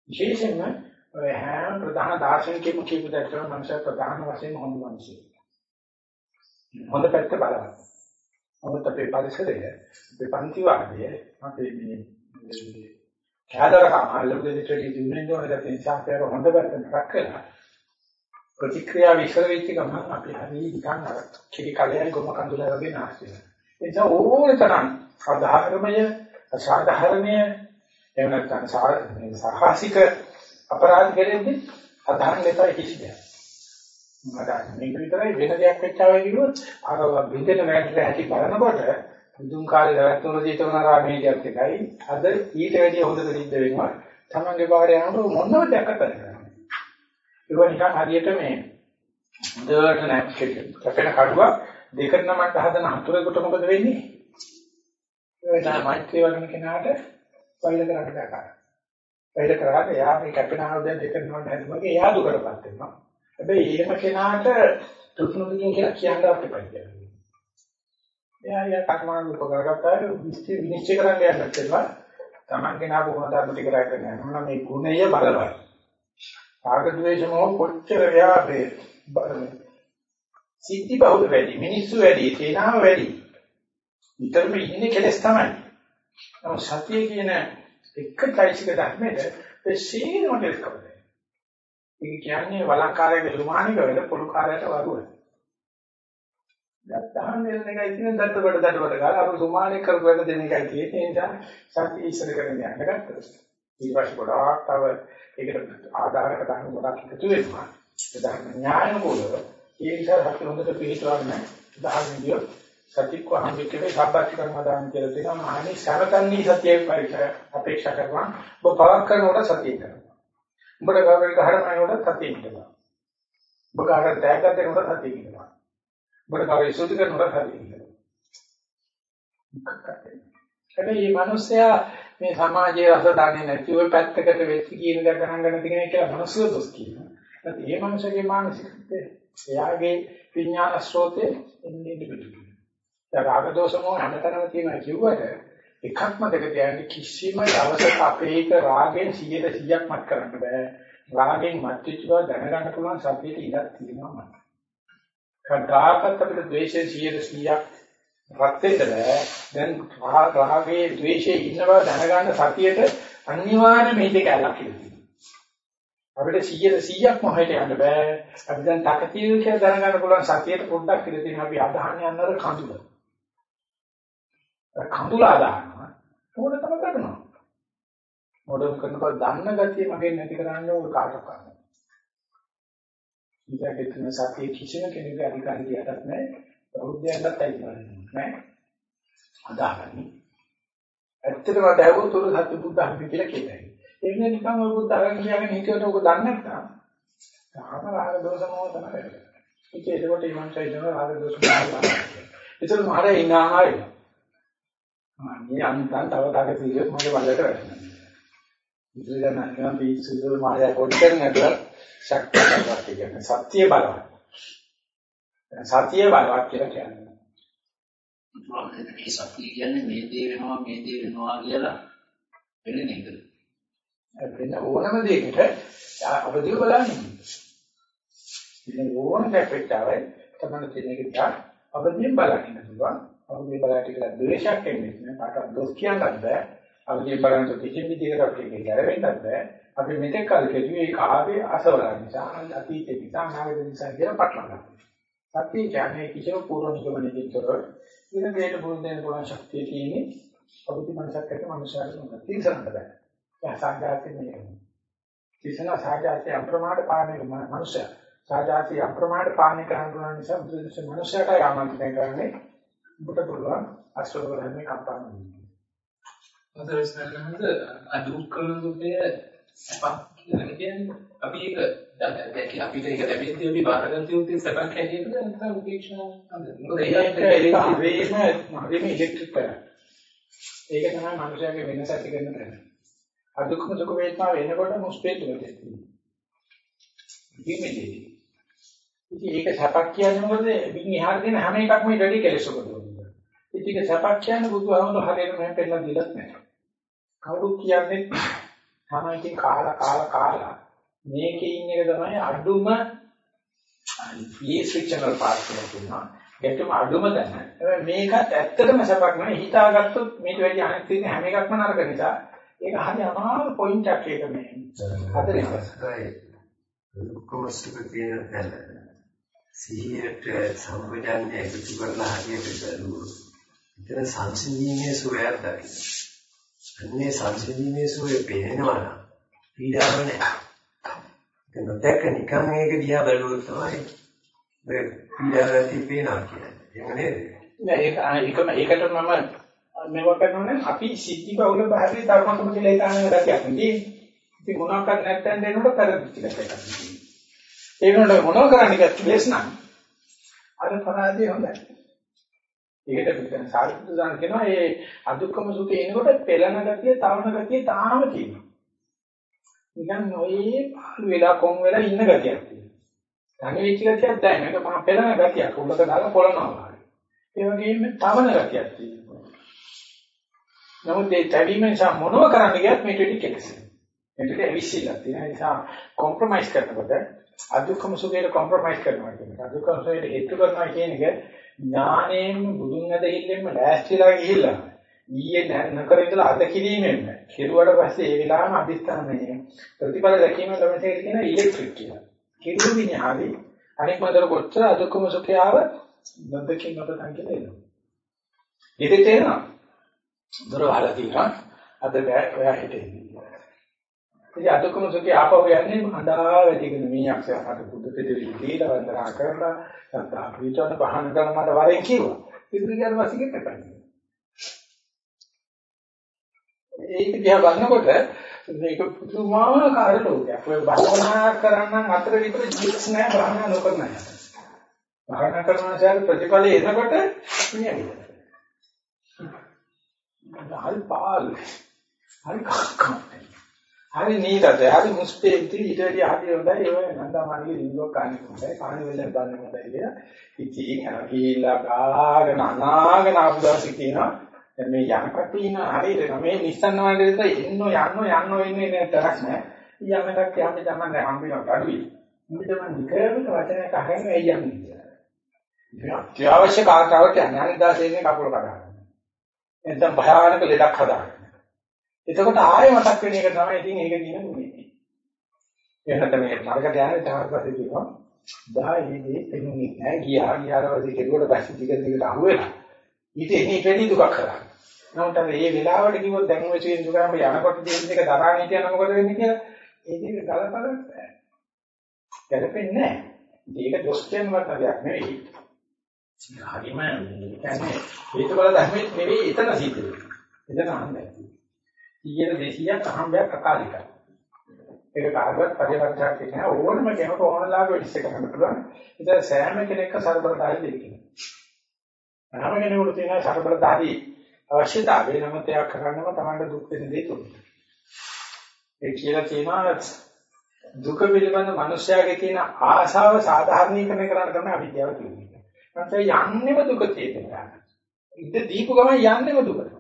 A: විශේෂයෙන්ම ඔය හැම ප්‍රධාන දාර්ශනිකයෙකු කියපු දැක්කම මනුෂ්‍ය ප්‍රධාන වශයෙන් හොඳ මිනිස්සු. හොඳ පැත්ත බලන්න. නමුත් අපේ පරිසරය අපේ පන්ති වාදය අපේ මේ කැදරකම අල්ලුදෙට දිනුනේ නෝනද තේසාපේර හොඳ පැත්තට රැකලා ප්‍රතික්‍රියා විශ්ල වෙච්ච ගමන් අපි හරි නිකන් අර කිරි කලයන් ගොම කඳුල වගේ නැස්ති වෙනවා. ඒ නිසා ඕනේ තරම් අධාර්මය අසාධාරණය එහෙම නැත්නම් සාහසික අපරාධ කෙරෙන්නේ අධාර්මණයයි කිසි දෙයක්. මට මේක විතරයි වෙන දෙයක් වෙච්චාවයි කිව්වොත් අර බින්දෙන වැටට ඇති බලනකොට මුදුන් කාලේ රැවැත්තුන ජීතවනාරාමේදියත් එකයි. අද ඊට වැඩිය හොඳට සිද්ධ වෙනවා. තමන්ගේ පාරේ යනකොට මොනවද දැක්කද ඒක නිකන් හරියට මේ හොඳට නැක්කේ. කැපෙන කඩුව දෙකට නමන්න හදන හතුරෙකුට මොකද වෙන්නේ? ඒ තමයි මෛත්‍රී වගේ කෙනාට වෛර කරන්න බෑ. වෛර කරාට එයා මේ කැපෙන ආයුධ දෙක නමන්න හදනවා එයා දුකටපත් වෙනවා. හැබැයි එහෙම කෙනාට තුතුනුකින් කියලා කියන්න අපිට බෑ. එයා යා කර්මාන උපකාරගත්තා විශ්චි විනිශ්චය කරන්න යන්නත් එපා. Taman කෙනා කොහොමද ධර්ම ටික රැකගෙන යනවා මේ ගුණය බලවත්. රාග ද්වේෂ මොහ කොච්චර ව්‍යාපේ? සිද්ධි බහුල වැඩි මිනිස්සු වැඩි තේනාව වැඩි. විතරම ඉන්නේ කෙලස් තමයි. නමුත් සතිය කියන එක চৈতසික ධර්මෙද ඒ සීනම දෙස්කවද ඒක කියන්නේ වලංකාරයේ සුමානික වෙල පොළු කාර්යයට වරුව. දත්තහන් දෙන එකයි තියෙන දත්තකොට දත්තකොට ගාලා අපු සුමානික කරපු වැඩ දෙන එකයි තියෙන්නේ. ඒ නිසා සතිය ඉස්සර කරගෙන යන්න ගත්තා. ඊට පස්සේ ගොඩාක් තව ඒකට ආධාරක ධර්ම ගොඩක් එකතු වෙනවා. ඒ ධර්ම ඥානකෝලව ඒ නිසා සත්‍ය හොඳට පිළිතුරන්නේ උදාහරණ දියොත් සතික්ව හම්බෙකේ සබ්බත් කර්මදාන කියලා දෙනවා. අනේ සරතන්නේ සතියේ පරිසර අපේක්ෂා කරනවා. ඔබ පවක් කරනකොට සතිය කරනවා. උඹට කවුරුහරි ගහරනකොට සතිය කරනවා ඔබ කාටද තෑග්ගක් දෙනකොට සතිය කරනවා ඔබට කවුරු සුදු කරනකොට සතිය කරනවා හැබැයි මේ මිනිස්සයා මේ සමාජයේ රස දන්නේ නැතිව පැත්තකට වෙච්ච කියන දේ ගණන් ගන්න තියෙන එක මිනිස්සු දොස් කියනවා. ඒත් මේ මිනිස්සගේ මානසිකත්වය එයාගේ විඥාන ස්රෝතේ එන්නේ පිටු. දැන් රාග දෝෂ මොහ හැමතැනම තියෙනවා කිව්වට එකක්ම දෙක තියන්නේ කිසිම දවසක අපේක රාගෙන් 100%ක් මත් කරන්න බෑ. රාගෙන් මත් වෙච්ච බව දැනගන්න පුළුවන් සතියේ ඉඳක් තියෙනවා මත. කඩාකත් අපිට ද්වේෂයෙන් 100%ක් රත් වෙන්න බෑ. දැන් රාගයේ ද්වේෂයේ ඉන්න බව දැනගන්න සතියට අනිවාර්යයෙන් මේ දෙක අලක්කෙන්නේ. අපිට 100 100ක් මොහයට යන්න බෑ. අපි දැන් තකතිය කියලා දැනගන්න පුළුවන් සතියට පොඩ්ඩක් ඉඳ තියෙන අපි අදහන්නේ අන්නර කඳුල. කඳුල අදහනවා. මොකද තමයි කරනවා. මොඩල් කරනකොට දන්න ගතිය මගේ නැති කරන්නේ ඔය කාටවත් කරන්නේ. ඉතින් ඒක සතිය කිසිම කෙනෙකුගේ අධිකාරියටත් නැහැ. බෞද්ධයන්ටත් අයිති නෑ. අදහන්නේ. ඇත්තටම දැවුවොත් උරු සත්‍ය බුද්ධ ධර්ම කියලා කියනවා. ඒක නිකන් ඔය බුද්ධ ධර්ම කියන්නේ හිතේට ඔක දන්නේ නැත්නම් තාම රාග දෝෂ මොහ තමයි. ඒක ඒකට මේ මංසයි දෙන රාග දෝෂ මොහ. ඒතර මාරේ ඉනාහයි. මේ අන්තන් තව තාක සීරියස් මගේ වලට වැටෙනවා. ඉතින් දැන් නම් පිස්සුදු මාරේ කොටෙන් නේද ශක්තිය බලවත් කියන්නේ සත්‍ය බලවත්. සත්‍ය බලවත් කියලා කියන්නේ.
E: මේ සත්‍ය කියන්නේ මේ දේ වෙනවා මේ දේ වෙනවා කියලා වෙන්නේ නේද?
A: වෙන ඕනම දෙයකට අවදිව බලන්නේ. ඉතින් ඕන දෙයක් ආවයි තමයි තියෙන එක අවදියෙන් බලන්න පුළුවන්. අවදියෙන් බලන්න කියලා ද්වේෂයක් එන්නේ නැහැ. කාටවත් දොස් කියන්නත් බෑ. අවදියෙන් බලන්න කිසිම විදිහකට අපිට ගැලවෙන්නත් බෑ. අපි මෙතෙක් කල් කෙරුවේ ඒක ආවේ අසවල නිසා, අතීතේ නිසා, අනාගත නිසා කියලා පටලවා ගන්නවා. සත්‍ය කියන්නේ කිසිම පූර්ව නිගමනයකින් තොරව ඉතින් මේකට පුරුදු වෙන පුළුවන් ශක්තිය තියෙන්නේ අවදි මනසක් ඇති මනුෂ්‍යයෙක් නෙවෙයි. තිරසන්නට බෑ. ඒ සාජාතේ නේ. තිසන සාජාතේ අප්‍රමාද පාණය මනුෂ්‍ය. සාජාතේ අප්‍රමාද පාණය කරන පුළුවන් නිසා බුදුදහම මනුෂ්‍යයට ආමන්ත්‍රණය කරන්නේ ඔබට පුළුවන් අශෝක ධර්මයේ කම්පන වෙන්නේ.
C: මොකද අදුක්කම දුකේ කියලා කියන්නේ අපි ඒක දැන් අපිට ඒක ලැබෙද්දී අපි බාරගන්න තියෙන සැපක් හැටියට නැත්නම් උපේක්ෂා මොකද
A: ඒක වේම හරිම ඉලෙක්ට්‍රික් කරා. ඒක තමයි මනුෂයාගේ වෙනස ඇති කරන තැන. අදුක්කම දුක වේදනා වෙනකොට මුස්පේට වෙන්නේ. ඉතින් ඒක සැපක් කියන්නේ මොකද? මින් එහාට දෙන හැම එකක්ම ඊට වැඩි කෙලෙස් උපදවනවා. ඉතින් ඒක සැපක් කියන්නේ බුදුහාමුදුර හරියට මම පෙන්නලා දෙලත් නැහැ. කවුරුත් කියන්නේ තමයිකින් කාලා කාලා කාලා මේකේ ඉන්න එක තමයි අඩුම least frictional part කියලා කියනවා. ඒකම අඩුම දැන. හැබැයි මේකත් ඇත්තටම සපක් නෙවෙයි හිතාගත්තොත් මේක වැඩි අනෙක් තියෙන හැම එකක්ම නරක නිසා ඒක හරි අමාරු පොයින්ට් එකක් ඒක මේ. හතරේ.
F: දුක්ඛම සුඛ කියන තැන සිහියට සම්පජන්‍ය එකතු කරලා හරියට බැලුවොත් එතන සංසිඳීමේ සුවයක් දකින්න. අන්නේ සංසිඳීමේ සුවේ පේනවා නම් පීඩාවක් නැහැ. ඒක නොදැක නිකන් මේක දිහා බැලුවොත් තමයි මේ පීඩාවක් තිබෙනවා කියන්නේ. එහෙම නේද?
A: නෑ ඒක ඒකම ඒකට මම මේවා කරනෝනේ අපි සිද්ධි බහුල භාගයේ ධර්මකම කියලා හිතාගෙන දැක්කක් නේ. ඉතින් මොනවාක්වත් නැත්තෙන් දෙනකොට කරදිච්ච එකක්. ඒ වෙනකොට මොනව කරන්නේ කියලා ලේස් නම් අර පරාජය හොඳයි. ඒකට පිටන සාරිපුත්‍ර දාන කියනවා මේ අදුක්කම සුඛේ එනකොට පෙළන ගතිය, තවන ගතිය තාම තියෙනවා. නිකන් ඔය පාළු වෙලා කොන් වෙලා ඉන්න ගතියක් තියෙනවා. තනි වෙච්ච ගතියක් දැන් මේක මහා පෙළන ගතියක්. උඹක දාලා පොළනවා. ඒ වගේම තවන ගතියක් තියෙනවා. නමුත් ඒ තැවීම නිසා මොනව කරන්න ගියත් මේක ටික කෙලෙසෙනවා. මේකට ඇවිස්සීලා තියෙන නිසා කොම්ප්‍රොමයිස් කරනකොට අදුක්කම සුඛයට කොම්ප්‍රොමයිස් කරනවා කියන එක. අදුක්කම සුඛයට හේතු කරනවා කියන එක ඥාණයෙන් බුදුන් ඇදහිල්ලෙන්ම ලෑස්තිලා ගිහිල්ලා ඊයේ නකර ඉඳලා අද කිරීමෙන් කෙරුවට පස්සේ ඒ වෙලාවම අදිස්ථානයේ ප්‍රතිඵල දැකීම තමයි කියන ඉලෙක්ට්‍රික් කියලා. කෙරුව විඤ්ඤාණි අනෙක් මතර කොච්චර අදුක්කම සුඛය ආව නොදකින් මත තංකිත එනවා. ඉතින් තේරෙනවා. දොර වහලා තියෙනවා. අද බෑ ඔයා හිටින්නේ. ඉතින් අදුක්කම සුඛය ආපහු යන්නේ අඬා වැඩිගෙන මේ අක්ෂරකට බුදු පෙදෙවි දීලා වන්දනා කරලා සත්‍තා පිටවන පහන කරන මට වරෙන් කිව්වා. ඉතින් ඊට පස්සේ කෙටපන්නේ. ඒක දිහා බලනකොට මේක පුදුමාකාර ලෝකයක්. ඔය භවනා කරන්න අතර විතර ජීවිත නෑ භවනා නොකරන අය. භවනා කරන සෑම ප්‍රතිඵල එනකොට නියමිත. හරි පාල්. හරි කක්කම්. හරි නීතද හරි මුස්පේන්ති ඊටදී හරි හොඳයි ඔය නන්දාමාලිගේ දිනුවක් කන්නේ හොඳයි කන්නේ වෙලෙන් බලන්න හොඳයි කියලා. ඉතින් අර ගිහිල්ලා ගාගෙන අනාගෙන ආපු දවසේ කියනවා දැන් මේ යනකොට තියෙන හරියට මේ නිස්සන්න වලට එන්නෝ යන්නෝ යන්නෝ එන්නේ නෑ තරක් නෑ. යමකට යන්නේ තමයි හම්බෙනවා අඩුයි. ඉතින් මම නිකරම වචනයක් අහගෙන එයි යන්නේ. ඉතින් අවශ්‍ය කාර්යාවට යන්නේ අනිදාසෙන්නේ කකුල කඩනවා. එතන භයානක ලෙඩක් හදාගන්න. එතකොට ආයෙ මතක් වෙන එක තමයි ඉතින් ඒක දින නෙමෙයි. එහෙනම් මේ නරකට යන්නේ තාම පස්සේ කියනවා. දායිදී එන්නේ නෑ ගියා පස්සේ කෙරුවට පස්සේ ටික ටිකට අහුවෙලා. ඊට එන්නේ වැඩි දුකක් කරා. නමුත් අර මේ වෙලාවට කිව්වොත් දැන් ඔය කියන දුකම යනකොට දෙන්න එක දරාගෙන හිටියම මොකද වෙන්නේ කියලා ඒ දෙක ගලපලා ගැලපෙන්නේ නැහැ. මේක දොස් කියනවත් දෙයක් නෙවෙයි. හරිම කියන්නේ හේතුඵල ධර්මයේ නෙවෙයි එතන සිද්ධ වෙන්නේ. එතන අහන්නේ. 100 200ක් අහම්බයක් අකාලිකයි. ඒක කාගවත් පරිවර්තයක් කියන ඕනම කෙනෙකුට ඕනලාගේ වෙලිස් එක කරන්න පුළුවන්. ඒක සෑම කෙනෙක්ම සර්බලතාවය දෙන්නේ. හැම කෙනෙකුට තියෙන සර්බලතාවී අවශ්‍යතාවය නමුත් එයා කරන්නම තමයි දුක් වෙන දේ තුනේ. ඒ කියලා තියෙනවා දුක පිළිබඳ මිනිස්යාගේ තියෙන ආශාව සාධාරණීකරණය කරන්න තමයි අවිද්‍යාව කියන්නේ. නැත්නම් යන්නේම දුක තියෙනවා. ඉත දීපු ගමන් යන්නේම දුක.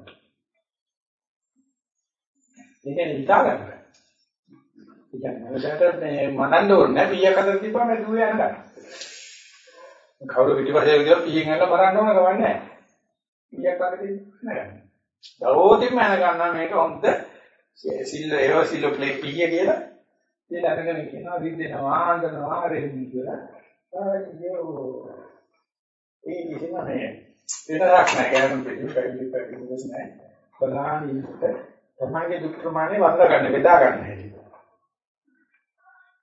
A: මේක හිතා ගන්න. ඉතින් මනසට මේ මනන්න ඕනේ නැහැ. පිය කතර තිබ්බම දුව යනවා. කවුරු පිටිපස්සේ ගියොත් පියෙන් යන්න බලන්න ඕන ගමන් නැහැ. පියක් කරේ නැහැ. දවෝදින්ම යන ගන්නවා මේක හොඳ සිල්ල ඒව සිල්ල ප්ලේ පිය කියලා. ඉතින් අරගෙන කියනවා විද්දේනවා ආන්දනවා රෙහිමි කියලා. ඒ කිසිම නැහැ. වෙනසක් නැහැ. කෑම පිළිපැදි පිළිපැදි නැහැ. ප්‍රධානීට තමයිගේ දුක් ප්‍රමාණය වර්ධ ගන්න බෙදා ගන්න හැටි.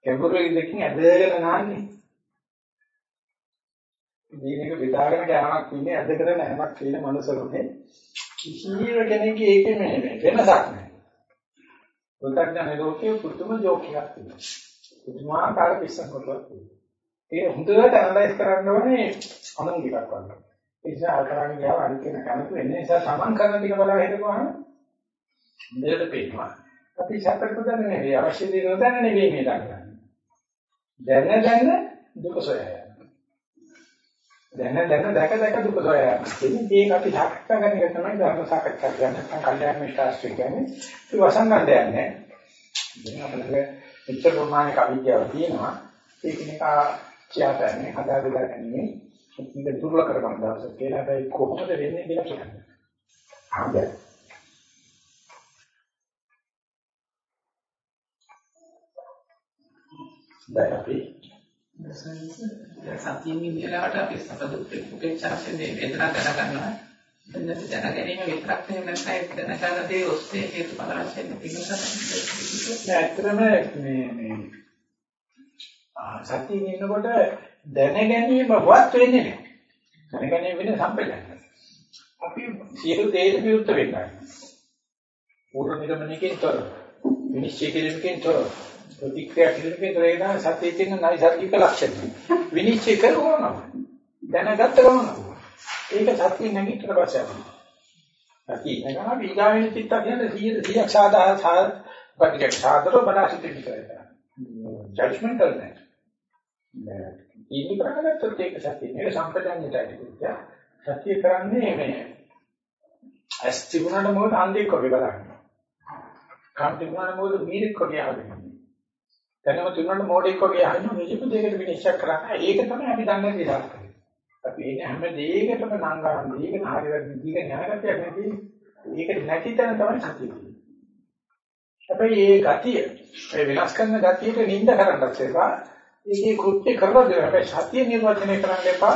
A: කෙඹුරු දෙකකින් ඇදගෙන නාන්නේ. මේක බෙදාගෙන යamak ඉන්නේ ඇදගෙන නැමක් කියන මනසලුනේ කිසිම කෙනෙක්ගේ ඒකේ මේ වෙනසක් නැහැ. උන්ටඥ ලෝකයේ පුදුම ජෝකියක් තියෙනවා. පුදුමාකාර පිස්සන්කොටක් තියෙනවා. ඒක හොඳට ඇනලයිස් කරන්න ඕනේ අනුන්ගිකක් වගේ. ඒ නිසා අල්තරාණි ගියාම අනිත් කෙනා කනතු වෙන්නේ නිසා සමන් කරන ටික බලලා හිටපුවාම දෙයට පේනවා. අපි සැපට දන්නේ නෙවෙයි අවශ්‍ය දේ නොදන්න නෙවෙයි මේ දන්නේ. දැන දැන දුක සොයනවා. දැන දැන දැක දැක දුක සොයා යනවා. ඉතින් ඒක අපි සාකච්ඡා කරන එක තමයි ධර්ම සාකච්ඡා කියන්නේ. කල්යාණ මිත්‍රාශ්‍රය කියන්නේ. ඒක වසංගන්න යන්නේ. දැන් අපිට මෙච්චර ප්‍රමාණික අවිද්‍යාව තියෙනවා. ඒක නිකා කියාපෑන්නේ හදාගන්න ගන්නේ. මේක දුර්ලභ කරගන්න දවසක් කියලා. හැබැයි කොහොමද වෙන්නේ කියලා කියන්නේ. හරිද? දැන් අපි
C: සතියින් ඉඳලාට අපි සත දුක් උපේක්ෂාවෙන් වේදනා දැන ගන්නවා. දැන ගැනීම විතරක් නෙවෙයි නැත්නම් දැනගන්න දේ ඔස්සේ හේතුඵල වශයෙන් පිළිගන්න.
A: ඇත්තටම මේ මේ සතියින් ඉන්නකොට දැන ගැනීමවත් වෙන්නේ නැහැ. දැන ගැනීම වෙන සම්පූර්ණ. අපි සියලු දේට විරුද්ධ වෙනවා. පූර්ව නිගමනයකින් තොර විනිශ්චය කිරීමකින් තොර ප්‍රතික්‍රියා කිරීමේ ත්‍රේණ සතියේ තියෙන නයිසර්ගික ලක්ෂණ. විනිශ්චය කරනවා. දැනගත්ත ගමන. ඒක සතිය නැගිටලා පස්සේ අපිට. සතිය නැගලා විගාවෙන චිත්ත කියන්නේ 100 100ක් සාදා සා ප්‍රතික්‍රියා සාදර බලාසිත විතරයි. ජජ්මන්ටල් නැහැ. ඉනි කරගත්තොත් ඒක සතිය. මේක සම්පතන්යටයි කියන්නේ. සතිය කරන්නේ මේ ඇස් තිබුණාට මොකද අන්දේක වගේ බලන්න. කාම තිබුණාම මොකද මීරෙක් වගේ ආවෙන්නේ. දැනම තුනට මොඩෙක් වගේ ආවෙන්නේ මේක දෙකට විනිශ්චය කරන්න. ඒක තමයි අපි දන්නේ කියලා. අපි එන්නේ හැම දෙයකටම නංගාන දෙයකට හරියට දිග ඥානගතියක් නැති. ඒක නැති තැන තමයි සතිය තියෙන්නේ. හැබැයි මේ ගතිය, මේ වෙනස් කරන ගතියට නිඳ කරන්නත් එපා. ඒකේ කෘත්‍ය කරලා දෙන්න. හැබැයි සතිය නිර්වචනය කරන්න එපා.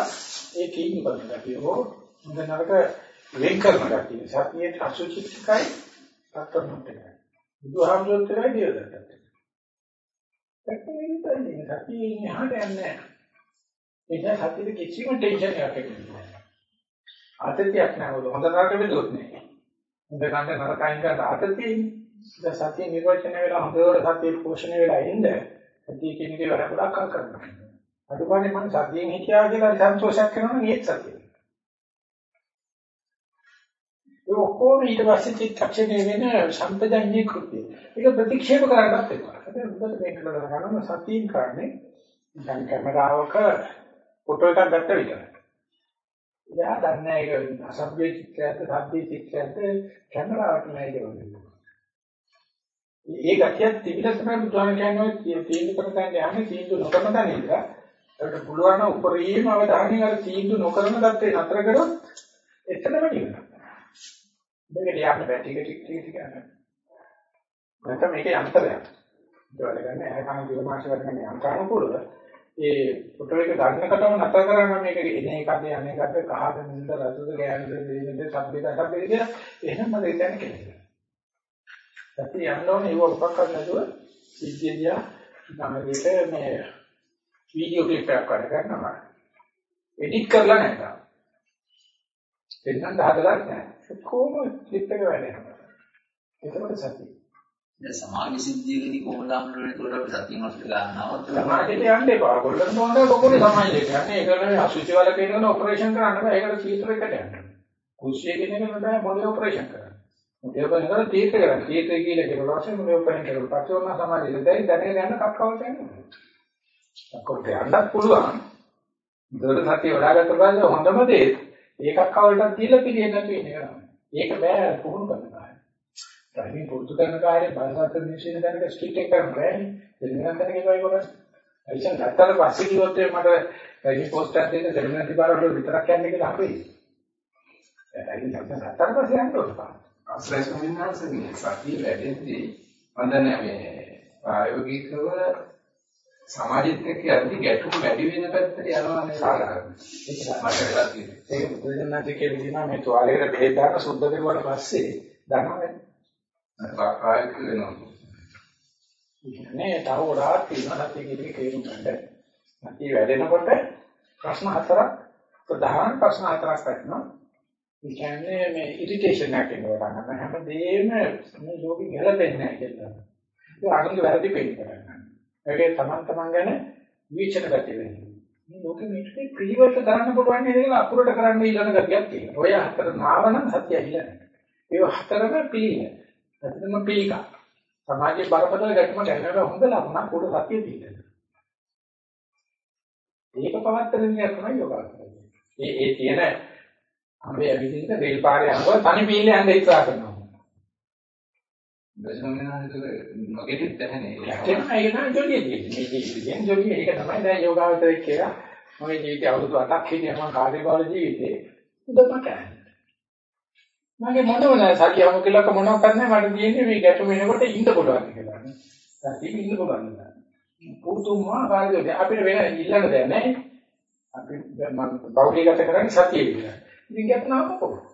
A: ඒ කීනි බලන ගතිය හෝ හොඳ නරක වෙන් කරන ගතිය. සතියේ අසුචිත්කයි අත්තරමුත් එකයි. බුදුහාමුදුරුවෝ කරේ දියදකට. පැත්තකින් සතියේ ඉන්නේ හරියන්නේ නැහැ. ඒක සතියේ කිසිම ටෙන්ෂන් එකක් නැහැ. ආතතියක් නැහැ. හොඳ නරක වෙලොත් නැහැ. හොඳ කන්න නරකයින් කරලා ආතතියනේ. දැන් සතිය නිර්වචනය වෙලා හොඳට සතිය පෝෂණය වෙලා ඉන්න සතිය කියන එකේ වැඩ ගොඩක් කල් කරනවා. අඩුපාඩේ මම සතියෙන් හිතියා කියලා සන්තෝෂයක් කරනවා නම් ඒත් සතිය. ඒ ඔක්කොම ඊට පස්සේ චිත්තක්ෂණය වෙන සම්පදන්නේ කෘත්‍ය. ඒක ප්‍රතික්ෂේප කරන්නත් එපා. ඒක හොඳට මේක කරගන්න සතියෙන් කරන්නේ දැන් කැමරාවක ෆොටෝ එකක් ගත්ත විතරයි. එයා දන්නේ ඒක අසභ්‍ය චිත්‍රයක්ද සබ්බේ චිත්‍රයක්ද කැමරාවට නෑ කියන්නේ. ඒ ගැටියක් තිබිලා තමයි බුදුහාම කියන්නේ තීන්දුව කරගන්න යන්නේ තීන්දුව නොකරන තැන ඉඳලා ඒකට පුළුවන් නම් උපරිම අවධානය අර තීන්දුව නොකරන தත්ත්වේ නතර කරොත් එතනම නිවන. මේක ලියන්න බෑ ටික ටික ටික ටික යනවා. නැත්නම් මේකේ අන්තරයක්. ඒවල ගන්න ඇහැ කන දිව මාෂ කරන යන්ත්‍රානුකූලව ඒ ෆොටෝ එක ගන්නකටම නතර කරගන්න මේක එන එකද යන එකද කහද නින්ද රසද ගෑනද දෙන්නද සබ්බේද සබ්බේද කියලා එහෙනම් මම දෙන්නේ කියලා. අපි යන්න ඕනේ ඒව උපකරණ නැතුව සිද්ධියදියා නමකට මේ වීඩියෝ ක්ලිප් එකක් වැඩ කරනවා. එඩිට් කරලා නැහැ. දෙන්නත් හදලා නැහැ. කොහොම ක්ලිප් එක වැඩ කරනවා. ඒකමද සතිය.
G: දැන් සමාධි සිද්ධියකදී කොහොමද උඩ අපි සතිය නොස්ට ගන්නවද?
A: සමාධියට යන්න එපා. කොල්ලන් තෝරන කොහොමද සමාධියට යන්නේ? ඒකනේ අසුචි වල කියනවනේ ඔපරේෂන් කරන්න බෑ. ඒකට සීතල එකට යන්න. කුස්සියේ කෙනෙක් නෑ මොලේ ඔපරේෂන් කරන්න. මොලේ ඔපරේෂන් කරලා තීර්ථ කරන්න. තීර්ථ කියලා කියන වාසිය මොලේ ඔපරේෂන් කරලා පස්සේ ඔන්න සමාධියට දැන් දැනගෙන යන්න කක්කවලට යනවා. කක්කවලට යන්නත් පුළුවන්. දොර සතිය වඩාගත්ත පස්සේ හොඳම දේ ඒකක් කවලටත් දීලා පිළියෙන්න නැතුව ඉන්න කරන්නේ. ඒක බෑ පුහුණු කරන්න. ඩ්‍රයිවිං පුරුදු කරන කාර්යය බලසත් නිශ්චිත දැනක ස්ට්‍රික්ට් එක කරන්න බෑනේ. දෙලෙන් දැනක ඒකයි කරන්නේ. අයිසන් ගත්තාට පස්සේ කිව්වොත් මට ඩ්‍රයිවිං පෝස්ට් එකක් දෙන්න දෙලෙන් තිබාරවල විතරක් යන්න කියලා අපේ. ඩ්‍රයිවිං ලයිසන්ස් ගත්තාට පස්සේ යන්න ඕන.
C: අස්ලයි ස්වාමීන් සතිය වැඩෙද්දී මම දන්නේ මේ ප්‍රායෝගිකව සමාජෙත් එක්ක යද්දි ගැටුම් වැඩි වෙන පැත්තට යනවා නේද සාකච්ඡා. ඒක මට වෙලා තියෙන්නේ.
A: ඒක බුදුදහමේ කියන මේ තුවාලයකට බෙහෙත් දාලා සුද්ධ කරුවාට පස්සේ දන්නවනේ.
C: ප්‍රායෝගික වෙනවා.
A: නේ තව ගොඩාක් තියෙනවා සත්‍ය එක තේරුම් ගන්න. සත්‍ය වැඩෙනකොට ප්‍රශ්න හතරක් ප්‍රධාන ප්‍රශ්න හතරක් වෙනවා. ඒ කියන්නේ මේ ඉරිටේෂන් එකක් එනවා ගන්න හැමදේම මේ ලෝකෙ ගැලපෙන්නේ නැහැ කියලා. ඒක අනුන්ගේ වැරදි පෙන්න කරගන්න. ඒකේ තමන් තමන් ගැන විචන ගතිය වෙනවා. මේ ලෝකෙ මේකේ ප්‍රීවර්ත දාන්න පුළුවන් නේද කියලා අකුරට කරන්න ඊළඟ ගතියක් තියෙනවා. ඔය හතර නාවනම් සත්‍යයි ඉල්ලන්නේ. ඒ හතරම පිළිගන්න. ඇත්තම පිළිකා. සමාජයේ බරපතල ගැටුමක් ඇතිවෙන හොඳ ලකුණක් උඩ සතිය තියෙනවා. ඒක පවත්තරින්නේ තමයි යෝගාවචරය. ඒ ඒ තියෙන අපේ අභිදින රේල් පාරේ යනවා තනි පීල්ලේ යන්න ඉස්සර කරනවා.
C: දශමනාන්තක නොගෙටිත් නැහැ.
A: ඒක නෑ ජොලියදී. මේ ජීවිතයෙන් ජොලිය ඒක තමයි දැන් යෝගාවචරය කියලා. මගේ ජීවිතය අවුරුදු 8ක් හිටියා මම කාර්යබහුල ජීවිතේ. උදපම කරන්නේ. මගේ මොනවද සතියම කියලා මොනවක්වත් නැහැ මට තියෙන්නේ මේ ගැටුම එනකොට ඉන්න පුළුවන් කියලා. සතියෙ ඉන්න පුළුවන් නේද? පුතුමා කාර්යය අපිට වෙන ඉල්ලන්න දෙයක් නැහැ. අපි මම බෞද්ධිගත කරන්නේ සතියෙ විතරයි. ඉතින් ගැටුණාම කොහොමද?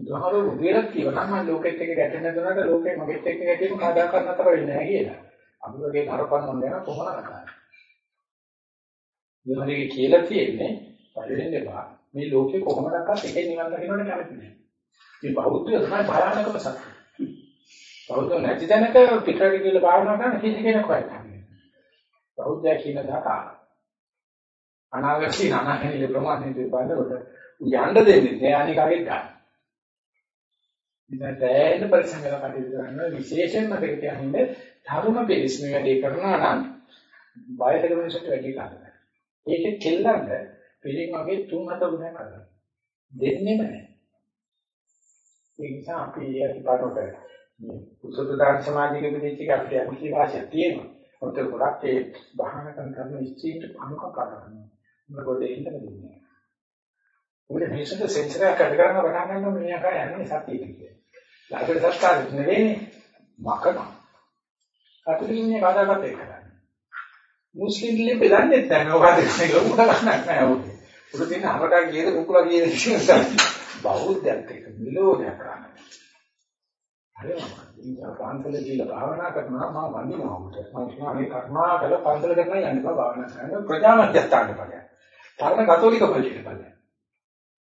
A: උදාහරණ උදේට කියනවා මම ලෝකෙත් එක්ක ගැටෙන්න දුන්නාට ලෝකෙ මගෙත් එක්ක ගැටෙන්න කාදාකරන්න අතර වෙන්නේ නැහැ කියලා. අපි වගේ නරපන් මොන දෙනා කොහොමද කරන්නේ? මේ කියලා තියෙන්නේ පරිදෙන්න එපා. මේ ලෝකේ කොහොමදක්වත් එකේ නිවන් දකින්නට කැමති නැහැ. මේ බෞද්ධය තමයි භයානකම සත්‍ය. බෞද්ධ නැති දැනක පිටරට කියලා භාවනා කරන කිසි කෙනෙක් හොයන්නේ. බෞද්ධය කියන දහා අනාගතේ අනාගතේ ප්‍රමාණයට බලනකොට යන්න දෙන්නේ නෑ අනිකාගෙත් ගන්න. ඉතින් දැන් පරිසං කරලා කටයුතු කරන විශේෂයෙන්ම දෙක කියන්නේ ධර්ම පිළිස් මේ වැඩේ කරනවා නම් බයතක මිනිස්සුන්ට වැඩි කරනවා. ඒකේ කෙල්ලන්ට පිළින් වගේ තුන් හතර ගුණයක් කරනවා. දෙන්නේම නැහැ. ඒ නිසා අපි ඊට පාඩොට මේ පුසුදුදාන සමාධියක පිළිච්ච එක අපිට අනිත්‍ය වාසියක් තියෙනවා. මොකද ගොඩක් ඒ බහන කරන කරන ඉස්චීන්ට අනුකම්පා කරනවා. මොකද දෙන්න දෙන්නේ. උනේ මේසෙන් සෙන්සර් එකක් අඩ කරන පටන් ගන්නවා මෙයාක යන්නේ සතිය කියන්නේ. අපිට සස්කාරෙත් නෙවෙයි මකන. කතරින්නේ කාදාකට ඒක කරන්නේ. මුස්ලිම් ලි බෙදන්නේ නැහැ. ඔකට මේක උඩ ගන්නක් නැහැ උඩ. උඩ තියෙන අපට ගියද කුකුලා ගියද කියන බෞද්ධයන්ට ඒක මිලෝදයක් කරන්නේ. හරියම පන්සල කියලා භාවනා කරනවා මම වඳිනවා උට. මම කියනවා මේ කර්මා කළ පන්සල කරනවා යන්නේ බා භාවනා කරනවා ප්‍රජාමධ්‍යස්ථාන බලය. තරණ කතෝලික පොලිසිය බලය.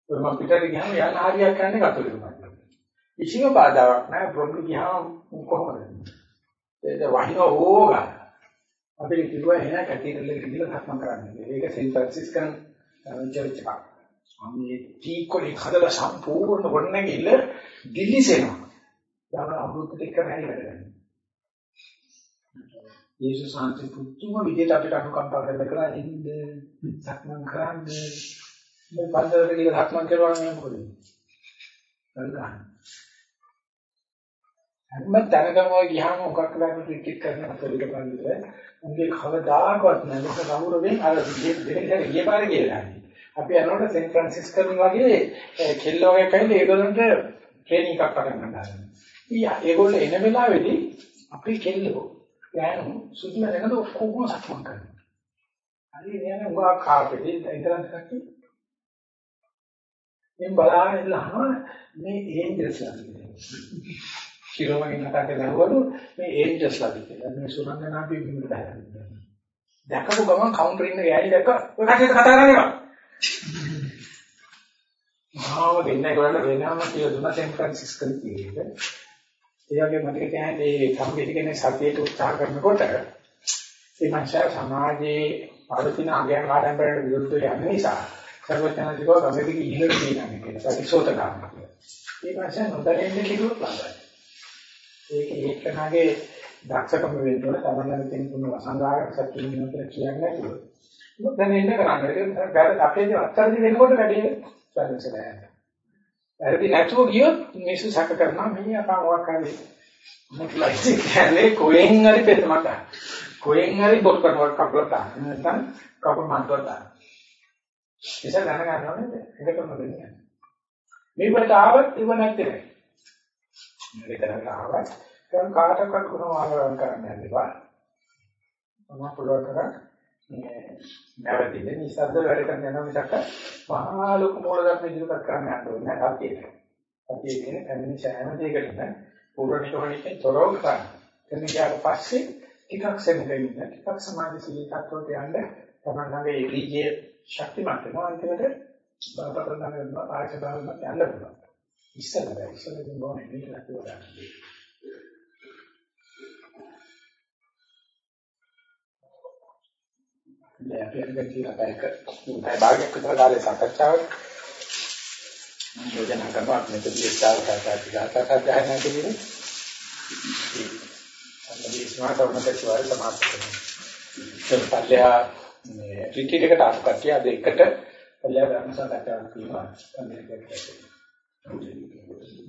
A: මම පිටට ගියාම යන හරියක් කරන්නේ කතෝලික බලය. කිසිම බාධාවක් නැහැ බ්‍රොම්ලි ගියාම කොහොමද? ඒක වහින ඕගා. අපිට කිව්වා එන කැටීරල් එක කියලා හත්ම කරන්නේ. ඒක සෙන් ෆ්‍රැන්සිස්කන් චර්ච් එකක්. අන්නේ ටීකොලි හදලා සම්පූර්ණ ගොඩනැගිල්ල දිලිසෙනවා. දාන අමුතුත් එක්ක නැහැ වැඩ ගන්න. යේසුස් වහන්සේ පුදුම විදිහට අපිට අනුකම්පා කරලා කරා ඉන්න සක්මන් කරන්න මේ පන්දරට කියලා සක්මන් කරනවා නම් මොකද? ගන්න. හැම තැනකම ගියාම මොකක් කරන්නේ ක්‍රිකට් කරන අතලට බලන්න. උන්ගේ කවදාකවත් නැහැ කවුරුවෙන් අර දෙන්නේ ගිය පාරේ කියලා. අපි යනකොට සෙන් ෆ්‍රැන්සිස්කන් වගේ කෙල්ලෝ වගේ කයිද ඒගොල්ලන්ට ට්‍රේනින් එකක් පටන් ගන්නවා. ඊයා ඒගොල්ලෝ එන වෙලාවේදී අපි කෙල්ලෝ යෑනු සුදුම නැගද ඔක්කොම සක්මන් කරනවා. හරි නේද උගා කාපෙදී ඉඳන් කට්ටි. මෙන් බලාගෙන ඉන්නහම මේ ඒන්ජල්ස්ලා කිරෝමකින් කතා කරනවලු මේ ඒන්ජල්ස්ලා කියලා. මේ සුරංගනා පිළිබඳව දැක්කා. දැකපු ගමන් කවුන්ටර් ඉන්න ගෑණි දැක්ක ඔය කට්ටියට කතා කරන්නේ මාව දෙන්න ඒගොල්ලන්ට වෙනම කියලා දුන්නා සෙන් ෆ්‍රැන්සිස්කන් කියන්නේ. ඒ වගේ මතක තියාගන්න මේ කම්පිටි කෙනෙක් සතියට උත්සාහ කරනකොට ඒ මාංශය සමාජයේ පවතින අගයන් ආඩම්බරයට විරුද්ධව යන නිසා සර්වඥාධිකව කමිටි ඉහළට තියෙනවා කියලා ප්‍රතිශෝධ කරනවා. ඒ මාංශය නොදැනෙන්න කිව්වොත් ලාභයි. ඒක ඒකනාගේ දක්ෂකම වෙන්න තමන්ගේ තියෙන තුන වසංගාරක සත්‍ය වෙනවා කියලා කියන්නේ නැතුව. නොදැනෙන්න කරන්නේ. ඒක අපේ අත්තරදි වෙනකොට වැඩි වැඩිසලයි. වැරදි නැතුව ගියොත් මිනිස්සු සැක කරනවා මේ අපා මොකක් හරි මොකලයි කියන්නේ කොහෙන් හරි පෙතමක් ගන්න. කොහෙන් හරි බොක් කරනවා කපලා ගන්න. නැත්නම් කපුල් මන්ටුවක් ගන්න. ඒක දැනගන්න ඕනේ ඒකටම දෙන්නේ. මේ වලට ආවත් ඉව නැත්තේ නෑ. මේකට ආවත් දැන් කාටවත් කොහොම ආවරණ කරන්න හැදෙපා. මම පුළුවන් කරා නැවතිනේ නිසද්ද වැඩ කරන යනවා මිසක් මහා ලොකු මූලධර්ම ඉදිරිපත් කරන්න යන්න ඕනේ නැහැ අපිට. අපි කියන්නේ පැමිණි සෑම දෙයකටම පූර්ණිකවණිකෙන් තොරව කරන්න. එතන ගියාට පස්සේ ටිකක් සෙනෙහින් ටිකක් සමාධි සීලකත්වයට යන්න තමයි ළඟ ඒ වීර්ය ශක්තිමත් වෙනවා අන්තිමට බාපතරන වෙනවා ආයත බලන්න යන්න පුළුවන්. ඉස්සෙල්ලා ඉස්සෙල්ලා මොනේ මේක ලකුණු දැන් අපි අද කියලා පැයක පැය භාගයක් විතර කාලේ සාකච්ඡාවක් යෝජනා කරනවා මෙතනදී ස්ථාර සාකච්ඡා සාකච්ඡා කියන්නේ අන්නේ ස්මාර්ට් වර්ණ සමාප්ත කරනවා. පල්ලෙහා මේ රිට්‍රීට් එකට ආපු කට්ටිය අද එකට පල්ලෙහා ධර්ම සාකච්ඡාවක් තියෙනවා. Thank you.